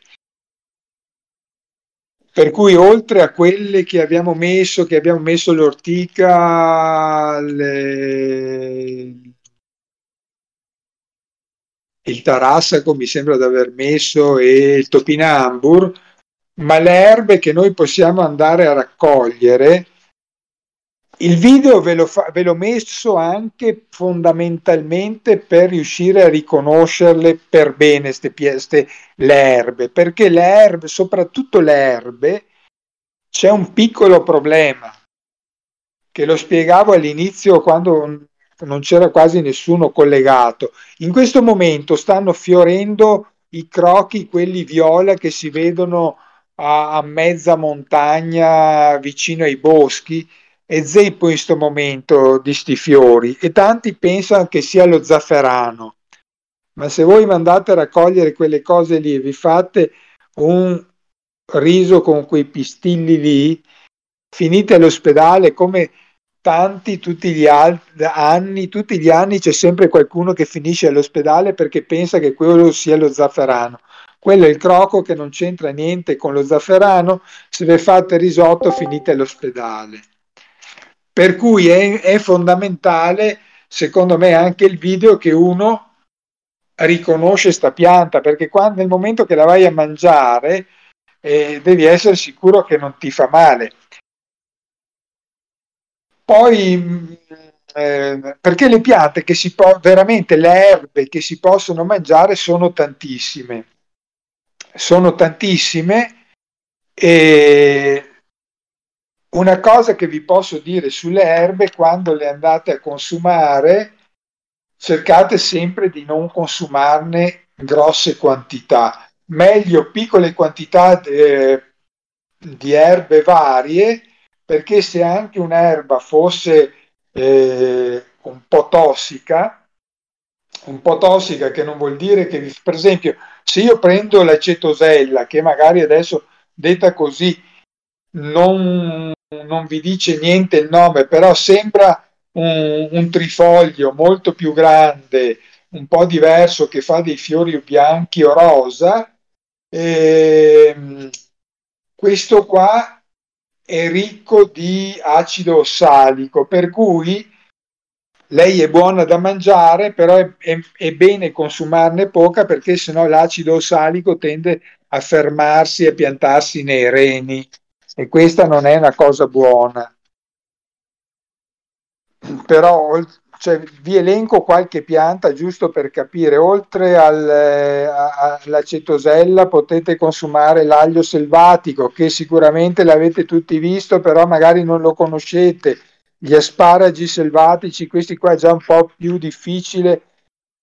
Per cui oltre a quelle che abbiamo messo, che abbiamo messo l'ortica, le, il tarassaco mi sembra di aver messo e il topinambur, ma le erbe che noi possiamo andare a raccogliere, il video ve fa- ve l'ho messo anche fondamentalmente per riuscire a riconoscerle per bene ste, ste, le erbe, perché le erbe, soprattutto le erbe, c'è un piccolo problema che lo spiegavo all'inizio quando non c'era quasi nessuno collegato. In questo momento stanno fiorendo i crochi, quelli viola che si vedono a, a mezza montagna vicino ai boschi. E zeppo in questo momento di sti fiori e tanti pensano che sia lo zafferano. Ma se voi mandate a raccogliere quelle cose lì e vi fate un riso con quei pistilli lì, finite all'ospedale come tanti tutti gli anni, tutti gli anni c'è sempre qualcuno che finisce all'ospedale perché pensa che quello sia lo zafferano. Quello è il croco che non c'entra niente con lo zafferano, se vi fate risotto finite all'ospedale. Per cui è, è fondamentale, secondo me, anche il video che uno riconosce sta pianta, perché quando, nel momento che la vai a mangiare eh, devi essere sicuro che non ti fa male. Poi, mm, eh, perché le piante che si possono, veramente le erbe che si possono mangiare sono tantissime, sono tantissime e una cosa che vi posso dire sulle erbe, quando le andate a consumare, cercate sempre di non consumarne grosse quantità. Meglio piccole quantità eh, di erbe varie, perché se anche un'erba fosse eh, un po' tossica, un po' tossica che non vuol dire che, per esempio, se io prendo l'acetosella, che magari adesso detta così non non vi dice niente il nome, però sembra un, un, trifoglio molto più grande, un po' diverso, che fa dei fiori bianchi o rosa. E, ehm, questo qua è ricco di acido ossalico, per cui lei è buona da mangiare, però è, è, è bene consumarne poca perché sennò l'acido ossalico tende a fermarsi e piantarsi nei reni e questa non è una cosa buona. Però cioè, vi elenco qualche pianta giusto per capire, oltre al, all'acetosella potete consumare l'aglio selvatico che sicuramente l'avete tutti visto, però magari non lo conoscete. Gli asparagi selvatici, questi qua è già un po' più difficile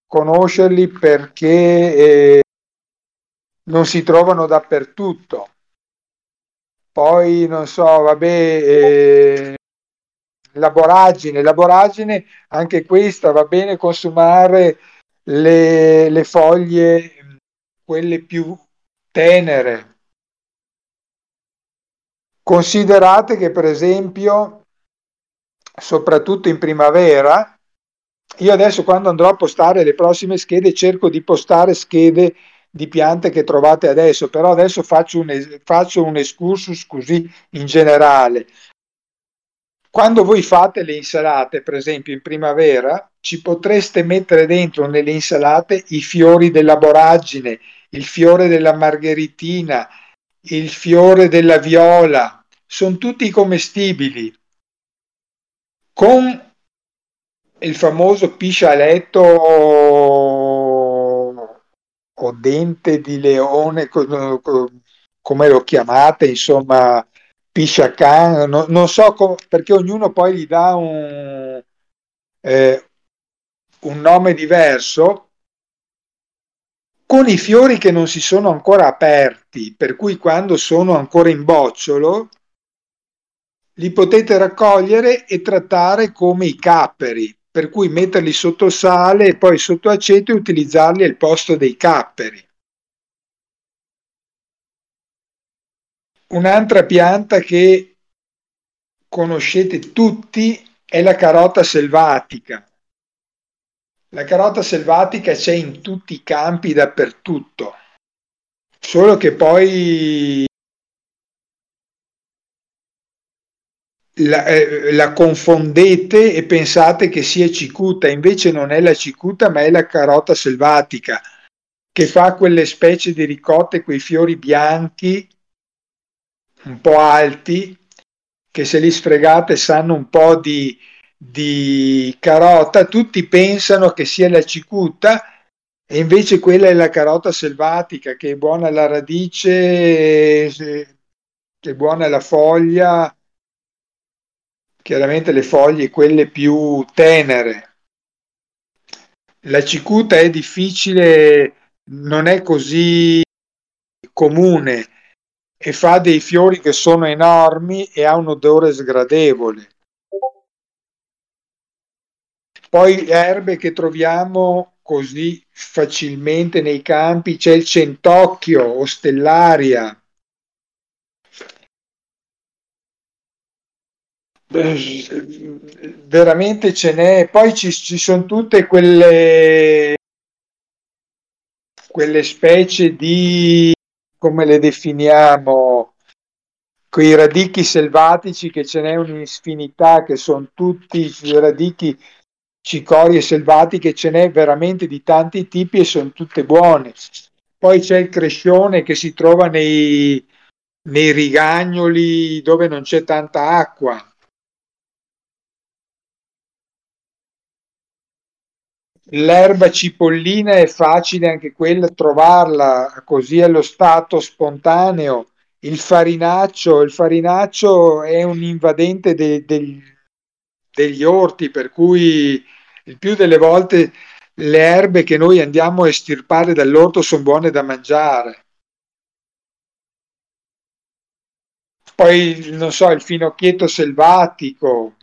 conoscerli perché eh, non si trovano dappertutto poi non so, vabbè, eh, la boragine, la boragine, anche questa va bene consumare le, le foglie, quelle più tenere. Considerate che per esempio, soprattutto in primavera, io adesso quando andrò a postare le prossime schede cerco di postare schede di piante che trovate adesso, però adesso faccio un, faccio un excursus così in generale. Quando voi fate le insalate, per esempio in primavera, ci potreste mettere dentro nelle insalate i fiori della boragine, il fiore della margheritina, il fiore della viola, sono tutti commestibili. Con il famoso piscialetto o dente di leone, come lo chiamate, insomma, pisciacan, no, non so com- perché ognuno poi gli dà un, eh, un nome diverso, con i fiori che non si sono ancora aperti, per cui quando sono ancora in bocciolo, li potete raccogliere e trattare come i capperi per cui metterli sotto sale e poi sotto aceto e utilizzarli al posto dei capperi. Un'altra pianta che conoscete tutti è la carota selvatica. La carota selvatica c'è in tutti i campi dappertutto, solo che poi la, eh, la, confondete e pensate che sia cicuta, invece non è la cicuta ma è la carota selvatica che fa quelle specie di ricotte, quei fiori bianchi un po' alti che se li sfregate sanno un po' di, di carota, tutti pensano che sia la cicuta e invece quella è la carota selvatica che è buona la radice, che è buona la foglia chiaramente le foglie quelle più tenere. La cicuta è difficile, non è così comune e fa dei fiori che sono enormi e ha un odore sgradevole. Poi erbe che troviamo così facilmente nei campi, c'è il centocchio o veramente ce n'è. Poi ci, ci sono tutte quelle, quelle specie di, come le definiamo, quei radicchi selvatici che ce n'è un'infinità, che sono tutti radicchi cicorie selvatiche, ce n'è veramente di tanti tipi e sono tutte buone. Poi c'è il crescione che si trova nei, nei rigagnoli dove non c'è tanta acqua. L'erba cipollina è facile anche quella trovarla così allo stato spontaneo. Il farinaccio, il farinaccio è un invadente de, de, degli orti, per cui il più delle volte le erbe che noi andiamo a estirpare dall'orto sono buone da mangiare. Poi, non so, il finocchietto selvatico,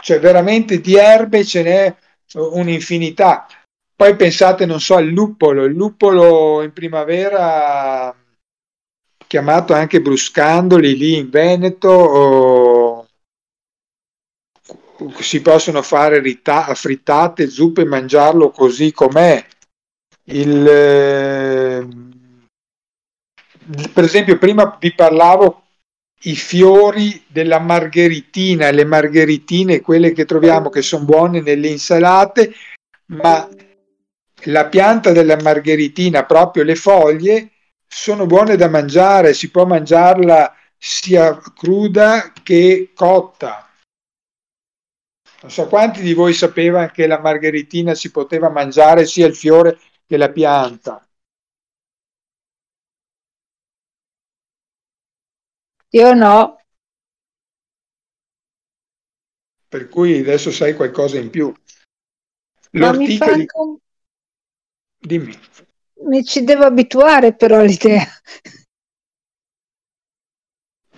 cioè veramente di erbe ce n'è un'infinità. Poi pensate, non so, al luppolo, il luppolo in primavera, chiamato anche bruscandoli lì in Veneto, o si possono fare rita- frittate, zuppe e mangiarlo così com'è. Il, eh, per esempio, prima vi parlavo i fiori della margheritina, le margheritine, quelle che troviamo che sono buone nelle insalate, ma la pianta della margheritina, proprio le foglie, sono buone da mangiare, si può mangiarla sia cruda che cotta. Non so quanti di voi sapevano che la margheritina si poteva mangiare sia il fiore che la pianta.
Io no.
Per cui adesso sai qualcosa in più.
Ma mi
L'ortica di...
un-
Dimmi.
Mi ci devo abituare però all'idea.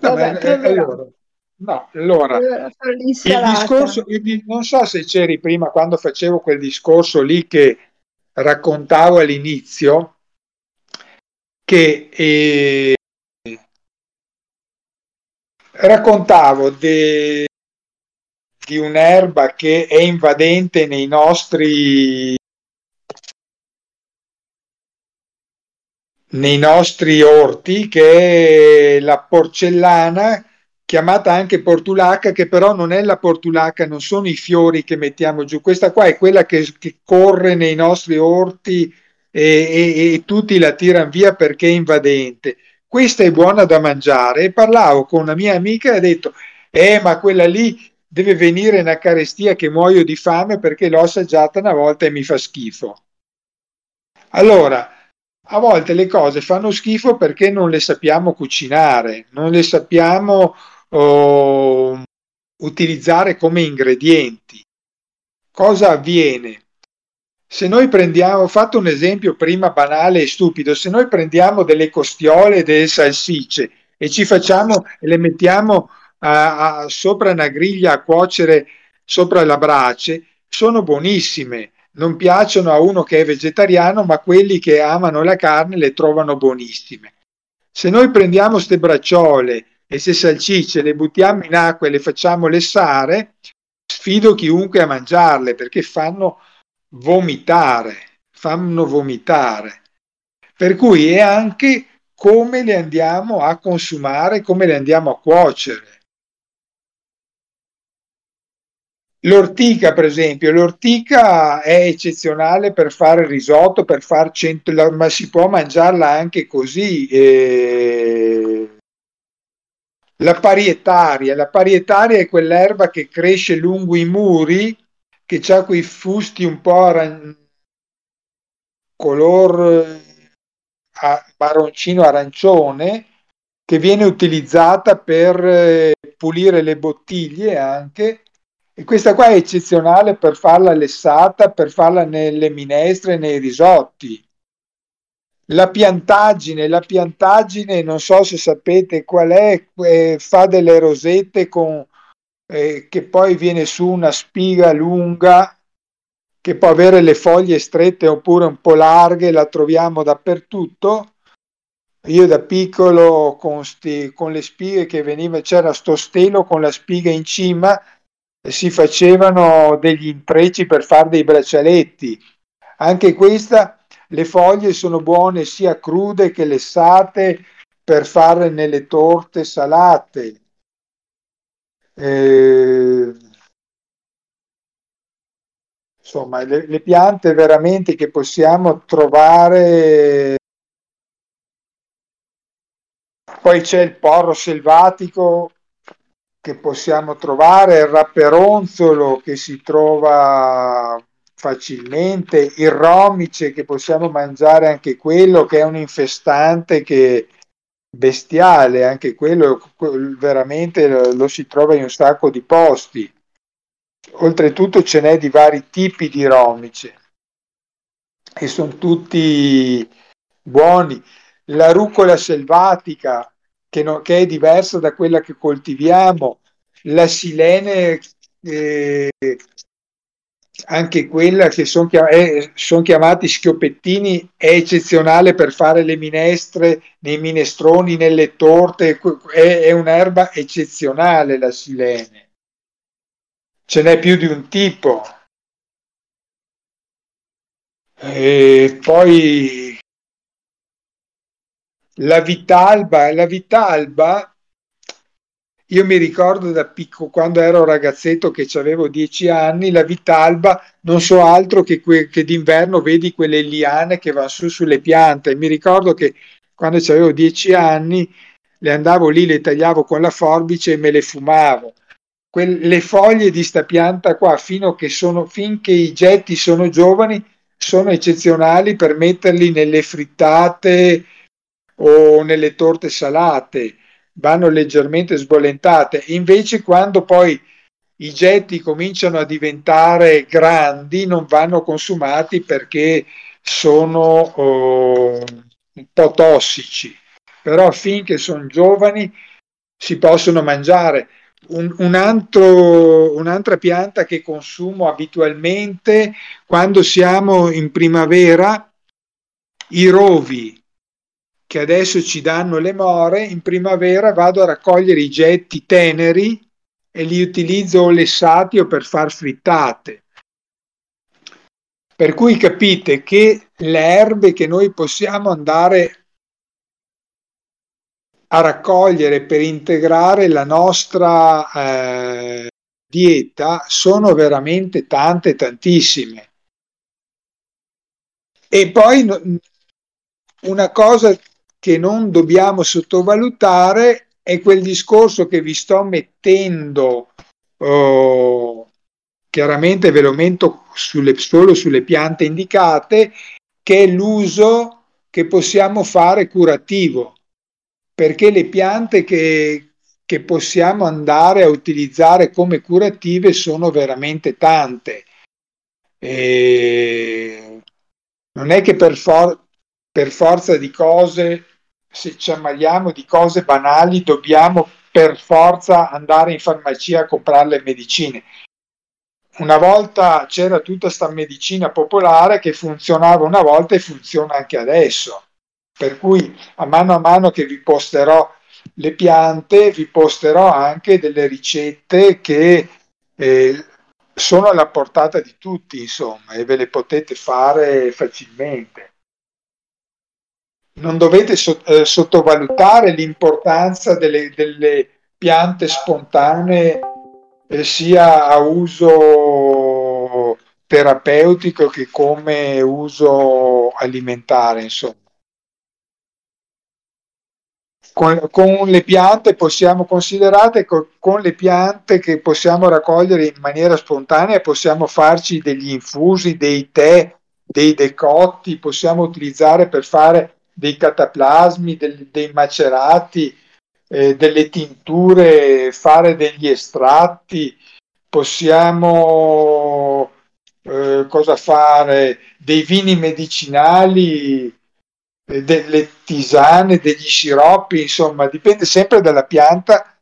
No,
Vabbè,
eh, allora, no, allora, il discorso, il non so se c'eri prima quando facevo quel discorso lì che raccontavo all'inizio, che eh, raccontavo de- di un'erba che è invadente nei nostri nei nostri orti che è la porcellana chiamata anche portulaca che però non è la portulaca non sono i fiori che mettiamo giù. Questa qua è quella che, che corre nei nostri orti e, e- e tutti la tirano via perché è invadente questa è buona da mangiare e parlavo con una mia amica e ha detto eh ma quella lì deve venire in carestia che muoio di fame perché l'ho assaggiata una volta e mi fa schifo allora a volte le cose fanno schifo perché non le sappiamo cucinare, non le sappiamo oh, utilizzare come ingredienti. Cosa avviene? Se noi prendiamo, ho fatto un esempio prima banale e stupido, se noi prendiamo delle costiole e delle salsicce e ci facciamo le mettiamo a- a- sopra una griglia a cuocere sopra la brace, sono buonissime non piacciono a uno che è vegetariano, ma quelli che amano la carne le trovano buonissime. Se noi prendiamo queste bracciole e queste salsicce, le buttiamo in acqua e le facciamo lessare, sfido chiunque a mangiarle perché fanno vomitare, fanno vomitare. Per cui è anche come le andiamo a consumare, come le andiamo a cuocere. L'ortica, per esempio, l'ortica è eccezionale per fare risotto, per far cento, ma si può mangiarla anche così. eh. La parietaria, la parietaria è quell'erba che cresce lungo i muri, che ha quei fusti un po' aran- color eh, marroncino arancione, che viene utilizzata per eh, pulire le bottiglie anche e questa qua è eccezionale per farla lessata, per farla nelle minestre, nei risotti. La piantaggine, la piantaggine, non so se sapete qual è, eh, fa delle rosette con, eh, che poi viene su una spiga lunga che può avere le foglie strette oppure un po' larghe, la troviamo dappertutto. Io da piccolo con, sti, con le spighe che veniva, c'era sto stelo con la spiga in cima si facevano degli intrecci per fare dei braccialetti. Anche questa, le foglie sono buone sia crude che lessate per fare nelle torte salate. Eh, insomma, le, le, piante veramente che possiamo trovare. Poi c'è il porro selvatico che possiamo trovare, il rapperonzolo che si trova facilmente, il romice che possiamo mangiare anche quello che è un infestante che bestiale, anche quello veramente lo, si trova in un sacco di posti. Oltretutto ce n'è di vari tipi di romice e sono tutti buoni. La rucola selvatica che, no, che è diversa da quella che coltiviamo, la silene, eh, anche quella che sono chiam- eh, son chiamati schioppettini, è eccezionale per fare le minestre, nei minestroni, nelle torte, è, è un'erba eccezionale la silene. Ce n'è più di un tipo. E poi la Vitalba, la Vitalba, io mi ricordo da piccolo, quando ero ragazzetto che avevo dieci anni, la Vitalba non so altro che, que, che d'inverno vedi quelle liane che vanno su sulle piante. Mi ricordo che quando avevo dieci anni le andavo lì, le tagliavo con la forbice e me le fumavo. Que- le foglie di sta pianta qua, sono, finché i getti sono giovani, sono eccezionali per metterli nelle frittate, o nelle torte salate vanno leggermente sbollentate. Invece quando poi i getti cominciano a diventare grandi non vanno consumati perché sono oh, un po' tossici. Però finché sono giovani si possono mangiare. Un, un altro, un'altra pianta che consumo abitualmente quando siamo in primavera, i rovi che adesso ci danno le more, in primavera vado a raccogliere i getti teneri e li utilizzo lessati o per far frittate. Per cui capite che le erbe che noi possiamo andare a raccogliere per integrare la nostra eh, dieta sono veramente tante, tantissime. E poi una cosa che non dobbiamo sottovalutare è quel discorso che vi sto mettendo, oh, chiaramente ve lo metto sulle, solo sulle piante indicate, che è l'uso che possiamo fare curativo, perché le piante che, che possiamo andare a utilizzare come curative sono veramente tante. E non è che per, for- per forza di cose se ci ammaliamo di cose banali dobbiamo per forza andare in farmacia a comprare le medicine. Una volta c'era tutta questa medicina popolare che funzionava una volta e funziona anche adesso. Per cui a mano a mano che vi posterò le piante, vi posterò anche delle ricette che eh, sono alla portata di tutti, insomma, e ve le potete fare facilmente non dovete so, eh, sottovalutare l'importanza delle, delle piante spontanee eh, sia a uso terapeutico che come uso alimentare, insomma. Con, con, le piante possiamo considerare con, con le piante che possiamo raccogliere in maniera spontanea possiamo farci degli infusi, dei tè, dei decotti, possiamo utilizzare per fare dei cataplasmi, del, dei macerati, eh, delle tinture, fare degli estratti, possiamo eh, cosa fare? Dei vini medicinali, eh, delle tisane, degli sciroppi, insomma, dipende sempre dalla pianta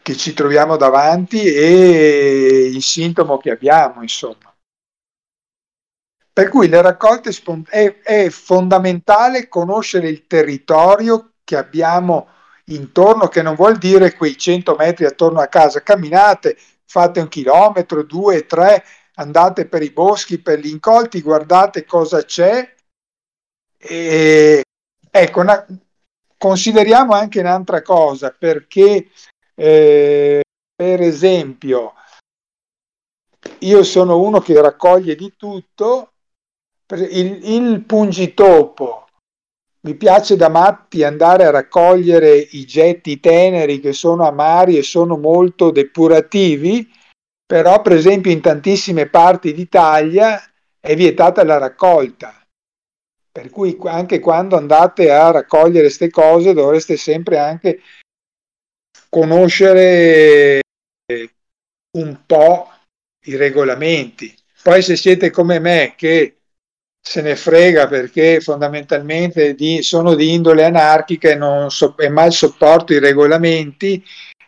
che ci troviamo davanti e il sintomo che abbiamo, insomma. Per cui le raccolte spont- è, è fondamentale conoscere il territorio che abbiamo intorno, che non vuol dire quei 100 metri attorno a casa. Camminate, fate un chilometro, due, tre, andate per i boschi, per gli incolti, guardate cosa c'è. E, ecco, una, consideriamo anche un'altra cosa, perché eh, per esempio io sono uno che raccoglie di tutto, il, il pungitopo mi piace da matti andare a raccogliere i getti teneri che sono amari e sono molto depurativi, però per esempio in tantissime parti d'Italia è vietata la raccolta. Per cui anche quando andate a raccogliere queste cose dovreste sempre anche conoscere un po' i regolamenti. Poi se siete come me che se ne frega perché fondamentalmente di, sono di indole anarchica e, non so, e mal sopporto i regolamenti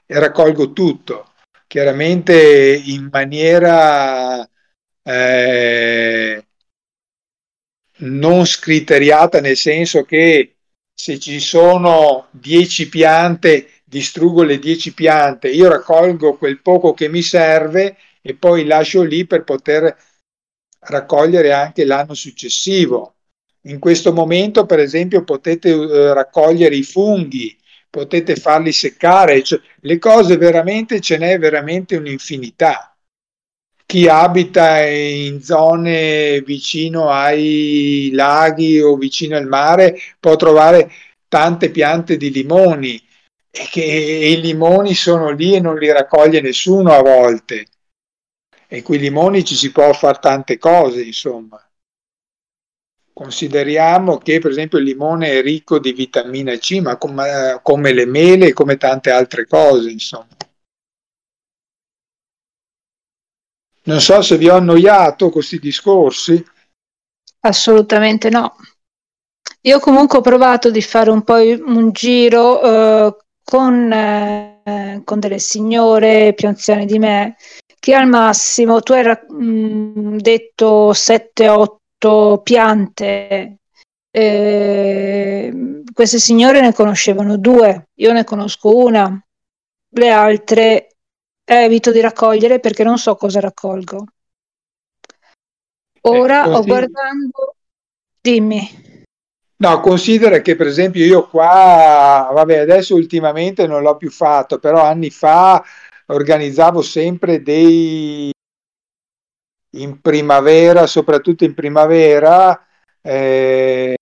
e raccolgo tutto, chiaramente in maniera eh, non scriteriata nel senso che se ci sono 10 piante distruggo le 10 piante, io raccolgo quel poco che mi serve e poi lascio lì per poter raccogliere anche l'anno successivo. In questo momento, per esempio, potete eh, raccogliere i funghi, potete farli seccare, cioè, le cose veramente ce n'è veramente un'infinità. Chi abita in zone vicino ai laghi o vicino al mare può trovare tante piante di limoni e che i limoni sono lì e non li raccoglie nessuno a volte e limoni ci si può fare tante cose, insomma. Consideriamo che per esempio il limone è ricco di vitamina C, ma come, come le mele e come tante altre cose, insomma. Non so se vi ho annoiato questi discorsi.
Assolutamente no. Io comunque ho provato di fare un po' un giro eh, con, eh, con delle signore più anziane di me che al massimo tu hai mh, detto 7-8 piante. Eh, queste signore ne conoscevano due, io ne conosco una, le altre evito di raccogliere perché non so cosa raccolgo. Ora eh, ho guardando, dimmi.
No, considera che per esempio io qua, vabbè, adesso ultimamente non l'ho più fatto, però anni fa organizzavo sempre dei in primavera, soprattutto in primavera, eh,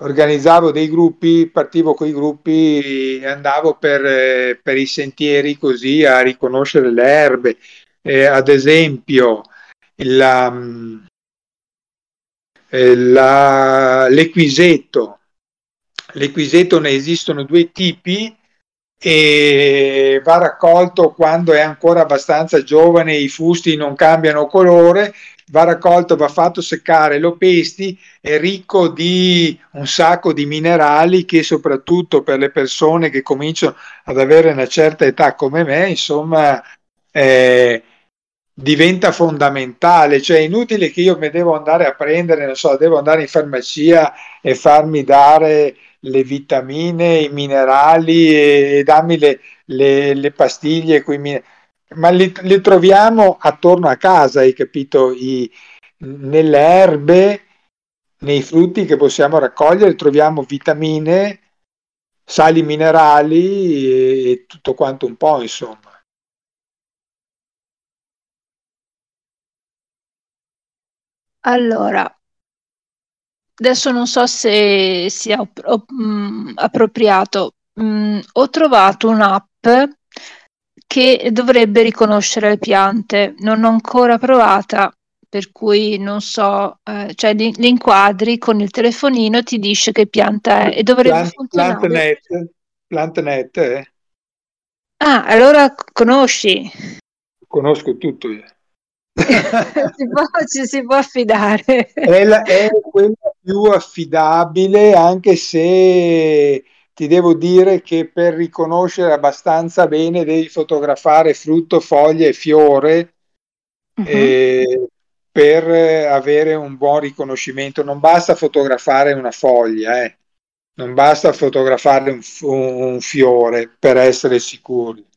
organizzavo dei gruppi, partivo con i gruppi, andavo per, eh, per, i sentieri così a riconoscere le erbe. Eh, ad esempio, la, eh, la, l'equiseto. L'equiseto ne esistono due tipi, e va raccolto quando è ancora abbastanza giovane, i fusti non cambiano colore, va raccolto, va fatto seccare, lo pesti, è ricco di un sacco di minerali che soprattutto per le persone che cominciano ad avere una certa età come me, insomma, eh, diventa fondamentale, cioè è inutile che io mi devo andare a prendere, non so, devo andare in farmacia e farmi dare le vitamine, i minerali e, dammi le, le, le pastiglie, min- ma li, li, troviamo attorno a casa, hai capito? I, nelle erbe, nei frutti che possiamo raccogliere, troviamo vitamine, sali minerali e, e tutto quanto un po', insomma.
Allora, adesso non so se sia mm, appropriato. Mh, mm, ho trovato un'app che dovrebbe riconoscere le piante. Non l'ho ancora provata, per cui non so, eh, cioè li, li, inquadri con il telefonino, ti dice che pianta è e dovrebbe Plant, funzionare.
PlantNet, PlantNet eh?
Ah, allora conosci?
Conosco tutto io.
si può, ci si può affidare.
È, la, è quella più affidabile, anche se ti devo dire che per riconoscere abbastanza bene devi fotografare frutto, foglia e fiore uh-huh. eh, per avere un buon riconoscimento. Non basta fotografare una foglia, eh. non basta fotografare un, un fiore per essere sicuri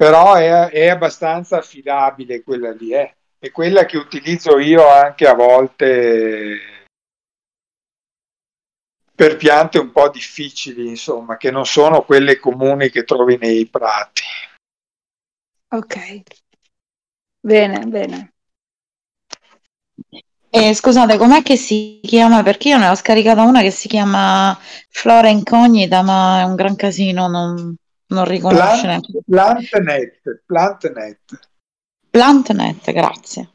però è, è abbastanza affidabile quella lì, eh. è quella che utilizzo io anche a volte per piante un po' difficili, insomma, che non sono quelle comuni che trovi nei prati.
Ok, bene, bene.
Eh, scusate, com'è che si chiama? Perché io ne ho scaricata una che si chiama Flora Incognita, ma è un gran casino, non, non riconosce
Plant, PlantNet, PlantNet.
PlantNet, grazie.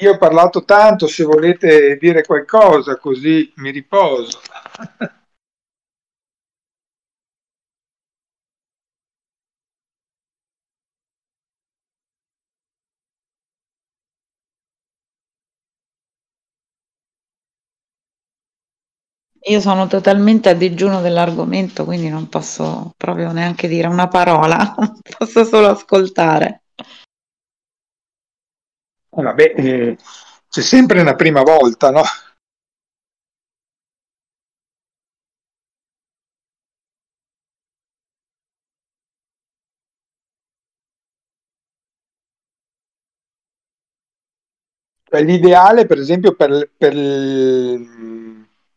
Io ho parlato tanto, se volete dire qualcosa, così mi riposo.
Io sono totalmente a digiuno dell'argomento, quindi non posso proprio neanche dire una parola, posso solo ascoltare.
Vabbè, eh, c'è sempre una prima volta, no? L'ideale, per esempio, per, per,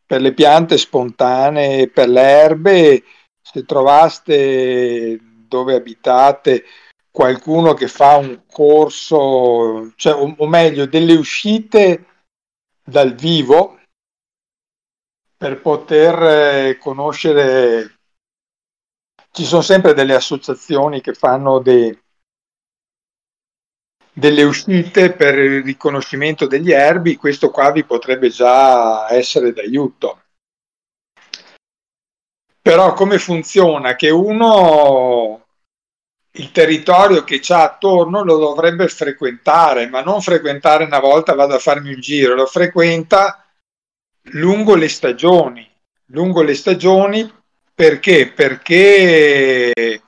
per, le piante spontanee, per le erbe, se trovaste dove abitate qualcuno che fa un corso, cioè, o, o meglio, delle uscite dal vivo per poter eh, conoscere. Ci sono sempre delle associazioni che fanno dei, delle uscite per il riconoscimento degli erbi, questo qua vi potrebbe già essere d'aiuto. Però come funziona? Che uno il territorio che c'ha attorno lo dovrebbe frequentare, ma non frequentare una volta vado a farmi un giro, lo frequenta lungo le stagioni. Lungo le stagioni perché? Perché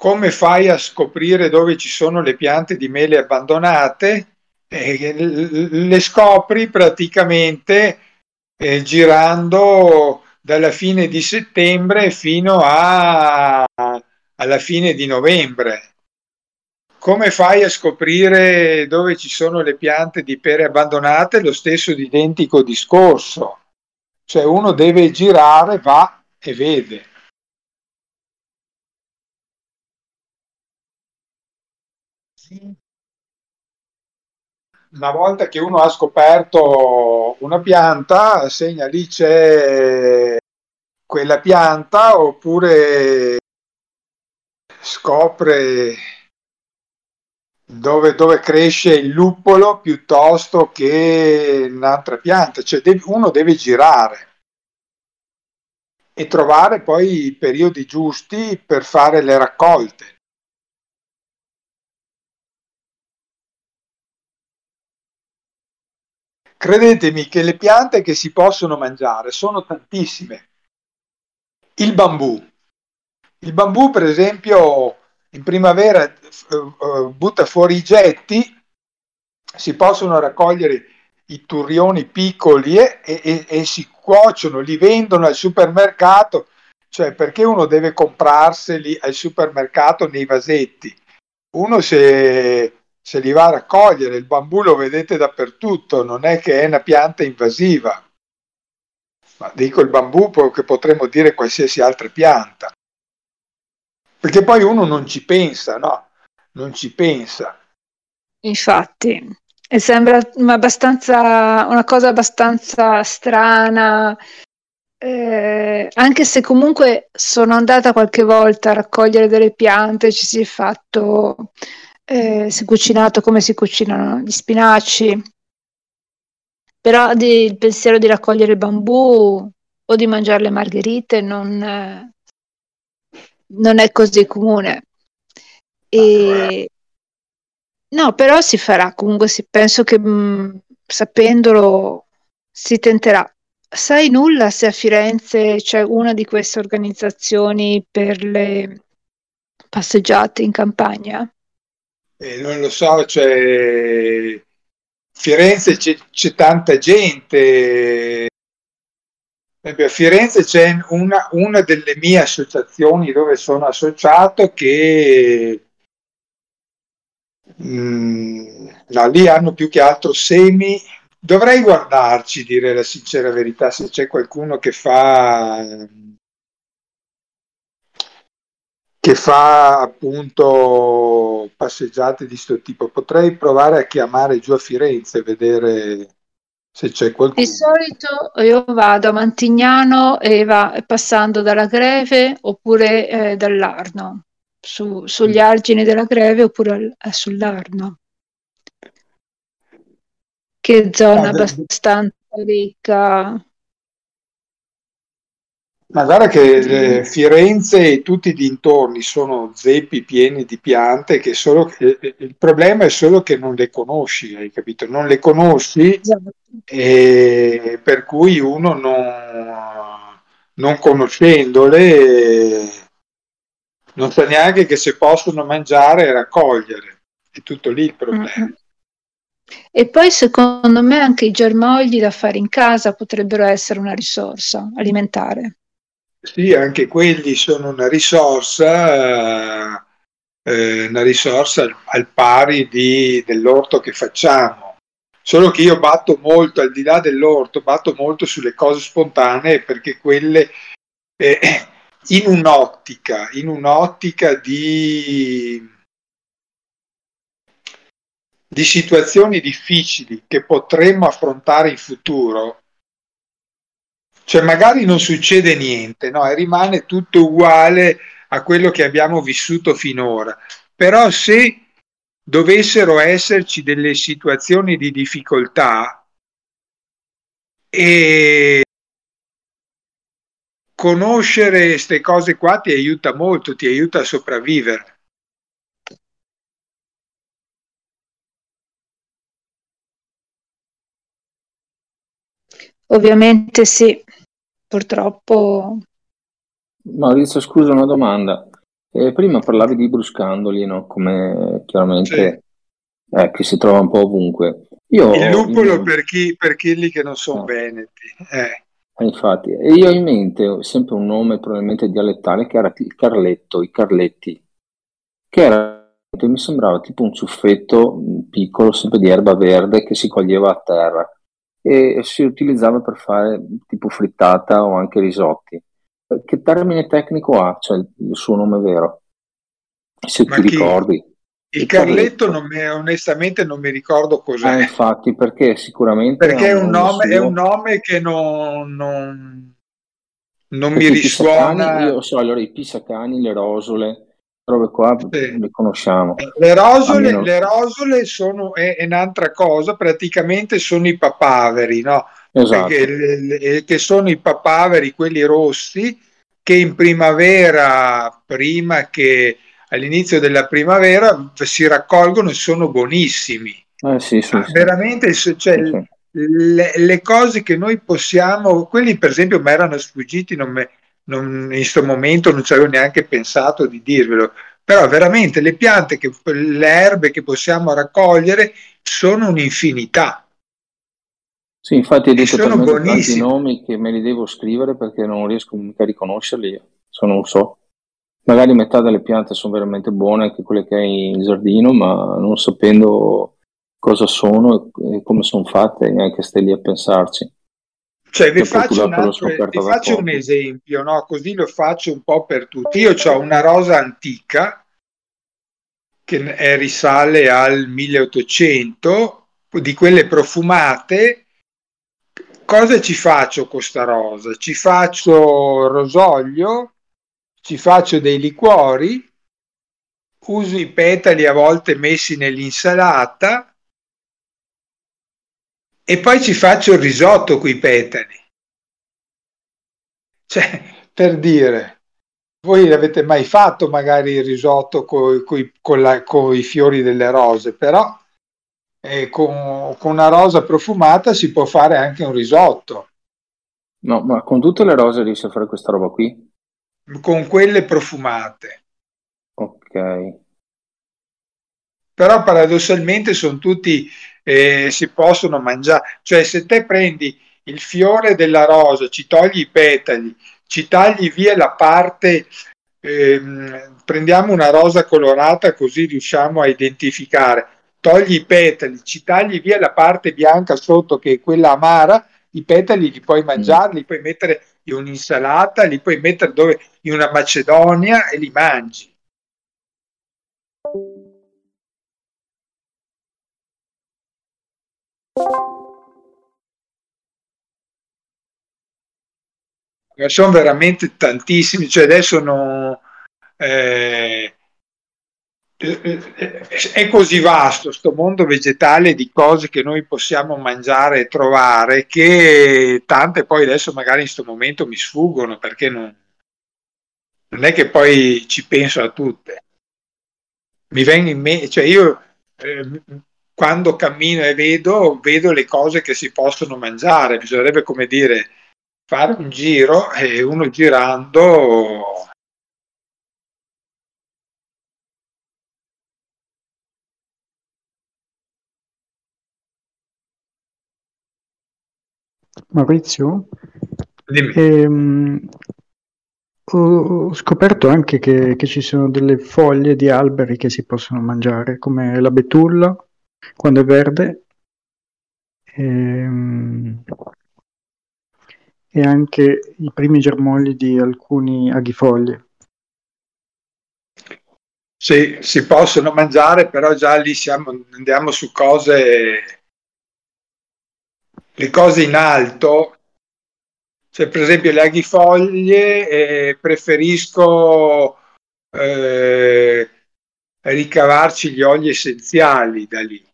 come fai a scoprire dove ci sono le piante di mele abbandonate? Eh, le scopri praticamente eh, girando dalla fine di settembre fino a alla fine di novembre. Come fai a scoprire dove ci sono le piante di pere abbandonate? Lo stesso identico discorso. Cioè uno deve girare, va e vede. Una volta che uno ha scoperto una pianta, segna lì c'è quella pianta oppure scopre dove, dove, cresce il luppolo piuttosto che un'altra pianta, cioè deve, uno deve girare e trovare poi i periodi giusti per fare le raccolte. Credetemi che le piante che si possono mangiare sono tantissime. Il bambù, il bambù, per esempio, in primavera eh, eh, butta fuori i getti, si possono raccogliere i turrioni piccoli e, e, e, si cuociono, li vendono al supermercato, cioè perché uno deve comprarseli al supermercato nei vasetti? Uno se, se li va a raccogliere, il bambù lo vedete dappertutto, non è che è una pianta invasiva, ma dico il bambù che potremmo dire qualsiasi altra pianta perché poi uno non ci pensa, no? Non ci pensa.
Infatti, e sembra una cosa abbastanza strana, eh, anche se comunque sono andata qualche volta a raccogliere delle piante, ci si è fatto, eh, si è cucinato come si cucinano gli spinaci, però di, il pensiero di raccogliere il bambù o di mangiare le margherite non, eh, non è così comune. E... No, però si farà, comunque sì, penso che mh, mm, sapendolo si tenterà. Sai nulla se a Firenze c'è una di queste organizzazioni per le passeggiate in campagna?
Eh, non lo so, cioè Firenze c'è, c'è tanta gente, a Firenze c'è una, una, delle mie associazioni dove sono associato che mm, no, lì hanno più che altro semi. Dovrei guardarci, dire la sincera verità, se c'è qualcuno che fa che fa appunto passeggiate di questo tipo. Potrei provare a chiamare giù a Firenze e vedere se c'è qualcuno.
Di solito io vado a Mantignano e va passando dalla Greve oppure eh, dall'Arno, su, sugli mm. argini della Greve oppure eh, sull'Arno. Che zona ah, abbastanza ricca
ma guarda che eh, Firenze e tutti i dintorni sono zeppi pieni di piante che solo eh, eh, il problema è solo che non le conosci, hai capito? Non le conosci e per cui uno non, non conoscendole non sa neanche che se possono mangiare e raccogliere. È tutto lì il problema. Mm-hmm.
E poi secondo me anche i germogli da fare in casa potrebbero essere una risorsa alimentare.
Sì, anche quelli sono una risorsa, eh, una risorsa al, al pari di, dell'orto che facciamo. Solo che io batto molto, al di là dell'orto, batto molto sulle cose spontanee perché quelle eh, in un'ottica, in un'ottica di, di situazioni difficili che potremmo affrontare in futuro, cioè magari non succede niente, no? e rimane tutto uguale a quello che abbiamo vissuto finora. Però se dovessero esserci delle situazioni di difficoltà e conoscere queste cose qua ti aiuta molto, ti aiuta a sopravvivere.
Ovviamente sì, purtroppo.
Maurizio, scusa una domanda. Eh, prima parlavi di bruscandoli, no? come chiaramente sì. eh, che si trova un po' ovunque.
Io il lupolo in... per, chi, per quelli che non sono no. veneti. Eh.
eh. Infatti, e io ho in mente sempre un nome probabilmente dialettale che era il Carletto, i Carletti, che era mi sembrava tipo un ciuffetto piccolo, sempre di erba verde che si coglieva a terra e si utilizzava per fare tipo frittata o anche risotti. Che termine tecnico ha? Cioè il suo nome vero? Se Ma ti chi? ricordi.
Il, il carletto, carletto. Non mi, onestamente non mi ricordo cos'è.
Eh, infatti, perché sicuramente...
Perché è un, nome, è un nome che non, non, non mi risuona.
Io so, allora i pisacani, le rosole, robe qua sì. le conosciamo.
Le rosole, Almeno... le rosole sono, è, è, un'altra cosa, praticamente sono i papaveri, no? Esatto. Che, che sono i papaveri, quelli rossi, che in primavera, prima che all'inizio della primavera, si raccolgono e sono buonissimi.
Eh sì, sì,
sì. Veramente, cioè, le, le, cose che noi possiamo, quelli per esempio mi erano sfuggiti, non me, non, in questo momento non ci avevo neanche pensato di dirvelo, però veramente le piante, che, le erbe che possiamo raccogliere sono un'infinità.
Sì, infatti hai detto talmente tanti nomi che me li devo scrivere perché non riesco mica a riconoscerli, se non so. Magari metà delle piante sono veramente buone, anche quelle che hai in giardino, ma non sapendo cosa sono e come sono fatte, neanche stai lì a pensarci.
Cioè, vi faccio, un, altro, vi faccio un, esempio, no? così lo faccio un po' per tutti. Io ho una rosa antica che risale al 1800, di quelle profumate. Cosa ci faccio con questa rosa? Ci faccio rosolio, ci faccio dei liquori, uso i petali a volte messi nell'insalata e poi ci faccio il risotto con i petali. Cioè, per dire, voi avete mai fatto magari il risotto la, con i fiori delle rose, però eh, con, con una rosa profumata si può fare anche un risotto.
No, ma con tutte le rose riesci a fare questa roba qui?
Con quelle profumate.
Ok.
Però paradossalmente sono tutti eh, si possono mangiare. Cioè se te prendi il fiore della rosa, ci togli i petali, ci tagli via la parte, ehm, prendiamo una rosa colorata così riusciamo a identificare, togli i petali, ci tagli via la parte bianca sotto che è quella amara, i petali li puoi mangiare, li puoi mettere in un'insalata, li puoi mettere dove, in una macedonia e li mangi. Sono veramente tantissimi, cioè adesso no, eh, è così vasto questo mondo vegetale di cose che noi possiamo mangiare e trovare che tante poi adesso magari in questo momento mi sfuggono perché non, non è che poi ci penso a tutte. Mi vengono in mente, cioè io eh, quando cammino e vedo, vedo le cose che si possono mangiare, bisognerebbe come dire fare un giro e uno girando
Maurizio, ehm, ho scoperto anche che, che, ci sono delle foglie di alberi che si possono mangiare, come la betulla quando è verde, ehm, e anche i primi germogli di alcuni aghifoglie.
Sì, si possono mangiare, però già lì siamo, andiamo su cose, le cose in alto. Cioè, per esempio, le aghifoglie eh, preferisco eh, ricavarci gli oli essenziali da lì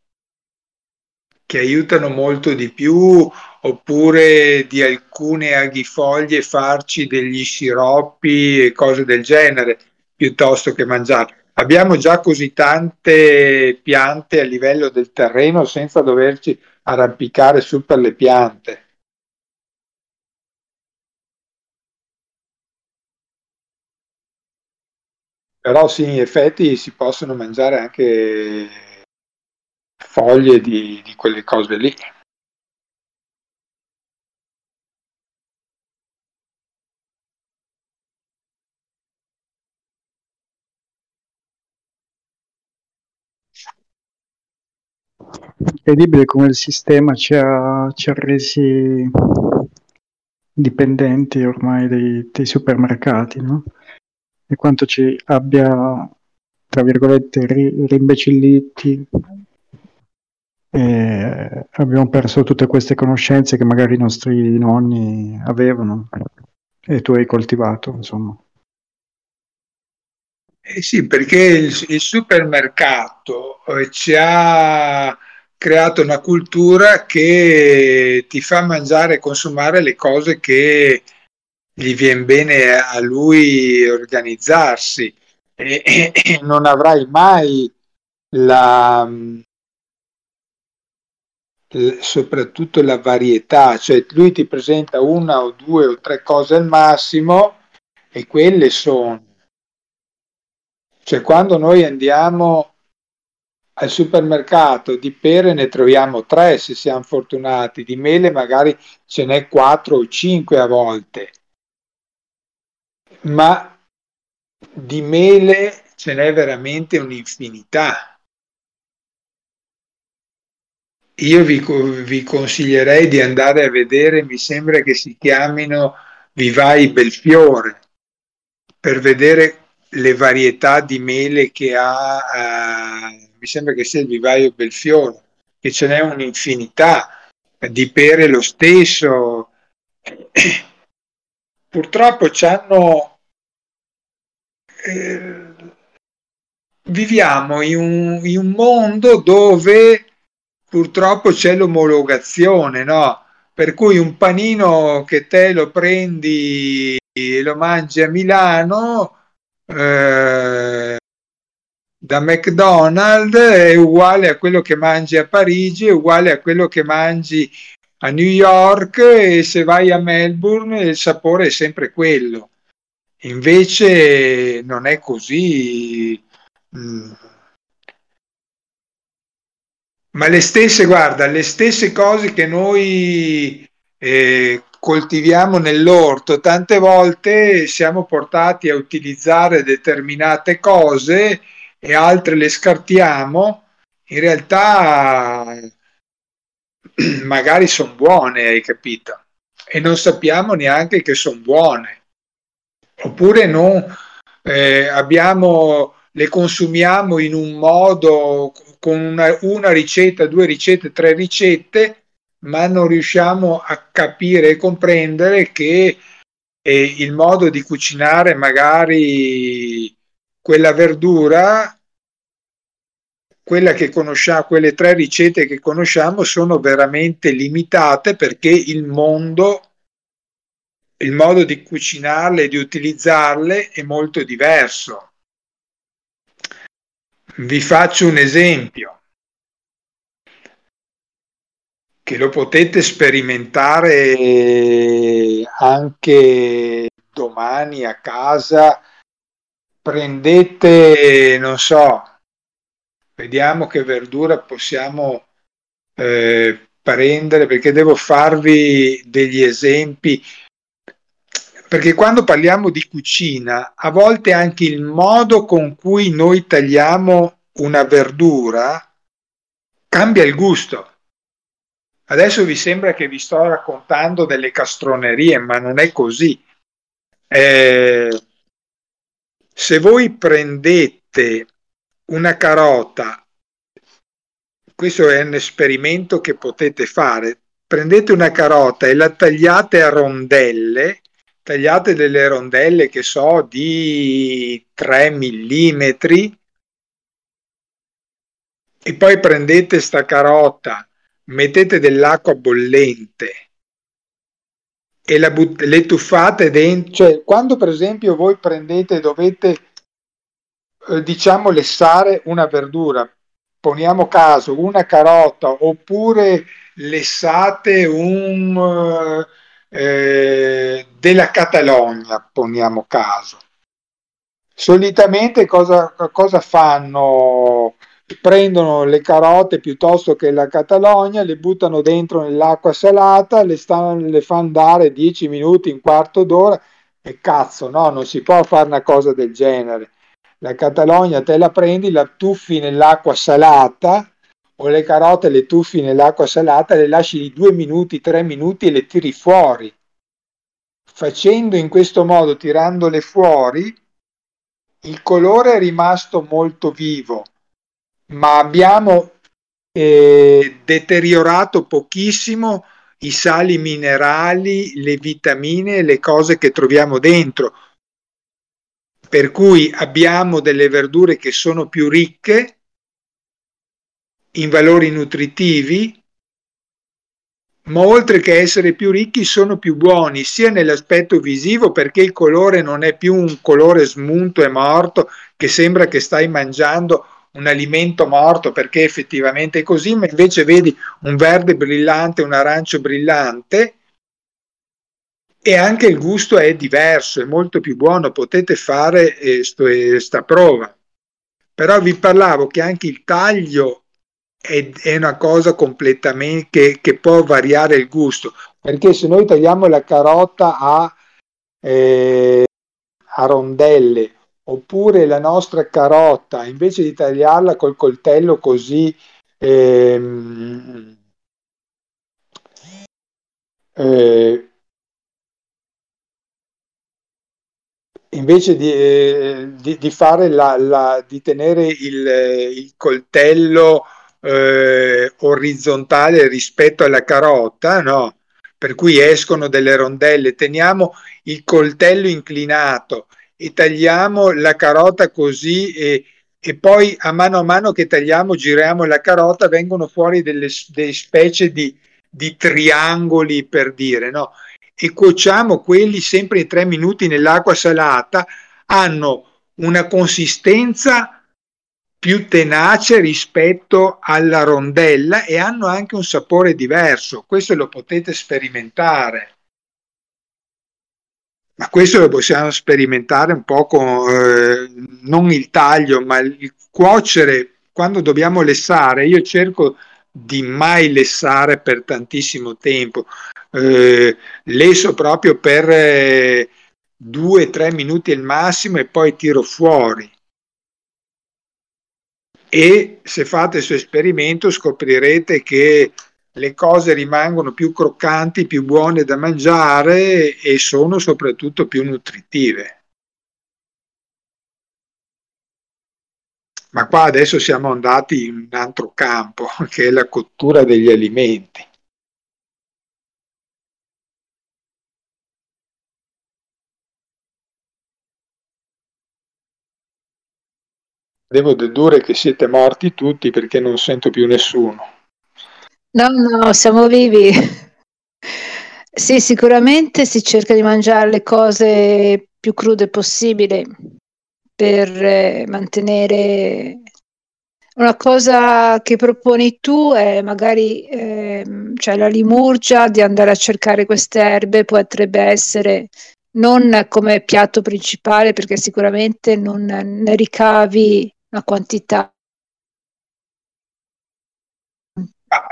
che aiutano molto di più, oppure di alcune aghifoglie farci degli sciroppi e cose del genere, piuttosto che mangiare. Abbiamo già così tante piante a livello del terreno senza doverci arrampicare su per le piante. Però sì, in effetti si possono mangiare anche foglie di, di quelle cose lì.
Incredibile come il sistema ci ha, ci ha resi dipendenti ormai dei, dei supermercati, no? E quanto ci abbia, tra virgolette, ri, rimbecilliti e abbiamo perso tutte queste conoscenze che magari i nostri nonni avevano e tu hai coltivato, insomma.
Eh sì, perché il, il supermercato eh, ci ha creato una cultura che ti fa mangiare e consumare le cose che gli viene bene a lui organizzarsi e, e, e non avrai mai la, soprattutto la varietà, cioè lui ti presenta una o due o tre cose al massimo e quelle sono. Cioè quando noi andiamo al supermercato di pere ne troviamo tre se siamo fortunati, di mele magari ce n'è quattro o cinque a volte, ma di mele ce n'è veramente un'infinità. io vi, vi, consiglierei di andare a vedere, mi sembra che si chiamino Vivai Belfiore, per vedere le varietà di mele che ha, eh, mi sembra che sia il Vivaio Belfiore, che ce n'è un'infinità, di pere lo stesso. Purtroppo ci hanno... Eh, viviamo in un, in un mondo dove purtroppo c'è l'omologazione, no? Per cui un panino che te lo prendi e lo mangi a Milano eh, da McDonald's è uguale a quello che mangi a Parigi, è uguale a quello che mangi a New York e se vai a Melbourne il sapore è sempre quello. Invece non è così. Mm ma le stesse, guarda, le stesse cose che noi eh, coltiviamo nell'orto, tante volte siamo portati a utilizzare determinate cose e altre le scartiamo. In realtà magari sono buone, hai capito? E non sappiamo neanche che sono buone. Oppure non eh, abbiamo, le consumiamo in un modo con una, una ricetta, due ricette, tre ricette ma non riusciamo a capire e comprendere che eh, il modo di cucinare magari quella verdura, quella che conosciamo, quelle tre ricette che conosciamo sono veramente limitate perché il mondo, il modo di cucinarle e di utilizzarle è molto diverso. Vi faccio un esempio che lo potete sperimentare anche domani a casa. Prendete, non so, vediamo che verdura possiamo eh, prendere perché devo farvi degli esempi. Perché quando parliamo di cucina, a volte anche il modo con cui noi tagliamo una verdura cambia il gusto Adesso vi sembra che vi sto raccontando delle castronerie, ma non è così. Eh, se voi prendete una carota, questo è un esperimento che potete fare, prendete una carota e la tagliate a rondelle, tagliate delle rondelle che so di 3 mm e poi prendete sta carota mettete dell'acqua bollente e la but- le tuffate dentro, cioè quando per esempio voi prendete, dovete eh, diciamo lessare una verdura, poniamo caso una carota oppure lessate un eh, della Catalogna, poniamo caso. Solitamente cosa, cosa fanno prendono le carote piuttosto che la Catalogna, le buttano dentro nell'acqua salata, le, stanno, le fanno andare 10 minuti, un quarto d'ora e cazzo, no, non si può fare una cosa del genere. La Catalogna te la prendi, la tuffi nell'acqua salata o le carote le tuffi nell'acqua salata, le lasci di 2 minuti, 3 minuti e le tiri fuori. Facendo in questo modo, tirandole fuori, il colore è rimasto molto vivo, ma abbiamo eh, deteriorato pochissimo i sali minerali, le vitamine, le cose che troviamo dentro. Per cui abbiamo delle verdure che sono più ricche in valori nutritivi, ma oltre che essere più ricchi sono più buoni sia nell'aspetto visivo perché il colore non è più un colore smunto e morto che sembra che stai mangiando un alimento morto perché effettivamente è così, ma invece vedi un verde brillante, un arancio brillante e anche il gusto è diverso, è molto più buono, potete fare questa prova. Però vi parlavo che anche il taglio è, è una cosa completamente che, che, può variare il gusto, perché se noi tagliamo la carota a, eh, a rondelle oppure la nostra carota, invece di tagliarla col coltello così ehm, eh, invece di, eh, di, di, fare la, la, di tenere il, il coltello eh, orizzontale rispetto alla carota, no? per cui escono delle rondelle, teniamo il coltello inclinato e tagliamo la carota così e, e poi a mano a mano che tagliamo, giriamo la carota, vengono fuori delle, delle specie di, di triangoli per dire, no? E cuociamo quelli sempre in tre minuti nell'acqua salata, hanno una consistenza più tenace rispetto alla rondella e hanno anche un sapore diverso. Questo lo potete sperimentare ma questo lo possiamo sperimentare un po' con eh, non il taglio, ma il cuocere quando dobbiamo lessare. Io cerco di mai lessare per tantissimo tempo. Eh, lesso proprio per eh, due, tre minuti al massimo e poi tiro fuori. E se fate il suo esperimento scoprirete che le cose rimangono più croccanti, più buone da mangiare e sono soprattutto più nutritive. Ma qua adesso siamo andati in un altro campo, che è la cottura degli alimenti. Devo dedurre che siete morti tutti perché non sento più nessuno.
No, no, siamo vivi. Sì, sicuramente si cerca di mangiare le cose più crude possibile per eh, mantenere una cosa che proponi tu è magari eh, cioè la limurgia di andare a cercare queste erbe potrebbe essere non come piatto principale perché sicuramente non ne ricavi una quantità.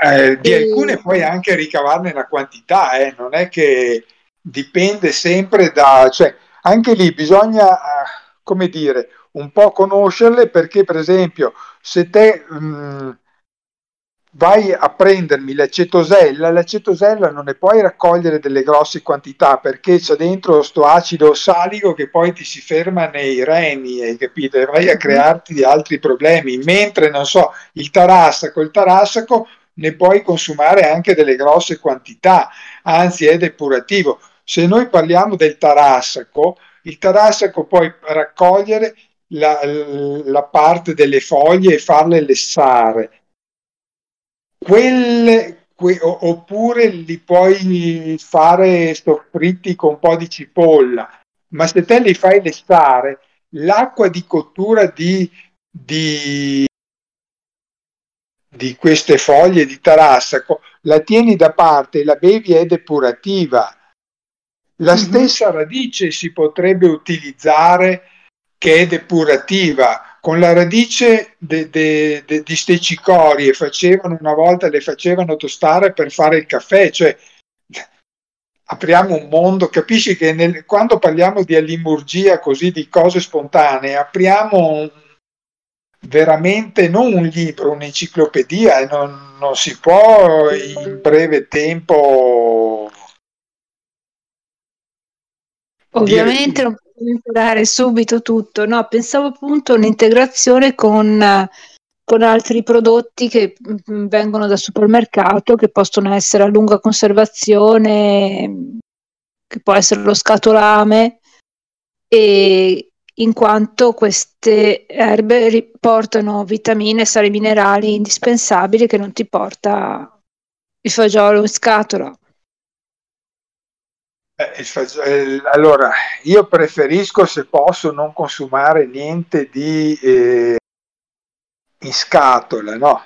Eh, di alcune puoi anche ricavarne una quantità, eh, non è che dipende sempre da... Cioè, anche lì bisogna, eh, come dire, un po' conoscerle perché per esempio se te mh, mm, vai a prendermi l'acetosella, l'acetosella non ne puoi raccogliere delle grosse quantità perché c'è dentro sto acido salico che poi ti si ferma nei reni, hai capito? E vai a mhm. crearti altri problemi, mentre non so, il tarassaco, il tarassaco ne puoi consumare anche delle grosse quantità, anzi è depurativo. Se noi parliamo del tarassaco, il tarassaco puoi raccogliere la, la parte delle foglie e farle lessare. Quelle, que, oppure li puoi fare soffritti con un po' di cipolla, ma se te li fai lessare, l'acqua di cottura di, di di queste foglie di tarassaco, la tieni da parte e la bevi è depurativa. La mm-hmm. stessa radice si potrebbe utilizzare che è depurativa. Con la radice de, de, de, di ste cicorie facevano una volta, le facevano tostare per fare il caffè, cioè apriamo un mondo, capisci che nel, quando parliamo di alimurgia così di cose spontanee, apriamo un, veramente non un libro, un'enciclopedia e non, non si può in breve tempo
Ovviamente non imparare subito tutto, no? Pensavo appunto all'integrazione con, con, altri prodotti che mm, vengono dal supermercato, che possono essere a lunga conservazione, che può essere lo scatolame, e, in quanto queste erbe riportano vitamine e sali minerali indispensabili che non ti porta il fagiolo in scatola.
Eh, eh, allora, io preferisco se posso non consumare niente di eh, in scatola, no?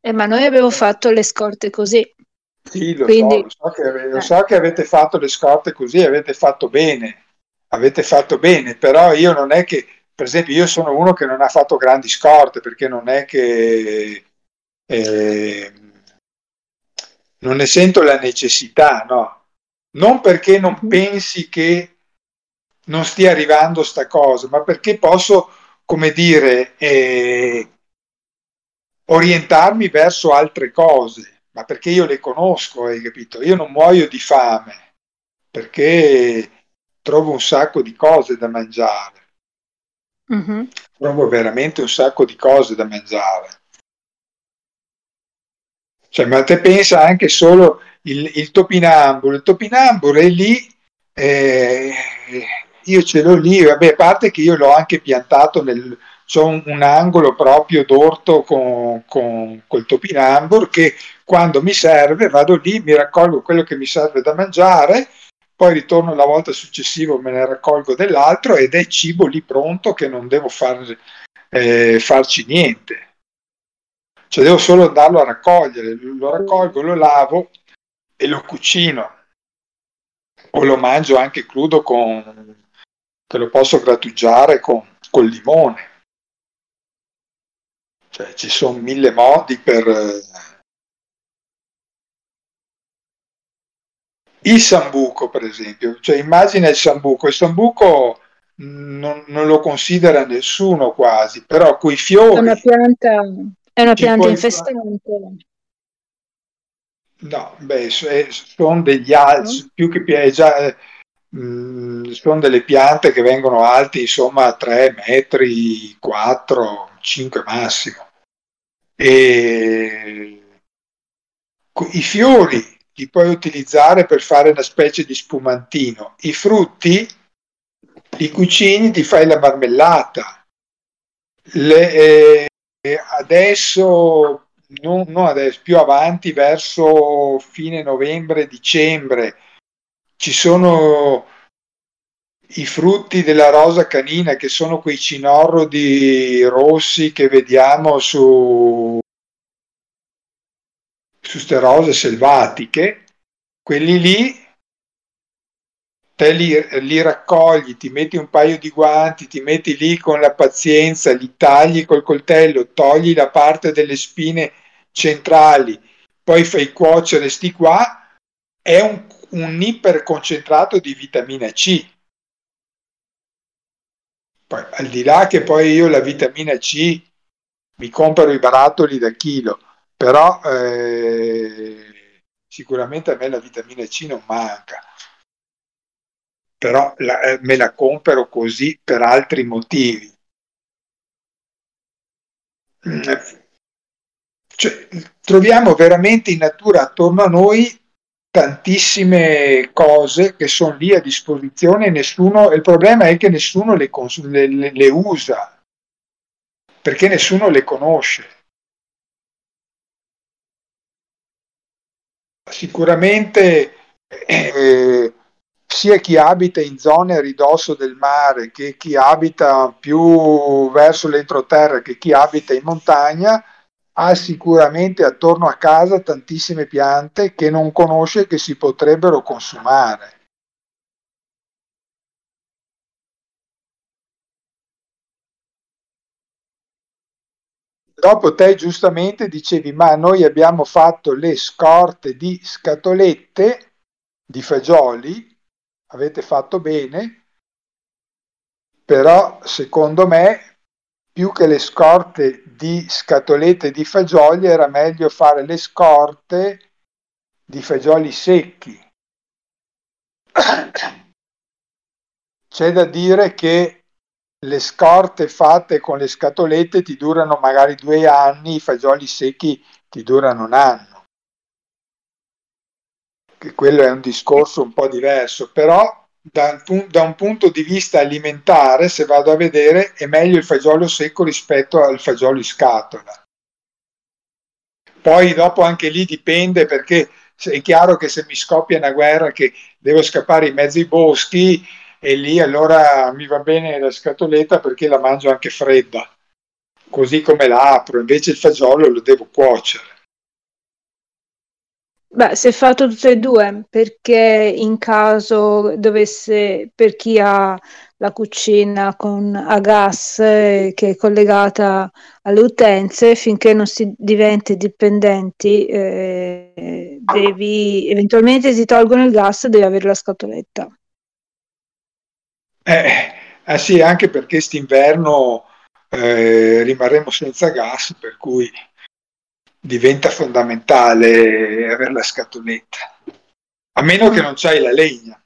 Eh, ma noi abbiamo fatto le scorte così.
Sì, lo, Quindi, so, lo, so che, lo so che avete fatto le scorte così, avete fatto bene avete fatto bene, però io non è che, per esempio, io sono uno che non ha fatto grandi scorte perché non è che eh, non ne sento la necessità, no? Non perché non mm-hmm. pensi che non stia arrivando sta cosa, ma perché posso, come dire, eh, orientarmi verso altre cose, ma perché io le conosco, hai capito? Io non muoio di fame, perché trovo un sacco di cose da mangiare. Mm-hmm. Trovo veramente un sacco di cose da mangiare. Cioè, ma te pensa anche solo il, il topinamburo. Il topinamburo è lì, eh, io ce l'ho lì, vabbè, a parte che io l'ho anche piantato nel, c'ho un, un, angolo proprio d'orto con, con col topinambur che quando mi serve vado lì, mi raccolgo quello che mi serve da mangiare poi ritorno la volta successiva, me ne raccolgo dell'altro ed è cibo lì pronto che non devo far, eh, farci niente. Cioè devo solo andarlo a raccogliere, lo raccolgo, lo lavo e lo cucino. O lo mangio anche crudo con che lo posso grattugiare con, con limone. Cioè ci sono mille modi per eh, il sambuco per esempio. Cioè immagina il sambuco. Il sambuco mm, non, non lo considera nessuno quasi però coi fiori
è una pianta, è una pianta infestante.
No, beh, sono degli alti, più che pianta, mh, mm, sono delle piante che vengono alti insomma 3 metri, 4, 5 massimo. E i fiori li puoi utilizzare per fare una specie di spumantino. I frutti li cucini, ti fai la marmellata. Le, eh, adesso, non, non adesso, più avanti, verso fine novembre, dicembre, ci sono i frutti della rosa canina che sono quei cinorrodi rossi che vediamo su su queste rose selvatiche, quelli lì te li, li, raccogli, ti metti un paio di guanti, ti metti lì con la pazienza, li tagli col coltello, togli la parte delle spine centrali, poi fai cuocere sti qua, è un, un iperconcentrato di vitamina C. Poi, al di là che poi io la vitamina C mi compro i barattoli da chilo, però eh, sicuramente a me la vitamina C non manca, però la, eh, me la compro così per altri motivi. Mm, cioè, troviamo veramente in natura attorno a noi tantissime cose che sono lì a disposizione nessuno, il problema è che nessuno le, le, le usa perché nessuno le conosce. sicuramente eh, sia chi abita in zone a ridosso del mare che chi abita più verso l'entroterra che chi abita in montagna ha sicuramente attorno a casa tantissime piante che non conosce che si potrebbero consumare. Dopo te giustamente dicevi, ma noi abbiamo fatto le scorte di scatolette di fagioli, avete fatto bene, però secondo me più che le scorte di scatolette di fagioli era meglio fare le scorte di fagioli secchi. C'è da dire che le scorte fatte con le scatolette ti durano magari due anni, i fagioli secchi ti durano un anno. Che quello è un discorso un po' diverso, però da da un punto di vista alimentare, se vado a vedere, è meglio il fagiolo secco rispetto al fagiolo in scatola. Poi dopo anche lì dipende perché è chiaro che se mi scoppia una guerra che devo scappare in mezzo ai boschi, e lì allora mi va bene la scatoletta perché la mangio anche fredda, così come la apro, invece il fagiolo lo devo cuocere.
Beh, si è fatto tutte e due perché in caso dovesse, per chi ha la cucina con, a gas eh, che è collegata alle utenze, finché non si diventi dipendenti, eh, devi, eventualmente ti tolgono il gas, devi avere la scatoletta.
Eh, eh sì, anche perché quest'inverno eh, rimarremo senza gas, per cui diventa fondamentale avere la scatoletta, a meno che non c'hai la legna.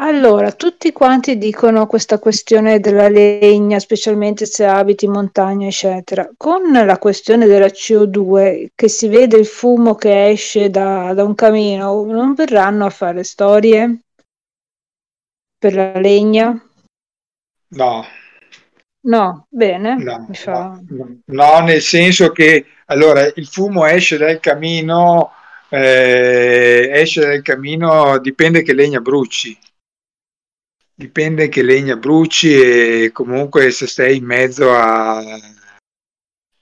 Allora, tutti quanti dicono questa questione della legna, specialmente se abiti in montagna, eccetera. Con la questione della CO2, che si vede il fumo che esce da, da un camino, non verranno a fare storie? per la legna?
No.
No, bene.
No, fa... no, no, nel senso che allora il fumo esce dal camino, eh, esce dal camino, dipende che legna bruci. Dipende che legna bruci e comunque se stai in mezzo a...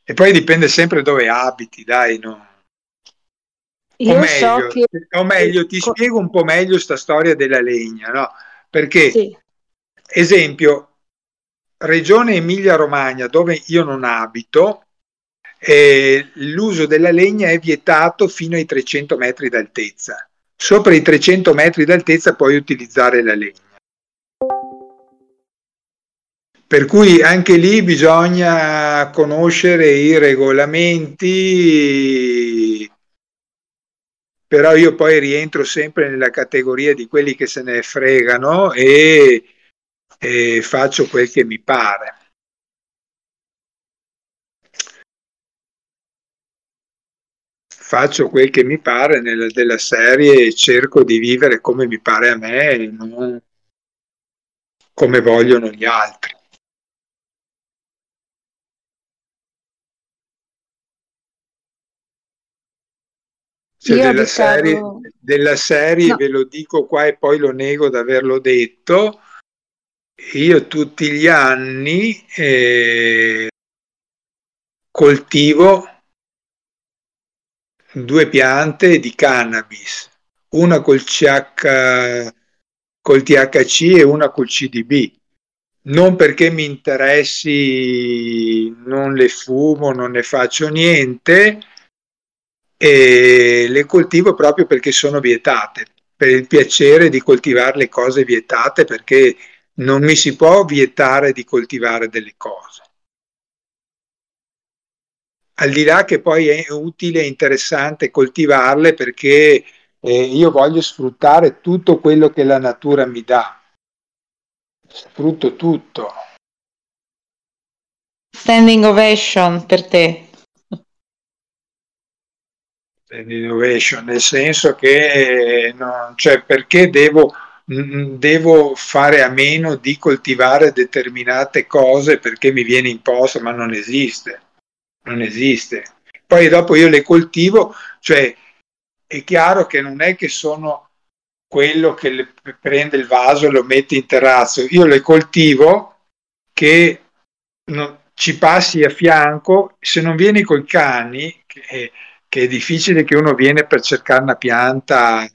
E poi dipende sempre dove abiti, dai, no?
Io o, meglio, so che...
o meglio, ti spiego un po' meglio questa storia della legna, no? Perché, sì. esempio, regione Emilia-Romagna, dove io non abito, eh, l'uso della legna è vietato fino ai 300 metri d'altezza. sopra i 300 metri d'altezza puoi utilizzare la legna. Per cui anche lì bisogna conoscere i regolamenti, però io poi rientro sempre nella categoria di quelli che se ne fregano e, e faccio quel che mi pare. faccio quel che mi pare nella, della serie e cerco di vivere come mi pare a me e non come vogliono gli altri. Cioè della, serie, della serie no. ve lo dico qua e poi lo nego di averlo detto. Io tutti gli anni eh, coltivo due piante di cannabis, una col, CH, col THC e una col CDB. Non perché mi interessi, non le fumo, non ne faccio niente, e le coltivo proprio perché sono vietate, per il piacere di coltivare le cose vietate, perché non mi si può vietare di coltivare delle cose. Al di là che poi è utile e interessante coltivarle perché eh, io voglio sfruttare tutto quello che la natura mi dà. Sfrutto tutto.
Standing ovation per te
innovation, nel senso che non, cioè perché devo, devo fare a meno di coltivare determinate cose perché mi viene imposto, ma non esiste, non esiste. Poi dopo io le coltivo, cioè è chiaro che non è che sono quello che le, prende il vaso e lo mette in terrazzo, io le coltivo che non, ci passi a fianco, se non vieni con i cani, che, che è difficile che uno viene per cercare una pianta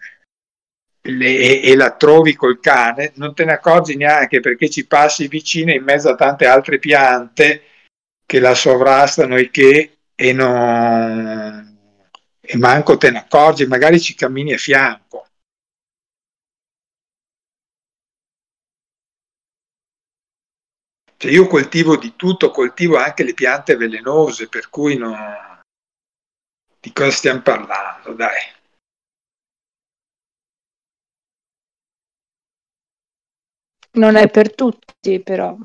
le, e, la trovi col cane, non te ne accorgi neanche perché ci passi vicino in mezzo a tante altre piante che la sovrastano e che e, non, e manco te ne accorgi, magari ci cammini a fianco. Cioè io coltivo di tutto, coltivo anche le piante velenose, per cui non di cosa stiamo parlando, dai.
Non è per tutti, però.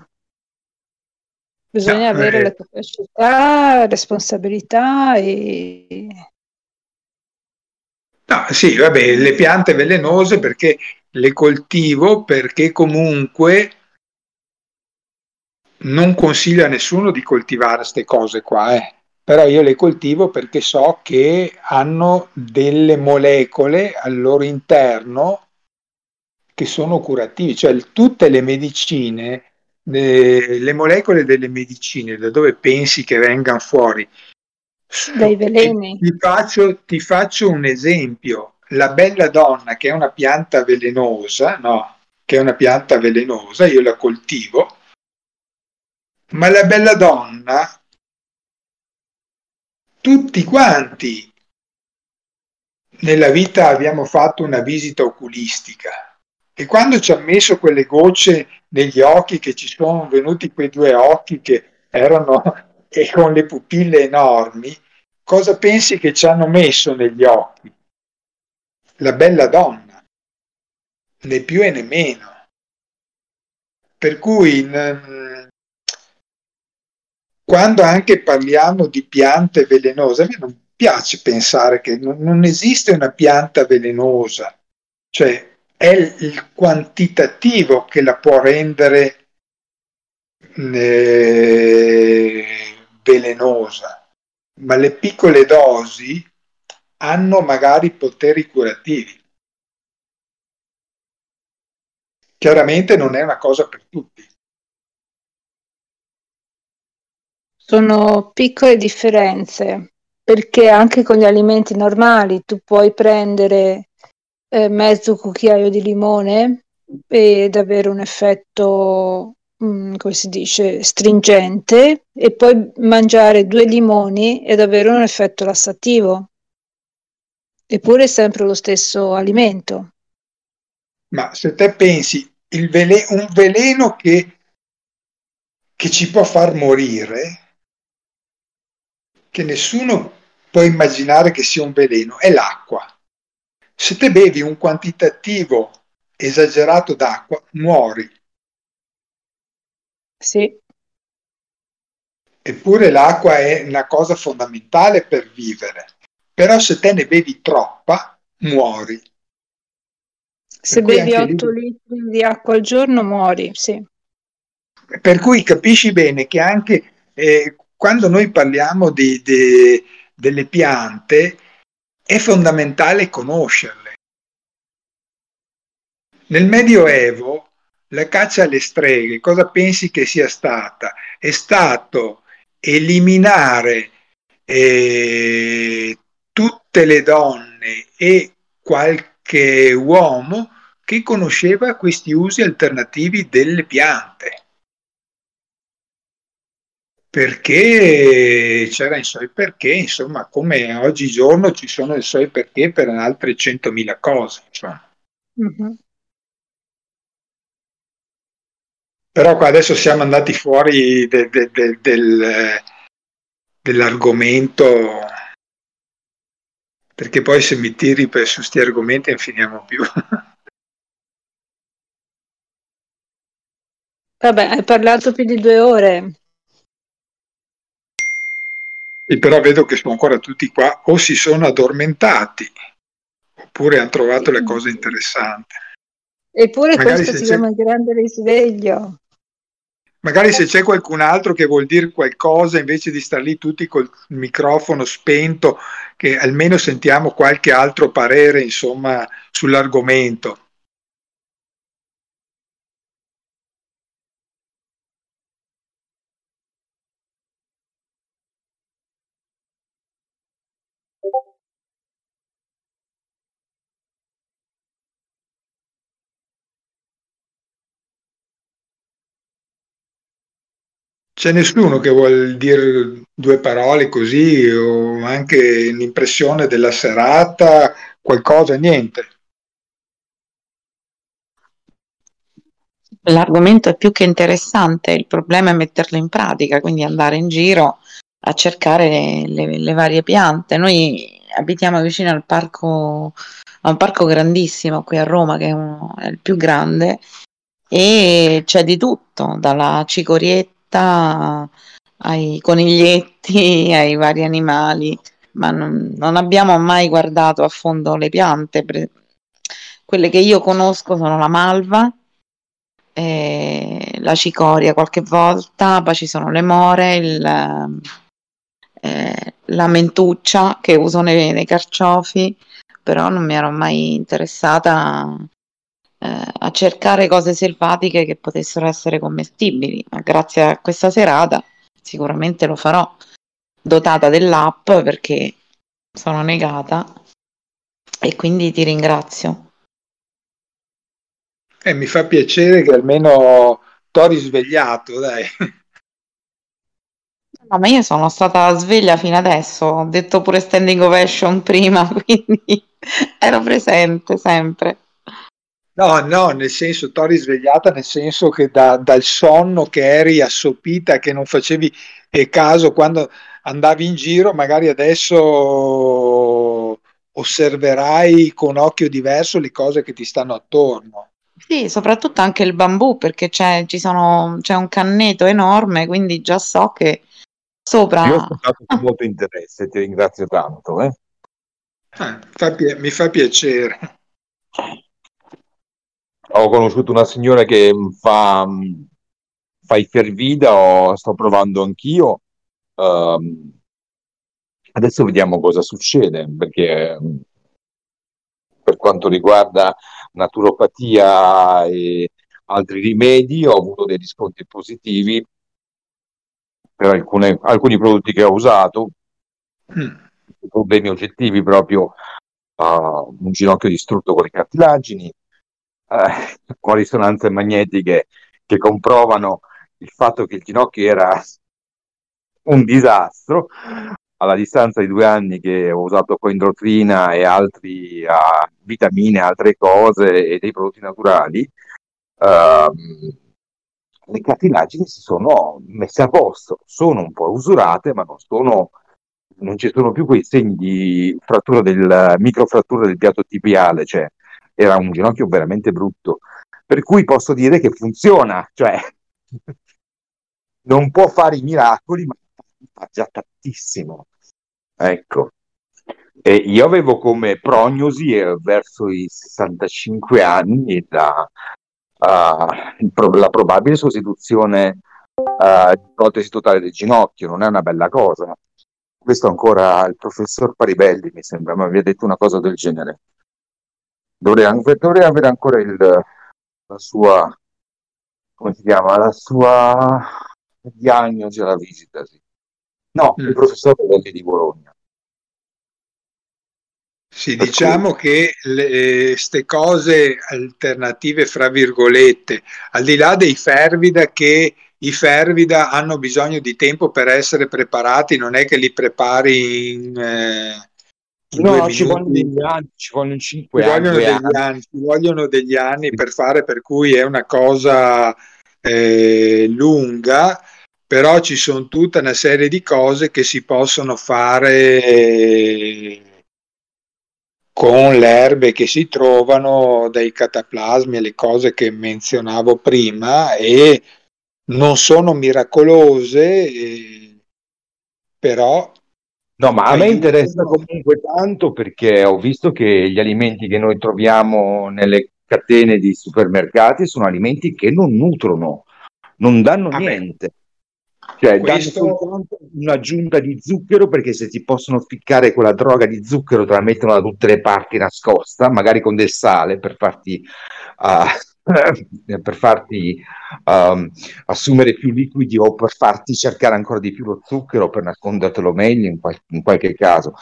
Bisogna no, avere eh... la capacità, responsabilità e...
No, sì, vabbè, le piante velenose perché le coltivo perché comunque non consiglio a nessuno di coltivare queste cose qua, eh. Però io le coltivo perché so che hanno delle molecole al loro interno che sono curativi, cioè tutte le medicine, eh, le molecole delle medicine, da dove pensi che vengano fuori?
Dai veleni.
Ti faccio, ti faccio un esempio. La bella donna, che è una pianta velenosa, no, che è una pianta velenosa, io la coltivo, ma la bella donna tutti quanti nella vita abbiamo fatto una visita oculistica e quando ci ha messo quelle gocce negli occhi che ci sono venuti quei due occhi che erano e con le pupille enormi, cosa pensi che ci hanno messo negli occhi? La bella donna, né più e né meno. Per cui quando anche parliamo di piante velenose, a me non piace pensare che non, non esiste una pianta velenosa, cioè è il quantitativo che la può rendere eh, velenosa, ma le piccole dosi hanno magari poteri curativi. Chiaramente non è una cosa per tutti.
Sono piccole differenze, perché anche con gli alimenti normali tu puoi prendere eh, mezzo cucchiaio di limone ed avere un effetto, mh, mm, come si dice, stringente e poi mangiare due limoni ed avere un effetto lassativo. Eppure è sempre lo stesso alimento.
Ma se te pensi, vele- un veleno che, che ci può far morire, che nessuno può immaginare che sia un veleno, è l'acqua. Se te bevi un quantitativo esagerato d'acqua, muori.
Sì.
Eppure l'acqua è una cosa fondamentale per vivere. Però se te ne bevi troppa, muori.
Se bevi 8 lì... litri di acqua al giorno, muori, sì.
Per cui capisci bene che anche eh, quando noi parliamo di, di, delle piante, è fondamentale conoscerle. Nel Medioevo la caccia alle streghe, cosa pensi che sia stata? È stato eliminare eh, tutte le donne e qualche uomo che conosceva questi usi alternativi delle piante. Perché c'era il suoi perché, insomma, come oggigiorno ci sono i suoi perché per altre centomila cose. Mm-hmm. Però qua adesso siamo andati fuori de, de, de, del, dell'argomento perché poi se mi tiri per, su questi argomenti non finiamo più.
Vabbè, hai parlato più di due ore.
E però vedo che sono ancora tutti qua, o si sono addormentati, oppure hanno trovato le cose interessanti.
Eppure Magari questo si chiama grande risveglio.
Magari se c'è qualcun altro che vuol dire qualcosa, invece di star lì tutti col microfono spento, che almeno sentiamo qualche altro parere, insomma, sull'argomento. C'è nessuno che vuole dire due parole così o anche l'impressione della serata, qualcosa, niente.
L'argomento è più che interessante, il problema è metterlo in pratica, quindi andare in giro a cercare le, le, le varie piante. Noi abitiamo vicino al parco, a un parco grandissimo qui a Roma, che è, uno, è il più grande, e c'è di tutto, dalla cicorietta città ai coniglietti, ai vari animali, ma non, non abbiamo mai guardato a fondo le piante. Quelle che io conosco sono la malva, eh, la cicoria qualche volta, poi ci sono le more, il, eh, la mentuccia che uso nei, nei, carciofi, però non mi ero mai interessata a cercare cose selvatiche che potessero essere commestibili, ma grazie a questa serata sicuramente lo farò, dotata dell'app perché sono negata e quindi ti ringrazio.
Eh, mi fa piacere che almeno t'ho risvegliato, dai.
No, ma io sono stata sveglia fino adesso, ho detto pure standing ovation prima, quindi ero presente sempre.
No, no, nel senso, t'ho risvegliata nel senso che da, dal sonno che eri assopita, che non facevi eh, caso quando andavi in giro, magari adesso osserverai con occhio diverso le cose che ti stanno attorno.
Sì, soprattutto anche il bambù, perché c'è, ci sono, c'è un canneto enorme, quindi già so che sopra...
Io ho ascoltato con molto interesse, ti ringrazio tanto. Eh.
Ah, fa, mi fa piacere
ho conosciuto una signora che fa, fa i fervida, o sto provando anch'io. Um, adesso vediamo cosa succede, perché per quanto riguarda naturopatia e altri rimedi, ho avuto dei riscontri positivi per alcune, alcuni prodotti che ho usato, mm. problemi oggettivi proprio uh, un ginocchio distrutto con le cartilagini, eh, con risonanze magnetiche che comprovano il fatto che il ginocchio era un disastro, alla distanza di due anni che ho usato coindrotrina e altri uh, vitamine, altre cose e dei prodotti naturali, uh, le cartilagini si sono messe a posto, sono un po' usurate, ma non, sono, non ci sono più quei segni di frattura del microfrattura del piatto tibiale, cioè era un ginocchio veramente brutto. Per cui posso dire che funziona, cioè non può fare i miracoli, ma fa già tantissimo. Ecco. E io avevo come prognosi eh, verso i 65 anni da, uh, la probabile sostituzione uh, di protesi totale del ginocchio, non è una bella cosa. Questo ancora il professor Paribelli mi sembra, mi aveva detto una cosa del genere. Dovrei, dovrei avere ancora il, la sua, come si chiama, la sua diagnosi alla visita, sì. No, mm. il professor Paribelli di Bologna.
Sì, diciamo che queste cose alternative, fra virgolette, al di là dei fervida che i fervida hanno bisogno di tempo per essere preparati, non è che li prepari in, eh, in no,
ci vogliono degli anni, ci vogliono cinque ci
anni, vogliono degli anni. Ci vogliono degli anni per fare, per cui è una cosa eh, lunga, però ci sono tutta una serie di cose che si possono fare. Eh, con le erbe che si trovano, dai cataplasmi alle cose che menzionavo prima e non sono miracolose, eh, però...
No, ma a me interessa comunque tanto perché ho visto che gli alimenti che noi troviamo nelle catene di supermercati sono alimenti che non nutrono, non danno ah niente. Cioè, Questo... danno soltanto un'aggiunta di zucchero perché se ti possono ficcare quella droga di zucchero te la mettono da tutte le parti nascosta, magari con del sale per farti, uh, per farti um, assumere più liquidi o per farti cercare ancora di più lo zucchero per nascondertelo meglio in, qual- in qualche caso.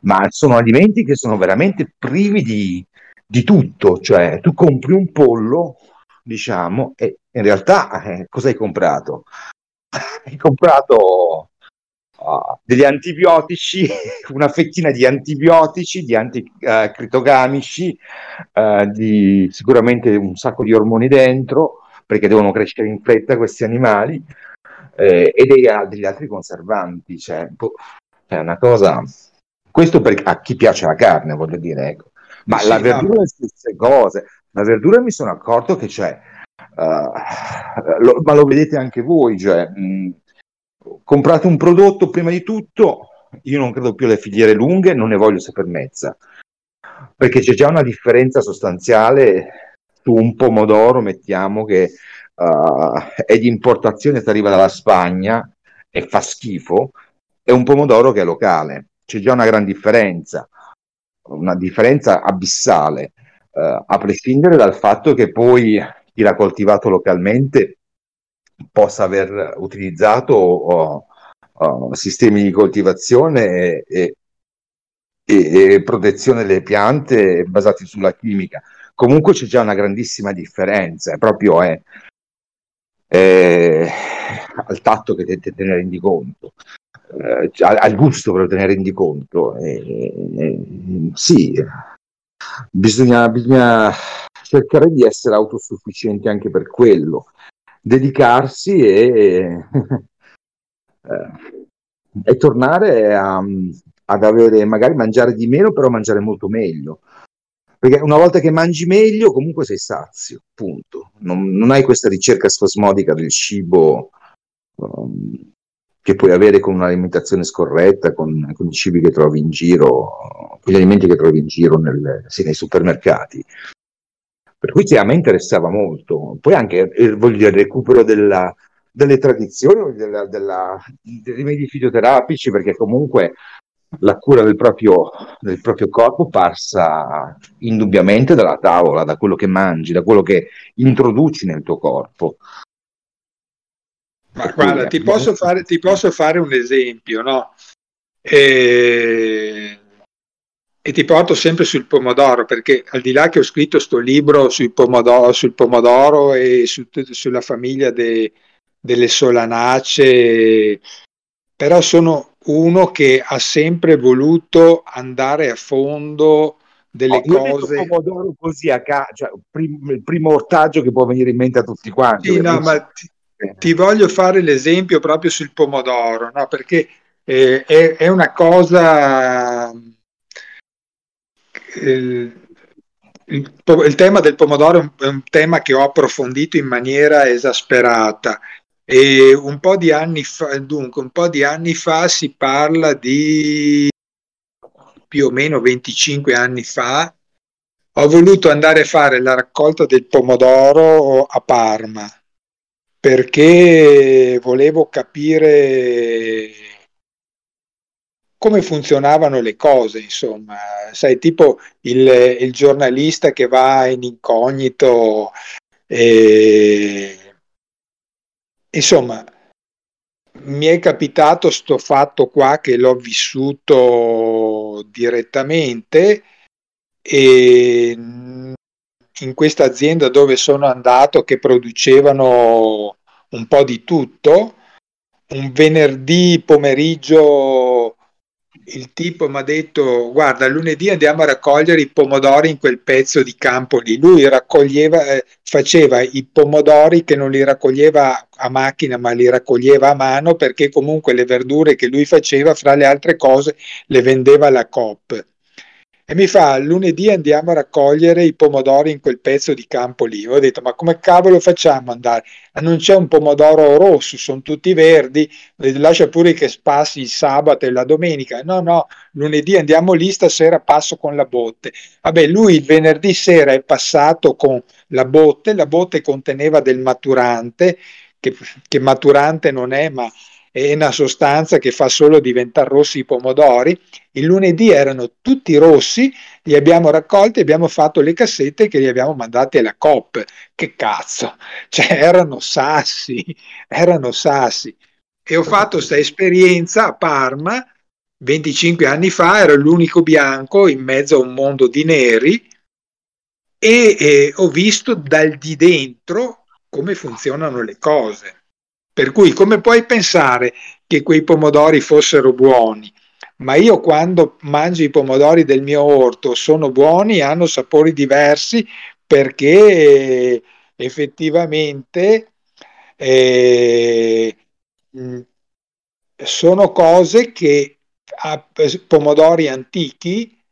Ma sono alimenti che sono veramente privi di, di tutto, cioè tu compri un pollo, diciamo, e in realtà eh, cosa hai comprato? hai comprato degli antibiotici, una fettina di antibiotici, di anticritogamici, uh, uh, di sicuramente un sacco di ormoni dentro, perché devono crescere in fretta questi animali, eh, e dei, degli altri conservanti. Cioè, boh, è una cosa... Questo per, a chi piace la carne, voglio dire, ecco. Ma sì, la verdura no. le stesse cose. La verdura mi sono accorto che c'è Uh, lo, ma lo vedete anche voi, cioè, mh, comprate un prodotto prima di tutto, io non credo più alle filiere lunghe, non ne voglio sapere mezza, perché c'è già una differenza sostanziale. Su un pomodoro, mettiamo che uh, è di importazione, arriva dalla Spagna e fa schifo, e un pomodoro che è locale, c'è già una gran differenza, una differenza abissale, uh, a prescindere dal fatto che poi chi l'ha coltivato localmente possa aver utilizzato oh, oh, sistemi di coltivazione e, e, e, protezione delle piante basati sulla chimica. Comunque c'è già una grandissima differenza, proprio è, è al tatto che te, te ne rendi conto. Eh, al, al, gusto però te ne rendi conto. Eh, eh, sì, bisogna, bisogna cercare di essere autosufficienti anche per quello, dedicarsi e, eh, e tornare a, ad avere, magari mangiare di meno, però mangiare molto meglio. Perché una volta che mangi meglio, comunque sei sazio, punto. Non, non hai questa ricerca spasmodica del cibo um, che puoi avere con un'alimentazione scorretta, con, con, i cibi che trovi in giro, con gli alimenti che trovi in giro nel, sì, nei supermercati. Per cui sì, a me interessava molto. Poi anche, eh, voglio dire, il recupero della, delle tradizioni, della, della, dei rimedi fisioterapici, perché comunque la cura del proprio, del proprio, corpo passa indubbiamente dalla tavola, da quello che mangi, da quello che introduci nel tuo corpo.
Ma guarda, ti posso, fare, ti posso fare un esempio, no? Eh, e ti porto sempre sul pomodoro perché al di là che ho scritto sto libro sul pomodoro, sul pomodoro e su, sulla famiglia de, delle solanacee però sono uno che ha sempre voluto andare a fondo delle
oh,
cose.
Io pomodoro così a caso, cioè, prim- il primo ortaggio che può venire in mente a tutti quanti.
Sì, no, ma ti, ti, voglio fare l'esempio proprio sul pomodoro, no? perché eh, è, è, una cosa. Il, il, tema del pomodoro è un tema che ho approfondito in maniera esasperata e un po' di anni fa, dunque, un po' di anni fa si parla di più o meno 25 anni fa, ho voluto andare a fare la raccolta del pomodoro a Parma perché volevo capire come funzionavano le cose, insomma, sai, tipo il, il giornalista che va in incognito e insomma, mi è capitato sto fatto qua che l'ho vissuto direttamente e in questa azienda dove sono andato che producevano un po' di tutto, un venerdì pomeriggio il tipo mi ha detto guarda lunedì andiamo a raccogliere i pomodori in quel pezzo di campo lì. Lui raccoglieva eh, faceva i pomodori che non li raccoglieva a macchina ma li raccoglieva a mano perché comunque le verdure che lui faceva fra le altre cose le vendeva alla Coop e mi fa lunedì andiamo a raccogliere i pomodori in quel pezzo di campo lì. Ho detto ma come cavolo facciamo andare? Ah, non c'è un pomodoro rosso, sono tutti verdi, lascia pure che passi il sabato e la domenica. No, no, lunedì andiamo lì, stasera passo con la botte. Vabbè, lui il venerdì sera è passato con la botte, la botte conteneva del maturante, che, che maturante non è, ma è una sostanza che fa solo diventare rossi i pomodori. Il lunedì erano tutti rossi, li abbiamo raccolti, abbiamo fatto le cassette che li abbiamo mandati alla COP. Che cazzo, cioè erano sassi, erano sassi. E ho fatto questa esperienza a Parma 25 anni fa, ero l'unico bianco in mezzo a un mondo di neri e eh, ho visto dal di dentro come funzionano le cose. Per cui come puoi pensare che quei pomodori fossero buoni? Ma io quando mangio i pomodori del mio orto sono buoni, hanno sapori diversi perché effettivamente eh, sono cose che ha pomodori antichi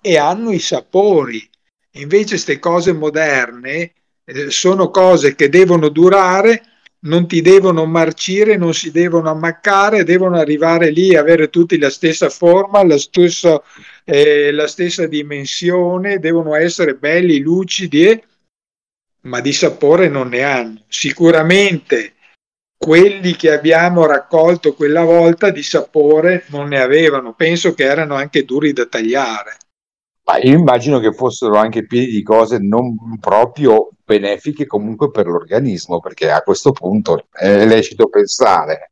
e hanno i sapori. Invece queste cose moderne eh, sono cose che devono durare non ti devono marcire, non si devono ammaccare, devono arrivare lì e avere tutti la stessa forma, la stessa, eh, la stessa dimensione, devono essere belli, lucidi, eh, ma di sapore non ne hanno. Sicuramente quelli che abbiamo raccolto quella volta di sapore non ne avevano, penso che erano anche duri da tagliare.
Ma io immagino che fossero anche pieni di cose non proprio benefiche comunque per l'organismo, perché a questo punto è lecito pensare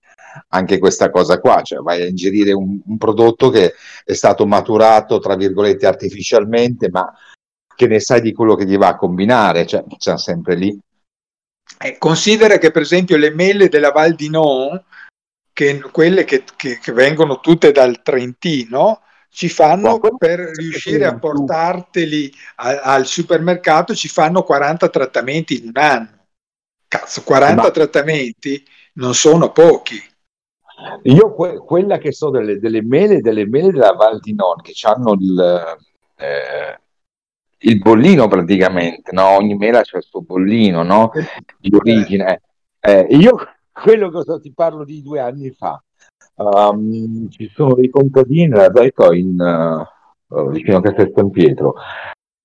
anche questa cosa qua, cioè vai a ingerire un, un prodotto che è stato maturato, tra virgolette, artificialmente, ma che ne sai di quello che gli va a combinare, cioè c'è sempre lì.
Eh, considera che per esempio le mele della Val di Non, che, quelle che, che, che vengono tutte dal Trentino, ci fanno per riuscire a portarteli a, al supermercato ci fanno 40 trattamenti in un anno. Cazzo 40 Ma... trattamenti non sono pochi.
Io que- quella che so delle, delle, mele delle mele della Val di Non che hanno il, eh, il bollino praticamente no? ogni mela c'è il suo bollino no? di origine. Eh, io quello che so, ti parlo di due anni fa Um, ci sono dei contadini nella Zaito in, uh, vicino a Castel San Pietro.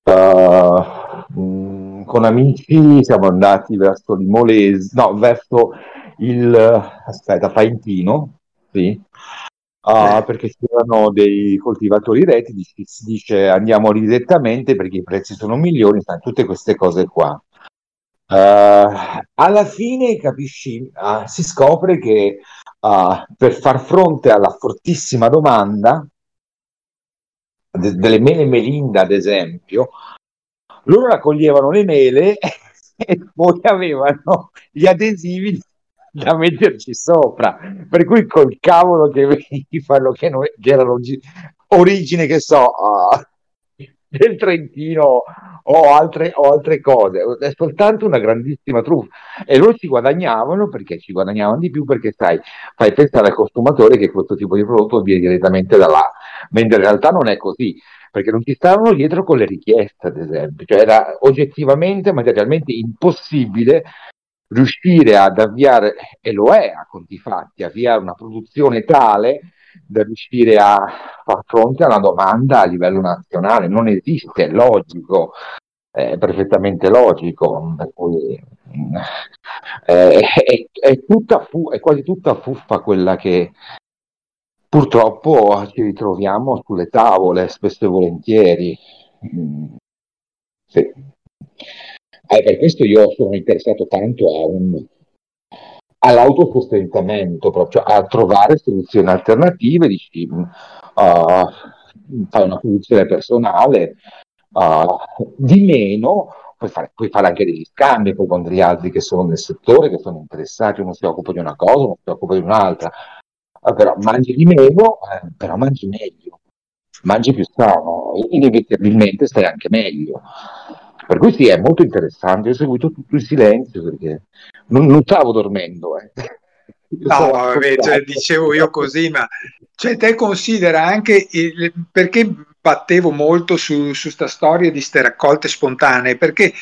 Uh, mh, con amici siamo andati verso Limolese, no, verso il aspetta, Faentino, sì. Uh, perché c'erano dei coltivatori reti, si dice andiamo lì direttamente perché i prezzi sono migliori, tutte queste cose qua. Uh, alla fine capisci, uh, si scopre che uh, per far fronte alla fortissima domanda de- delle mele melinda, ad esempio, loro raccoglievano le mele e poi avevano gli adesivi da metterci sopra. Per cui col cavolo che fanno che, che erano origine, che so, uh, del Trentino o altre, o altre cose, è soltanto una grandissima truffa. E loro ci guadagnavano perché ci guadagnavano di più perché sai, fai pensare al consumatore che questo tipo di prodotto viene direttamente da là, mentre in realtà non è così perché non ti stavano dietro con le richieste, ad esempio, cioè era oggettivamente, materialmente impossibile riuscire ad avviare, e lo è a conti fatti, avviare una produzione tale da riuscire a far fronte alla domanda a livello nazionale. Non esiste, è logico, è perfettamente logico. Cui, è, è, è, tutta fu- è quasi tutta fuffa quella che purtroppo ci ritroviamo sulle tavole spesso e volentieri. Mm, sì. Eh, per questo io sono interessato tanto a un, all'autosostentamento, proprio a trovare soluzioni alternative, dici, uh, fai una produzione personale, uh, di meno, puoi fare, puoi fare, anche degli scambi poi con degli altri che sono nel settore, che sono interessati, uno si occupa di una cosa, uno si occupa di un'altra, uh, però mangi di meno, eh, però mangi meglio, mangi più sano, inevitabilmente stai anche meglio. Per cui sì, è molto interessante. Ho seguito tutto il silenzio perché non, non stavo dormendo. Eh.
No, vabbè, cioè, dicevo io così, ma cioè, te considera anche il, perché battevo molto su questa storia di ste raccolte spontanee, perché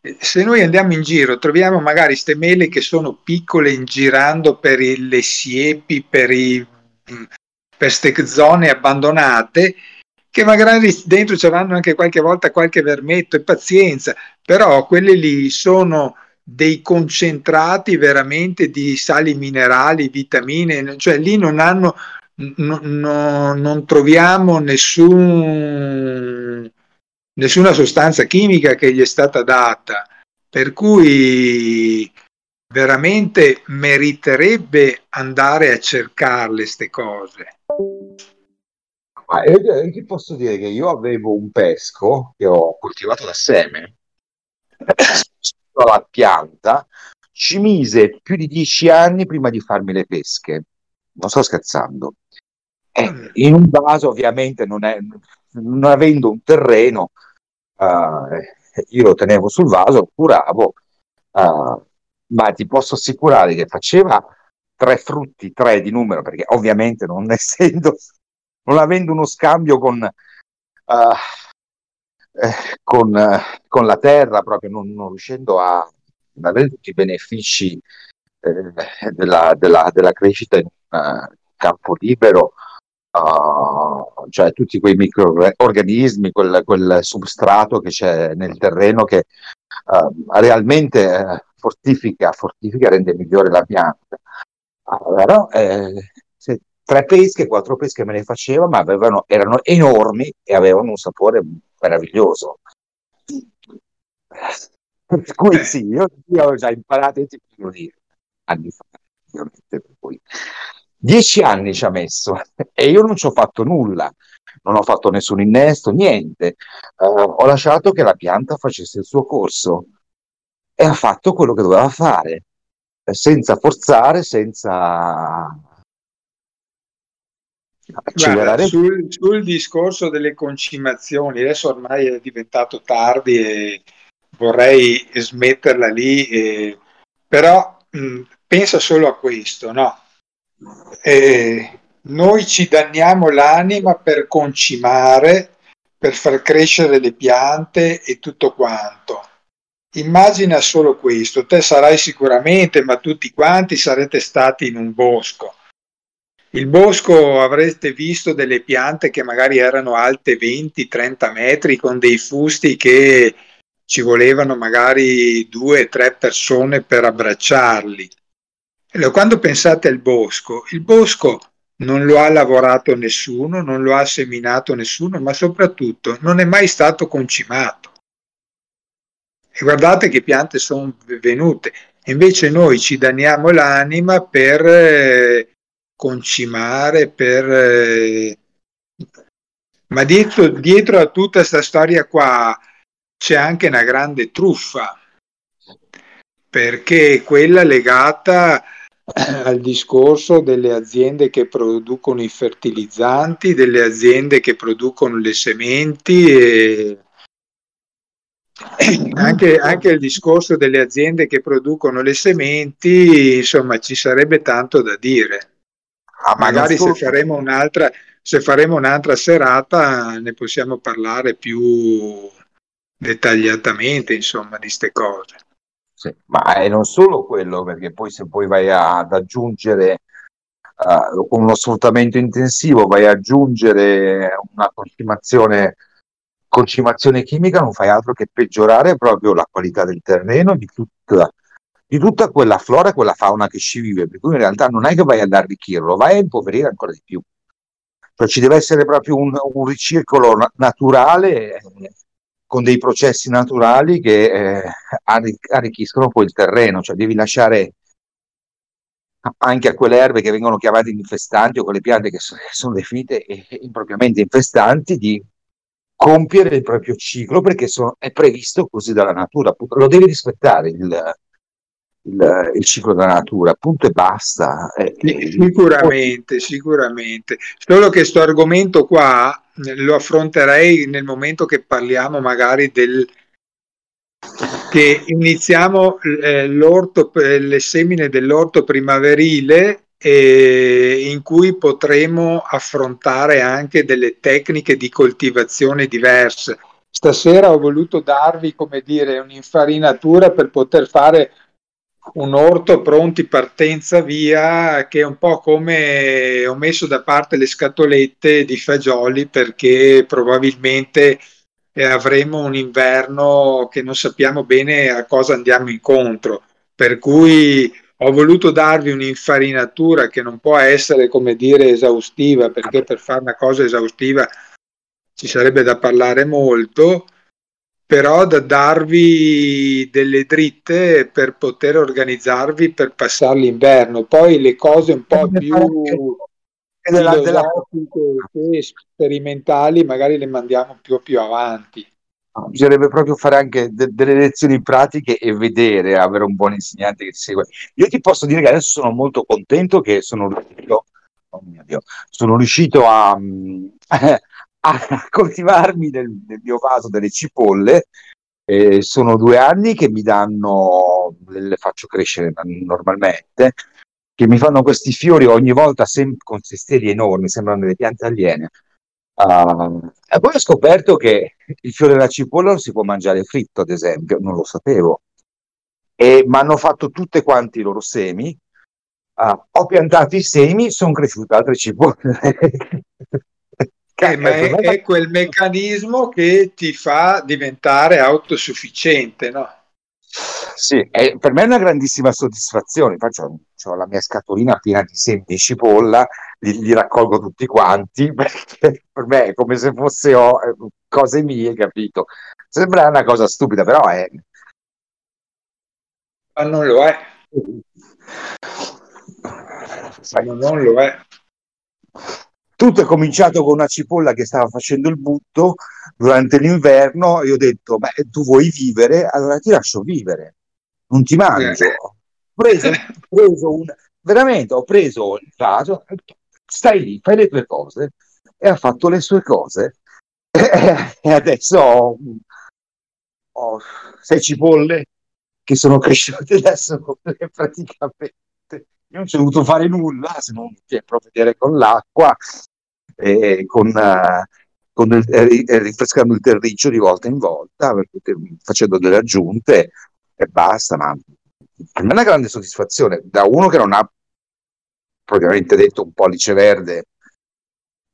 eh, se noi andiamo in giro troviamo magari queste mele che sono piccole in girando per i, le siepi, per, i, per queste zone abbandonate che magari dentro ci vanno anche qualche volta qualche vermetto e pazienza, però quelli lì sono dei concentrati veramente di sali minerali, vitamine, cioè lì non hanno, no, no, non troviamo nessun, nessuna sostanza chimica che gli è stata data, per cui veramente meriterebbe andare a cercarle queste cose.
Ma ti posso dire che io avevo un pesco che ho coltivato da seme, la pianta, ci mise più di dieci anni prima di farmi le pesche. Non sto scherzando. Eh, in un vaso, ovviamente, non, è, non avendo un terreno, uh, io lo tenevo sul vaso, curavo, uh, ma ti posso assicurare che faceva tre frutti, tre di numero, perché ovviamente non essendo non avendo uno scambio con, uh, eh, con, uh, con, la terra, proprio non, non riuscendo a, ad avere tutti i benefici eh, della, della, della, crescita in un uh, campo libero, cioè tutti quei microorganismi, quel, quel, substrato che c'è nel terreno che realmente eh, fortifica, fortifica, rende migliore la pianta. Allora, eh, tre pesche, quattro pesche me ne faceva, ma avevano, erano enormi e avevano un sapore meraviglioso. Per cui sì, io, io ho già imparato anni fa, ovviamente, per cui. Dieci anni ci ha messo e io non ci ho fatto nulla, non ho fatto nessun innesto, niente. Uh, ho lasciato che la pianta facesse il suo corso e ha fatto quello che doveva fare, senza forzare, senza
Guarda, sul, sul, discorso delle concimazioni, adesso ormai è diventato tardi e vorrei smetterla lì, e, però mh, pensa solo a questo, no? E noi ci danniamo l'anima per concimare, per far crescere le piante e tutto quanto. Immagina solo questo, te sarai sicuramente, ma tutti quanti sarete stati in un bosco il bosco avreste visto delle piante che magari erano alte 20-30 metri con dei fusti che ci volevano magari due o tre persone per abbracciarli. Allora, quando pensate al bosco, il bosco non lo ha lavorato nessuno, non lo ha seminato nessuno, ma soprattutto non è mai stato concimato. E guardate che piante sono venute. Invece noi ci danniamo l'anima per eh, concimare, per... Eh, ma dietro, dietro a tutta questa storia qua c'è anche una grande truffa, perché quella legata al discorso delle aziende che producono i fertilizzanti, delle aziende che producono le sementi e anche, anche il discorso delle aziende che producono le sementi, insomma, ci sarebbe tanto da dire. Ah, magari se faremo, un'altra, se faremo un'altra serata ne possiamo parlare più dettagliatamente, insomma, di queste cose.
Sì, ma è non solo quello, perché poi se poi vai ad aggiungere uh, uno sfruttamento intensivo, vai ad aggiungere una concimazione, concimazione chimica, non fai altro che peggiorare proprio la qualità del terreno di tutta, di tutta quella flora e quella fauna che ci vive, per cui in realtà non è che vai ad arricchirlo, vai a impoverire ancora di più. Cioè ci deve essere proprio un, un ricircolo na- naturale eh, con dei processi naturali che eh, arricchiscono poi il terreno, cioè devi lasciare anche a quelle erbe che vengono chiamate infestanti o quelle piante che sono definite impropriamente infestanti di compiere il proprio ciclo perché sono, è previsto così dalla natura, lo devi rispettare il, il, il ciclo della natura, punto e basta.
Sicuramente, sicuramente. Solo che questo argomento qua lo affronterei nel momento che parliamo magari del che iniziamo eh, l'orto, le semine dell'orto primaverile eh, in cui potremo affrontare anche delle tecniche di coltivazione diverse. Stasera ho voluto darvi, come dire, un'infarinatura per poter fare un orto pronti partenza via che è un po' come ho messo da parte le scatolette di fagioli perché probabilmente eh, avremo un inverno che non sappiamo bene a cosa andiamo incontro. Per cui ho voluto darvi un'infarinatura che non può essere come dire esaustiva perché per fare una cosa esaustiva ci sarebbe da parlare molto però da darvi delle dritte per poter organizzarvi per passare l'inverno. Poi le cose un po' più della, della... sperimentali magari le mandiamo più, più avanti.
Bisognerebbe proprio fare anche de- delle lezioni pratiche e vedere, avere un buon insegnante che ti segue. Io ti posso dire che adesso sono molto contento che sono riuscito, oh Dio, sono riuscito a, a coltivarmi nel, nel mio vaso delle cipolle. Eh, sono due anni che mi danno, le faccio crescere normalmente, che mi fanno questi fiori ogni volta sem- con steli enormi, sembrano delle piante aliene. Uh, e poi ho scoperto che il fiore della cipolla lo si può mangiare fritto, ad esempio, non lo sapevo. E mi hanno fatto tutte quanti i loro semi. Uh, ho piantato i semi, sono cresciute altre cipolle.
Eh, ma è, è, quel meccanismo che ti fa diventare autosufficiente, no?
Sì, è, per me è una grandissima soddisfazione. Faccio ho la mia scatolina piena di semi di cipolla, li, li, raccolgo tutti quanti, perché per me è come se fossero eh, cose mie, capito? Sembra una cosa stupida, però è...
Ma non lo è. Ma non lo è
tutto è cominciato con una cipolla che stava facendo il butto durante l'inverno e ho detto, beh, tu vuoi vivere, allora ti lascio vivere, non ti mangio. Eh. Ho preso, preso un, veramente, ho preso il vaso, stai lì, fai le tue cose, e ha fatto le sue cose. E adesso ho, ho sei cipolle che sono cresciute adesso praticamente non ho dovuto fare nulla se non provvedere con l'acqua e con, uh, con il, eh, rinfrescando il terriccio di volta in volta perché, facendo delle aggiunte e basta ma per me è una grande soddisfazione. Da uno che non ha propriamente detto un pollice verde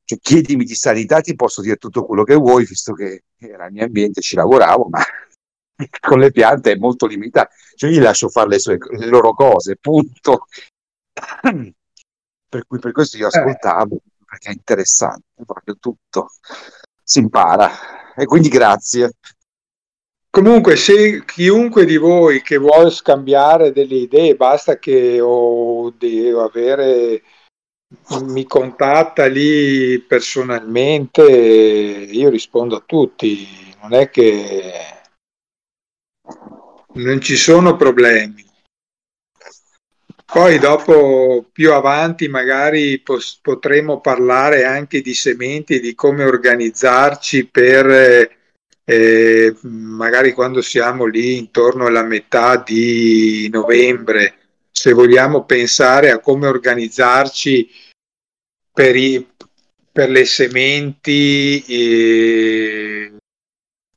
cioè, chiedimi di sanità ti posso dire tutto quello che vuoi visto che era il mio ambiente ci lavoravo ma con le piante è molto limitato. Cioè gli lascio fare le, sue, le loro cose punto per cui per questo io eh. ascoltavo, eh. perché è interessante, proprio tutto si impara. E quindi grazie.
Comunque, se chiunque di voi che vuole scambiare delle idee, basta che o devo avere mi contatta lì personalmente, io rispondo a tutti, non è che non ci sono problemi. Poi dopo, più avanti, magari pos- potremo parlare anche di sementi e di come organizzarci per, eh, magari quando siamo lì intorno alla metà di novembre, se vogliamo pensare a come organizzarci per, i, per le sementi eh,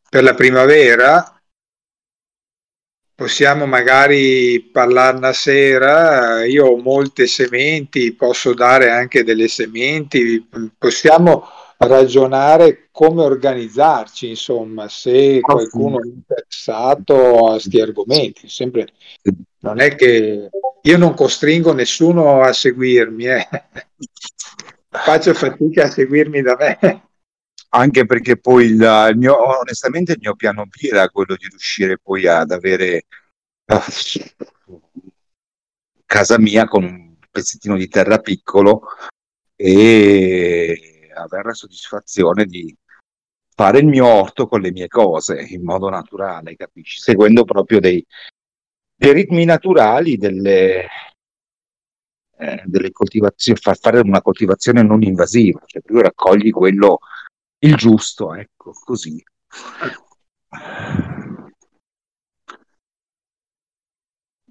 per la primavera, possiamo magari parlarne a sera, io ho molte sementi, posso dare anche delle sementi, possiamo ragionare come organizzarci, insomma, se qualcuno è interessato a questi argomenti, sempre non è che io non costringo nessuno a seguirmi, eh. faccio fatica a seguirmi da me
anche perché poi il, mio, onestamente il mio piano B era quello di riuscire poi ad avere uh, casa mia con un pezzettino di terra piccolo e avere la soddisfazione di fare il mio orto con le mie cose in modo naturale, capisci? Seguendo proprio dei, dei ritmi naturali delle, eh, delle coltivazioni, far fare una coltivazione non invasiva, cioè tu raccogli quello il giusto, ecco, così.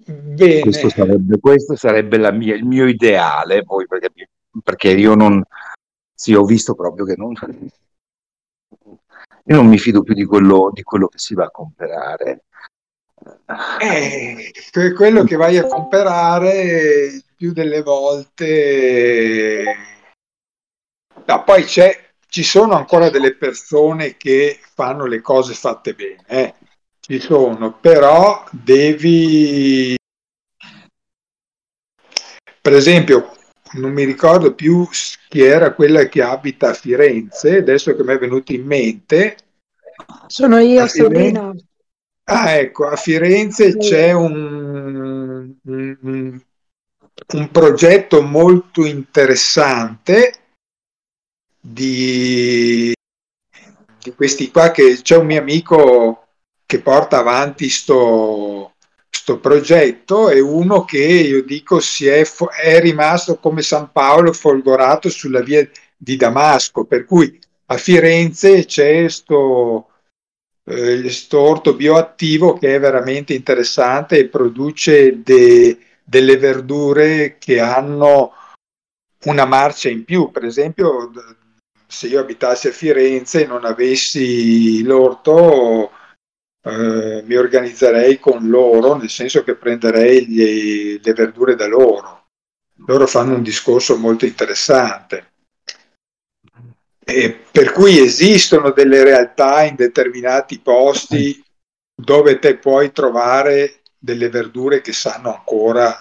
Bene.
Questo sarebbe, questo sarebbe mia, il mio ideale, poi perché, perché, io non, sì, ho visto proprio che non, io non mi fido più di quello, di quello che si va a comprare.
Eh, quello che vai a comprare più delle volte... No, poi c'è ci sono ancora delle persone che fanno le cose fatte bene, eh? ci sono, però devi, per esempio, non mi ricordo più chi era quella che abita a Firenze, adesso che mi è venuto in mente.
Sono io, Sabrina.
Ah, ecco, a Firenze sì. c'è un, un, un progetto molto interessante di, di questi qua che c'è un mio amico che porta avanti sto, sto progetto e uno che io dico si è, è rimasto come San Paolo folgorato sulla via di Damasco, per cui a Firenze c'è questo eh, orto bioattivo che è veramente interessante e produce de, delle verdure che hanno una marcia in più. Per esempio, se io abitassi a Firenze e non avessi l'orto, eh, mi organizzerei con loro, nel senso che prenderei gli, le verdure da loro. Loro fanno un discorso molto interessante. E per cui esistono delle realtà in determinati posti dove te puoi trovare delle verdure che sanno ancora,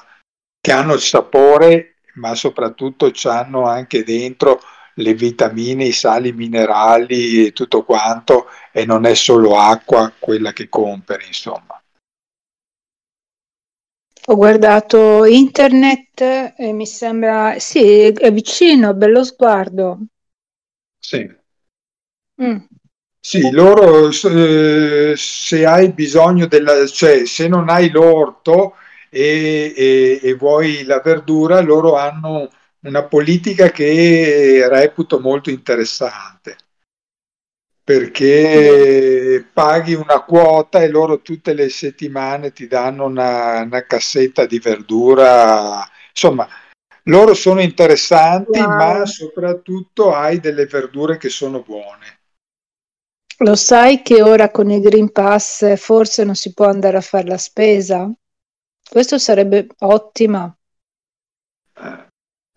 che hanno sapore, ma soprattutto hanno anche dentro le vitamine, i sali minerali e tutto quanto e non è solo acqua quella che compri, insomma.
Ho guardato internet e mi sembra, sì, è vicino, bello sguardo.
Sì. Mm. Sì, loro eh, se hai bisogno della, cioè se non hai l'orto e, e, e vuoi la verdura, loro hanno una politica che reputo molto interessante perché paghi una quota e loro tutte le settimane ti danno una, una cassetta di verdura. Insomma, loro sono interessanti, wow. ma soprattutto hai delle verdure che sono buone.
Lo sai che ora con il Green Pass forse non si può andare a fare la spesa? Questo sarebbe ottima.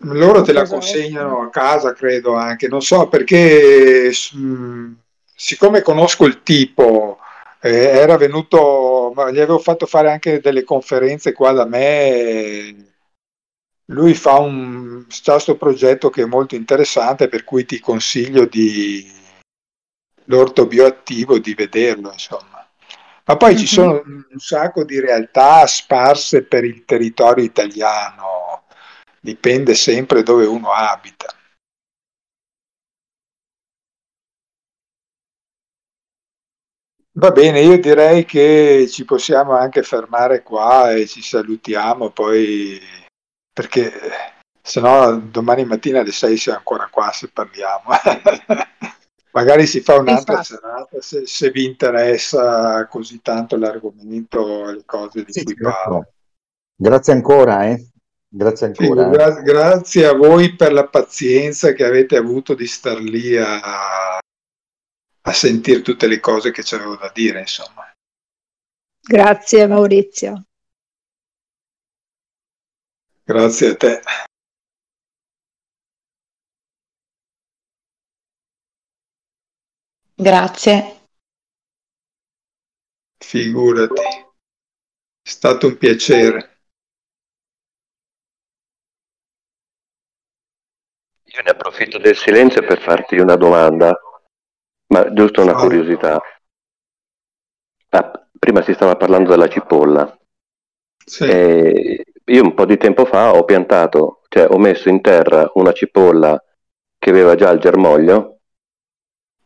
Loro te la consegnano a casa, credo anche, non so perché, mh, siccome conosco il tipo, eh, era venuto, gli avevo fatto fare anche delle conferenze qua da me. Lui fa un questo progetto che è molto interessante, per cui ti consiglio di l'orto bioattivo di vederlo, insomma. Ma poi mm-hmm. ci sono un sacco di realtà sparse per il territorio italiano dipende sempre dove uno abita. Va bene, io direi che ci possiamo anche fermare qua e ci salutiamo, poi perché se no domani mattina alle 6 siamo ancora qua se parliamo. Magari si fa un'altra esatto. serata se, se, vi interessa così tanto l'argomento e le cose di sì, cui certo. parlo.
Grazie ancora, eh. Grazie ancora.
Sì, gra- grazie a voi per la pazienza che avete avuto di star lì a, a sentire tutte le cose che c'avevo da dire, insomma.
Grazie Maurizio.
Grazie a te.
Grazie.
Figurati. È stato un piacere.
Io ne approfitto del silenzio per farti una domanda, ma giusto una curiosità. Ah, prima si stava parlando della cipolla. Sì. io un po' di tempo fa ho piantato, cioè ho messo in terra una cipolla che aveva già il germoglio,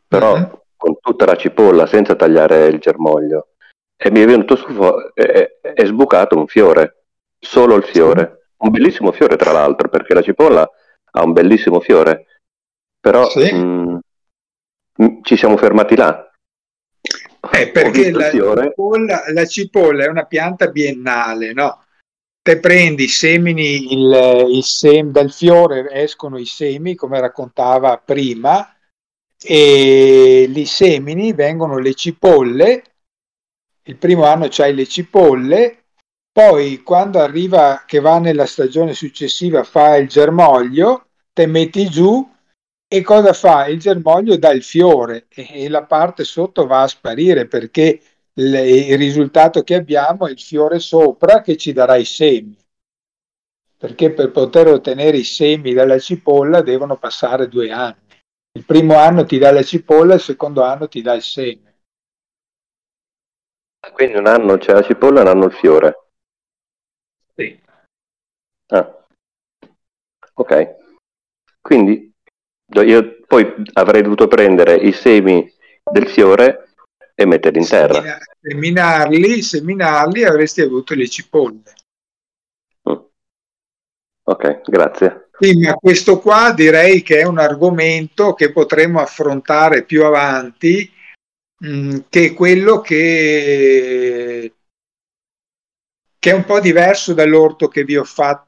però mm-hmm. con tutta la cipolla senza tagliare il germoglio. E mi è venuto su, è, è sbucato un fiore, solo il fiore. Un bellissimo fiore, tra l'altro, perché la cipolla ha un bellissimo fiore. Però sì. mh, mm, ci siamo fermati là.
Eh, perché la cipolla, la cipolla, è una pianta biennale, no? Te prendi semini, il, il sem, dal fiore escono i semi, come raccontava prima, e i semini vengono le cipolle. Il primo anno c'hai le cipolle, poi quando arriva che va nella stagione successiva fa il germoglio, te metti giù e cosa fa? Il germoglio dà il fiore e, e la parte sotto va a sparire perché il, il risultato che abbiamo è il fiore sopra che ci darà i semi. Perché per poter ottenere i semi dalla cipolla devono passare due anni. Il primo anno ti dà la cipolla, il secondo anno ti dà il seme.
Quindi un anno c'è la cipolla, un anno il fiore.
Sì.
Ah. Ok. Quindi io poi avrei dovuto prendere i semi del fiore e metterli in terra.
Seminarli, seminarli avresti avuto le cipolle.
Mm. Ok, grazie.
Sì, ma questo qua direi che è un argomento che potremo affrontare più avanti, mh, mm, che è quello che, che è un po' diverso dall'orto che vi ho fatto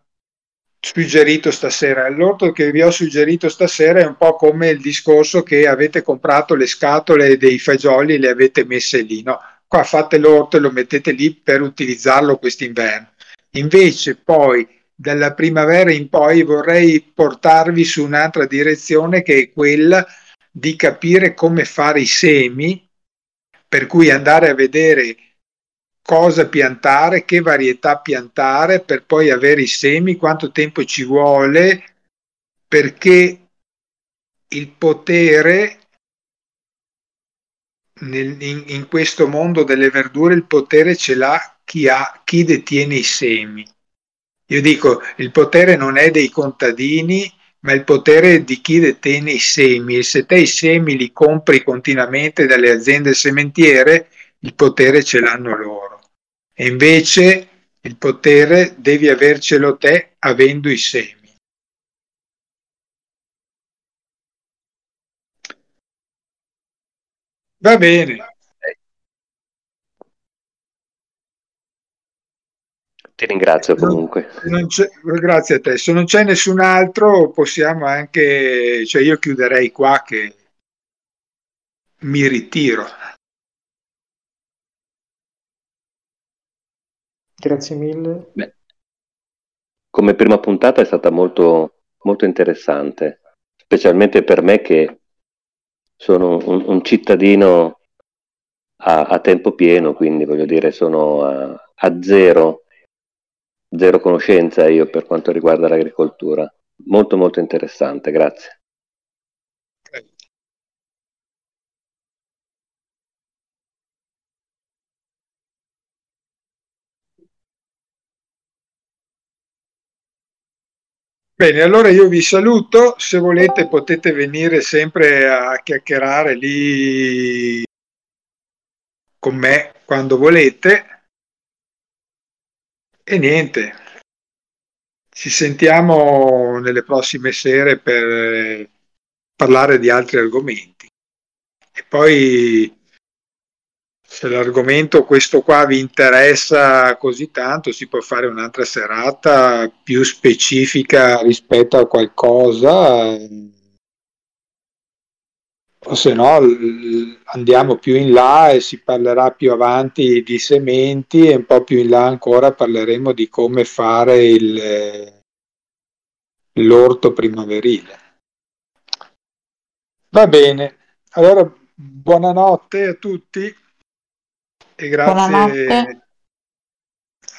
suggerito stasera. L'orto che vi ho suggerito stasera è un po' come il discorso che avete comprato le scatole dei fagioli e le avete messe lì. No? Qua fate l'orto e lo mettete lì per utilizzarlo quest'inverno. Invece poi dalla primavera in poi vorrei portarvi su un'altra direzione che è quella di capire come fare i semi, per cui andare a vedere cosa piantare, che varietà piantare per poi avere i semi, quanto tempo ci vuole, perché il potere nel, in, in, questo mondo delle verdure, il potere ce l'ha chi, ha, chi detiene i semi. Io dico, il potere non è dei contadini, ma il potere di chi detiene i semi. E se te i semi li compri continuamente dalle aziende sementiere, il potere ce l'hanno loro. E invece il potere devi avercelo te avendo i semi. Va bene.
Ti ringrazio comunque.
grazie a te. Se non c'è nessun altro, possiamo anche, cioè io chiuderei qua che mi ritiro.
Grazie mille. Beh,
come prima puntata è stata molto, molto interessante, specialmente per me che sono un, un cittadino a, a, tempo pieno, quindi voglio dire sono a, a zero, zero conoscenza io per quanto riguarda l'agricoltura. Molto molto interessante, grazie.
Bene, allora io vi saluto, se volete potete venire sempre a chiacchierare lì con me quando volete. E niente, ci sentiamo nelle prossime sere per parlare di altri argomenti. E poi se l'argomento questo qua vi interessa così tanto, si può fare un'altra serata più specifica rispetto a qualcosa. O se no andiamo più in là e si parlerà più avanti di sementi e un po' più in là ancora parleremo di come fare il, l'orto primaverile. Va bene, allora buonanotte a tutti e grazie,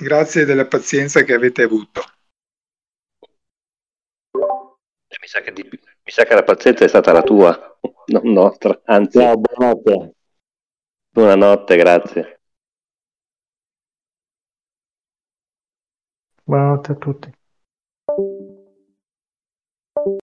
grazie della pazienza che avete avuto.
Mi sa che di, mi sa che la pazienza è stata la tua, non nostra, anzi.
No, buonanotte.
Buonanotte, grazie.
Buonanotte a tutti.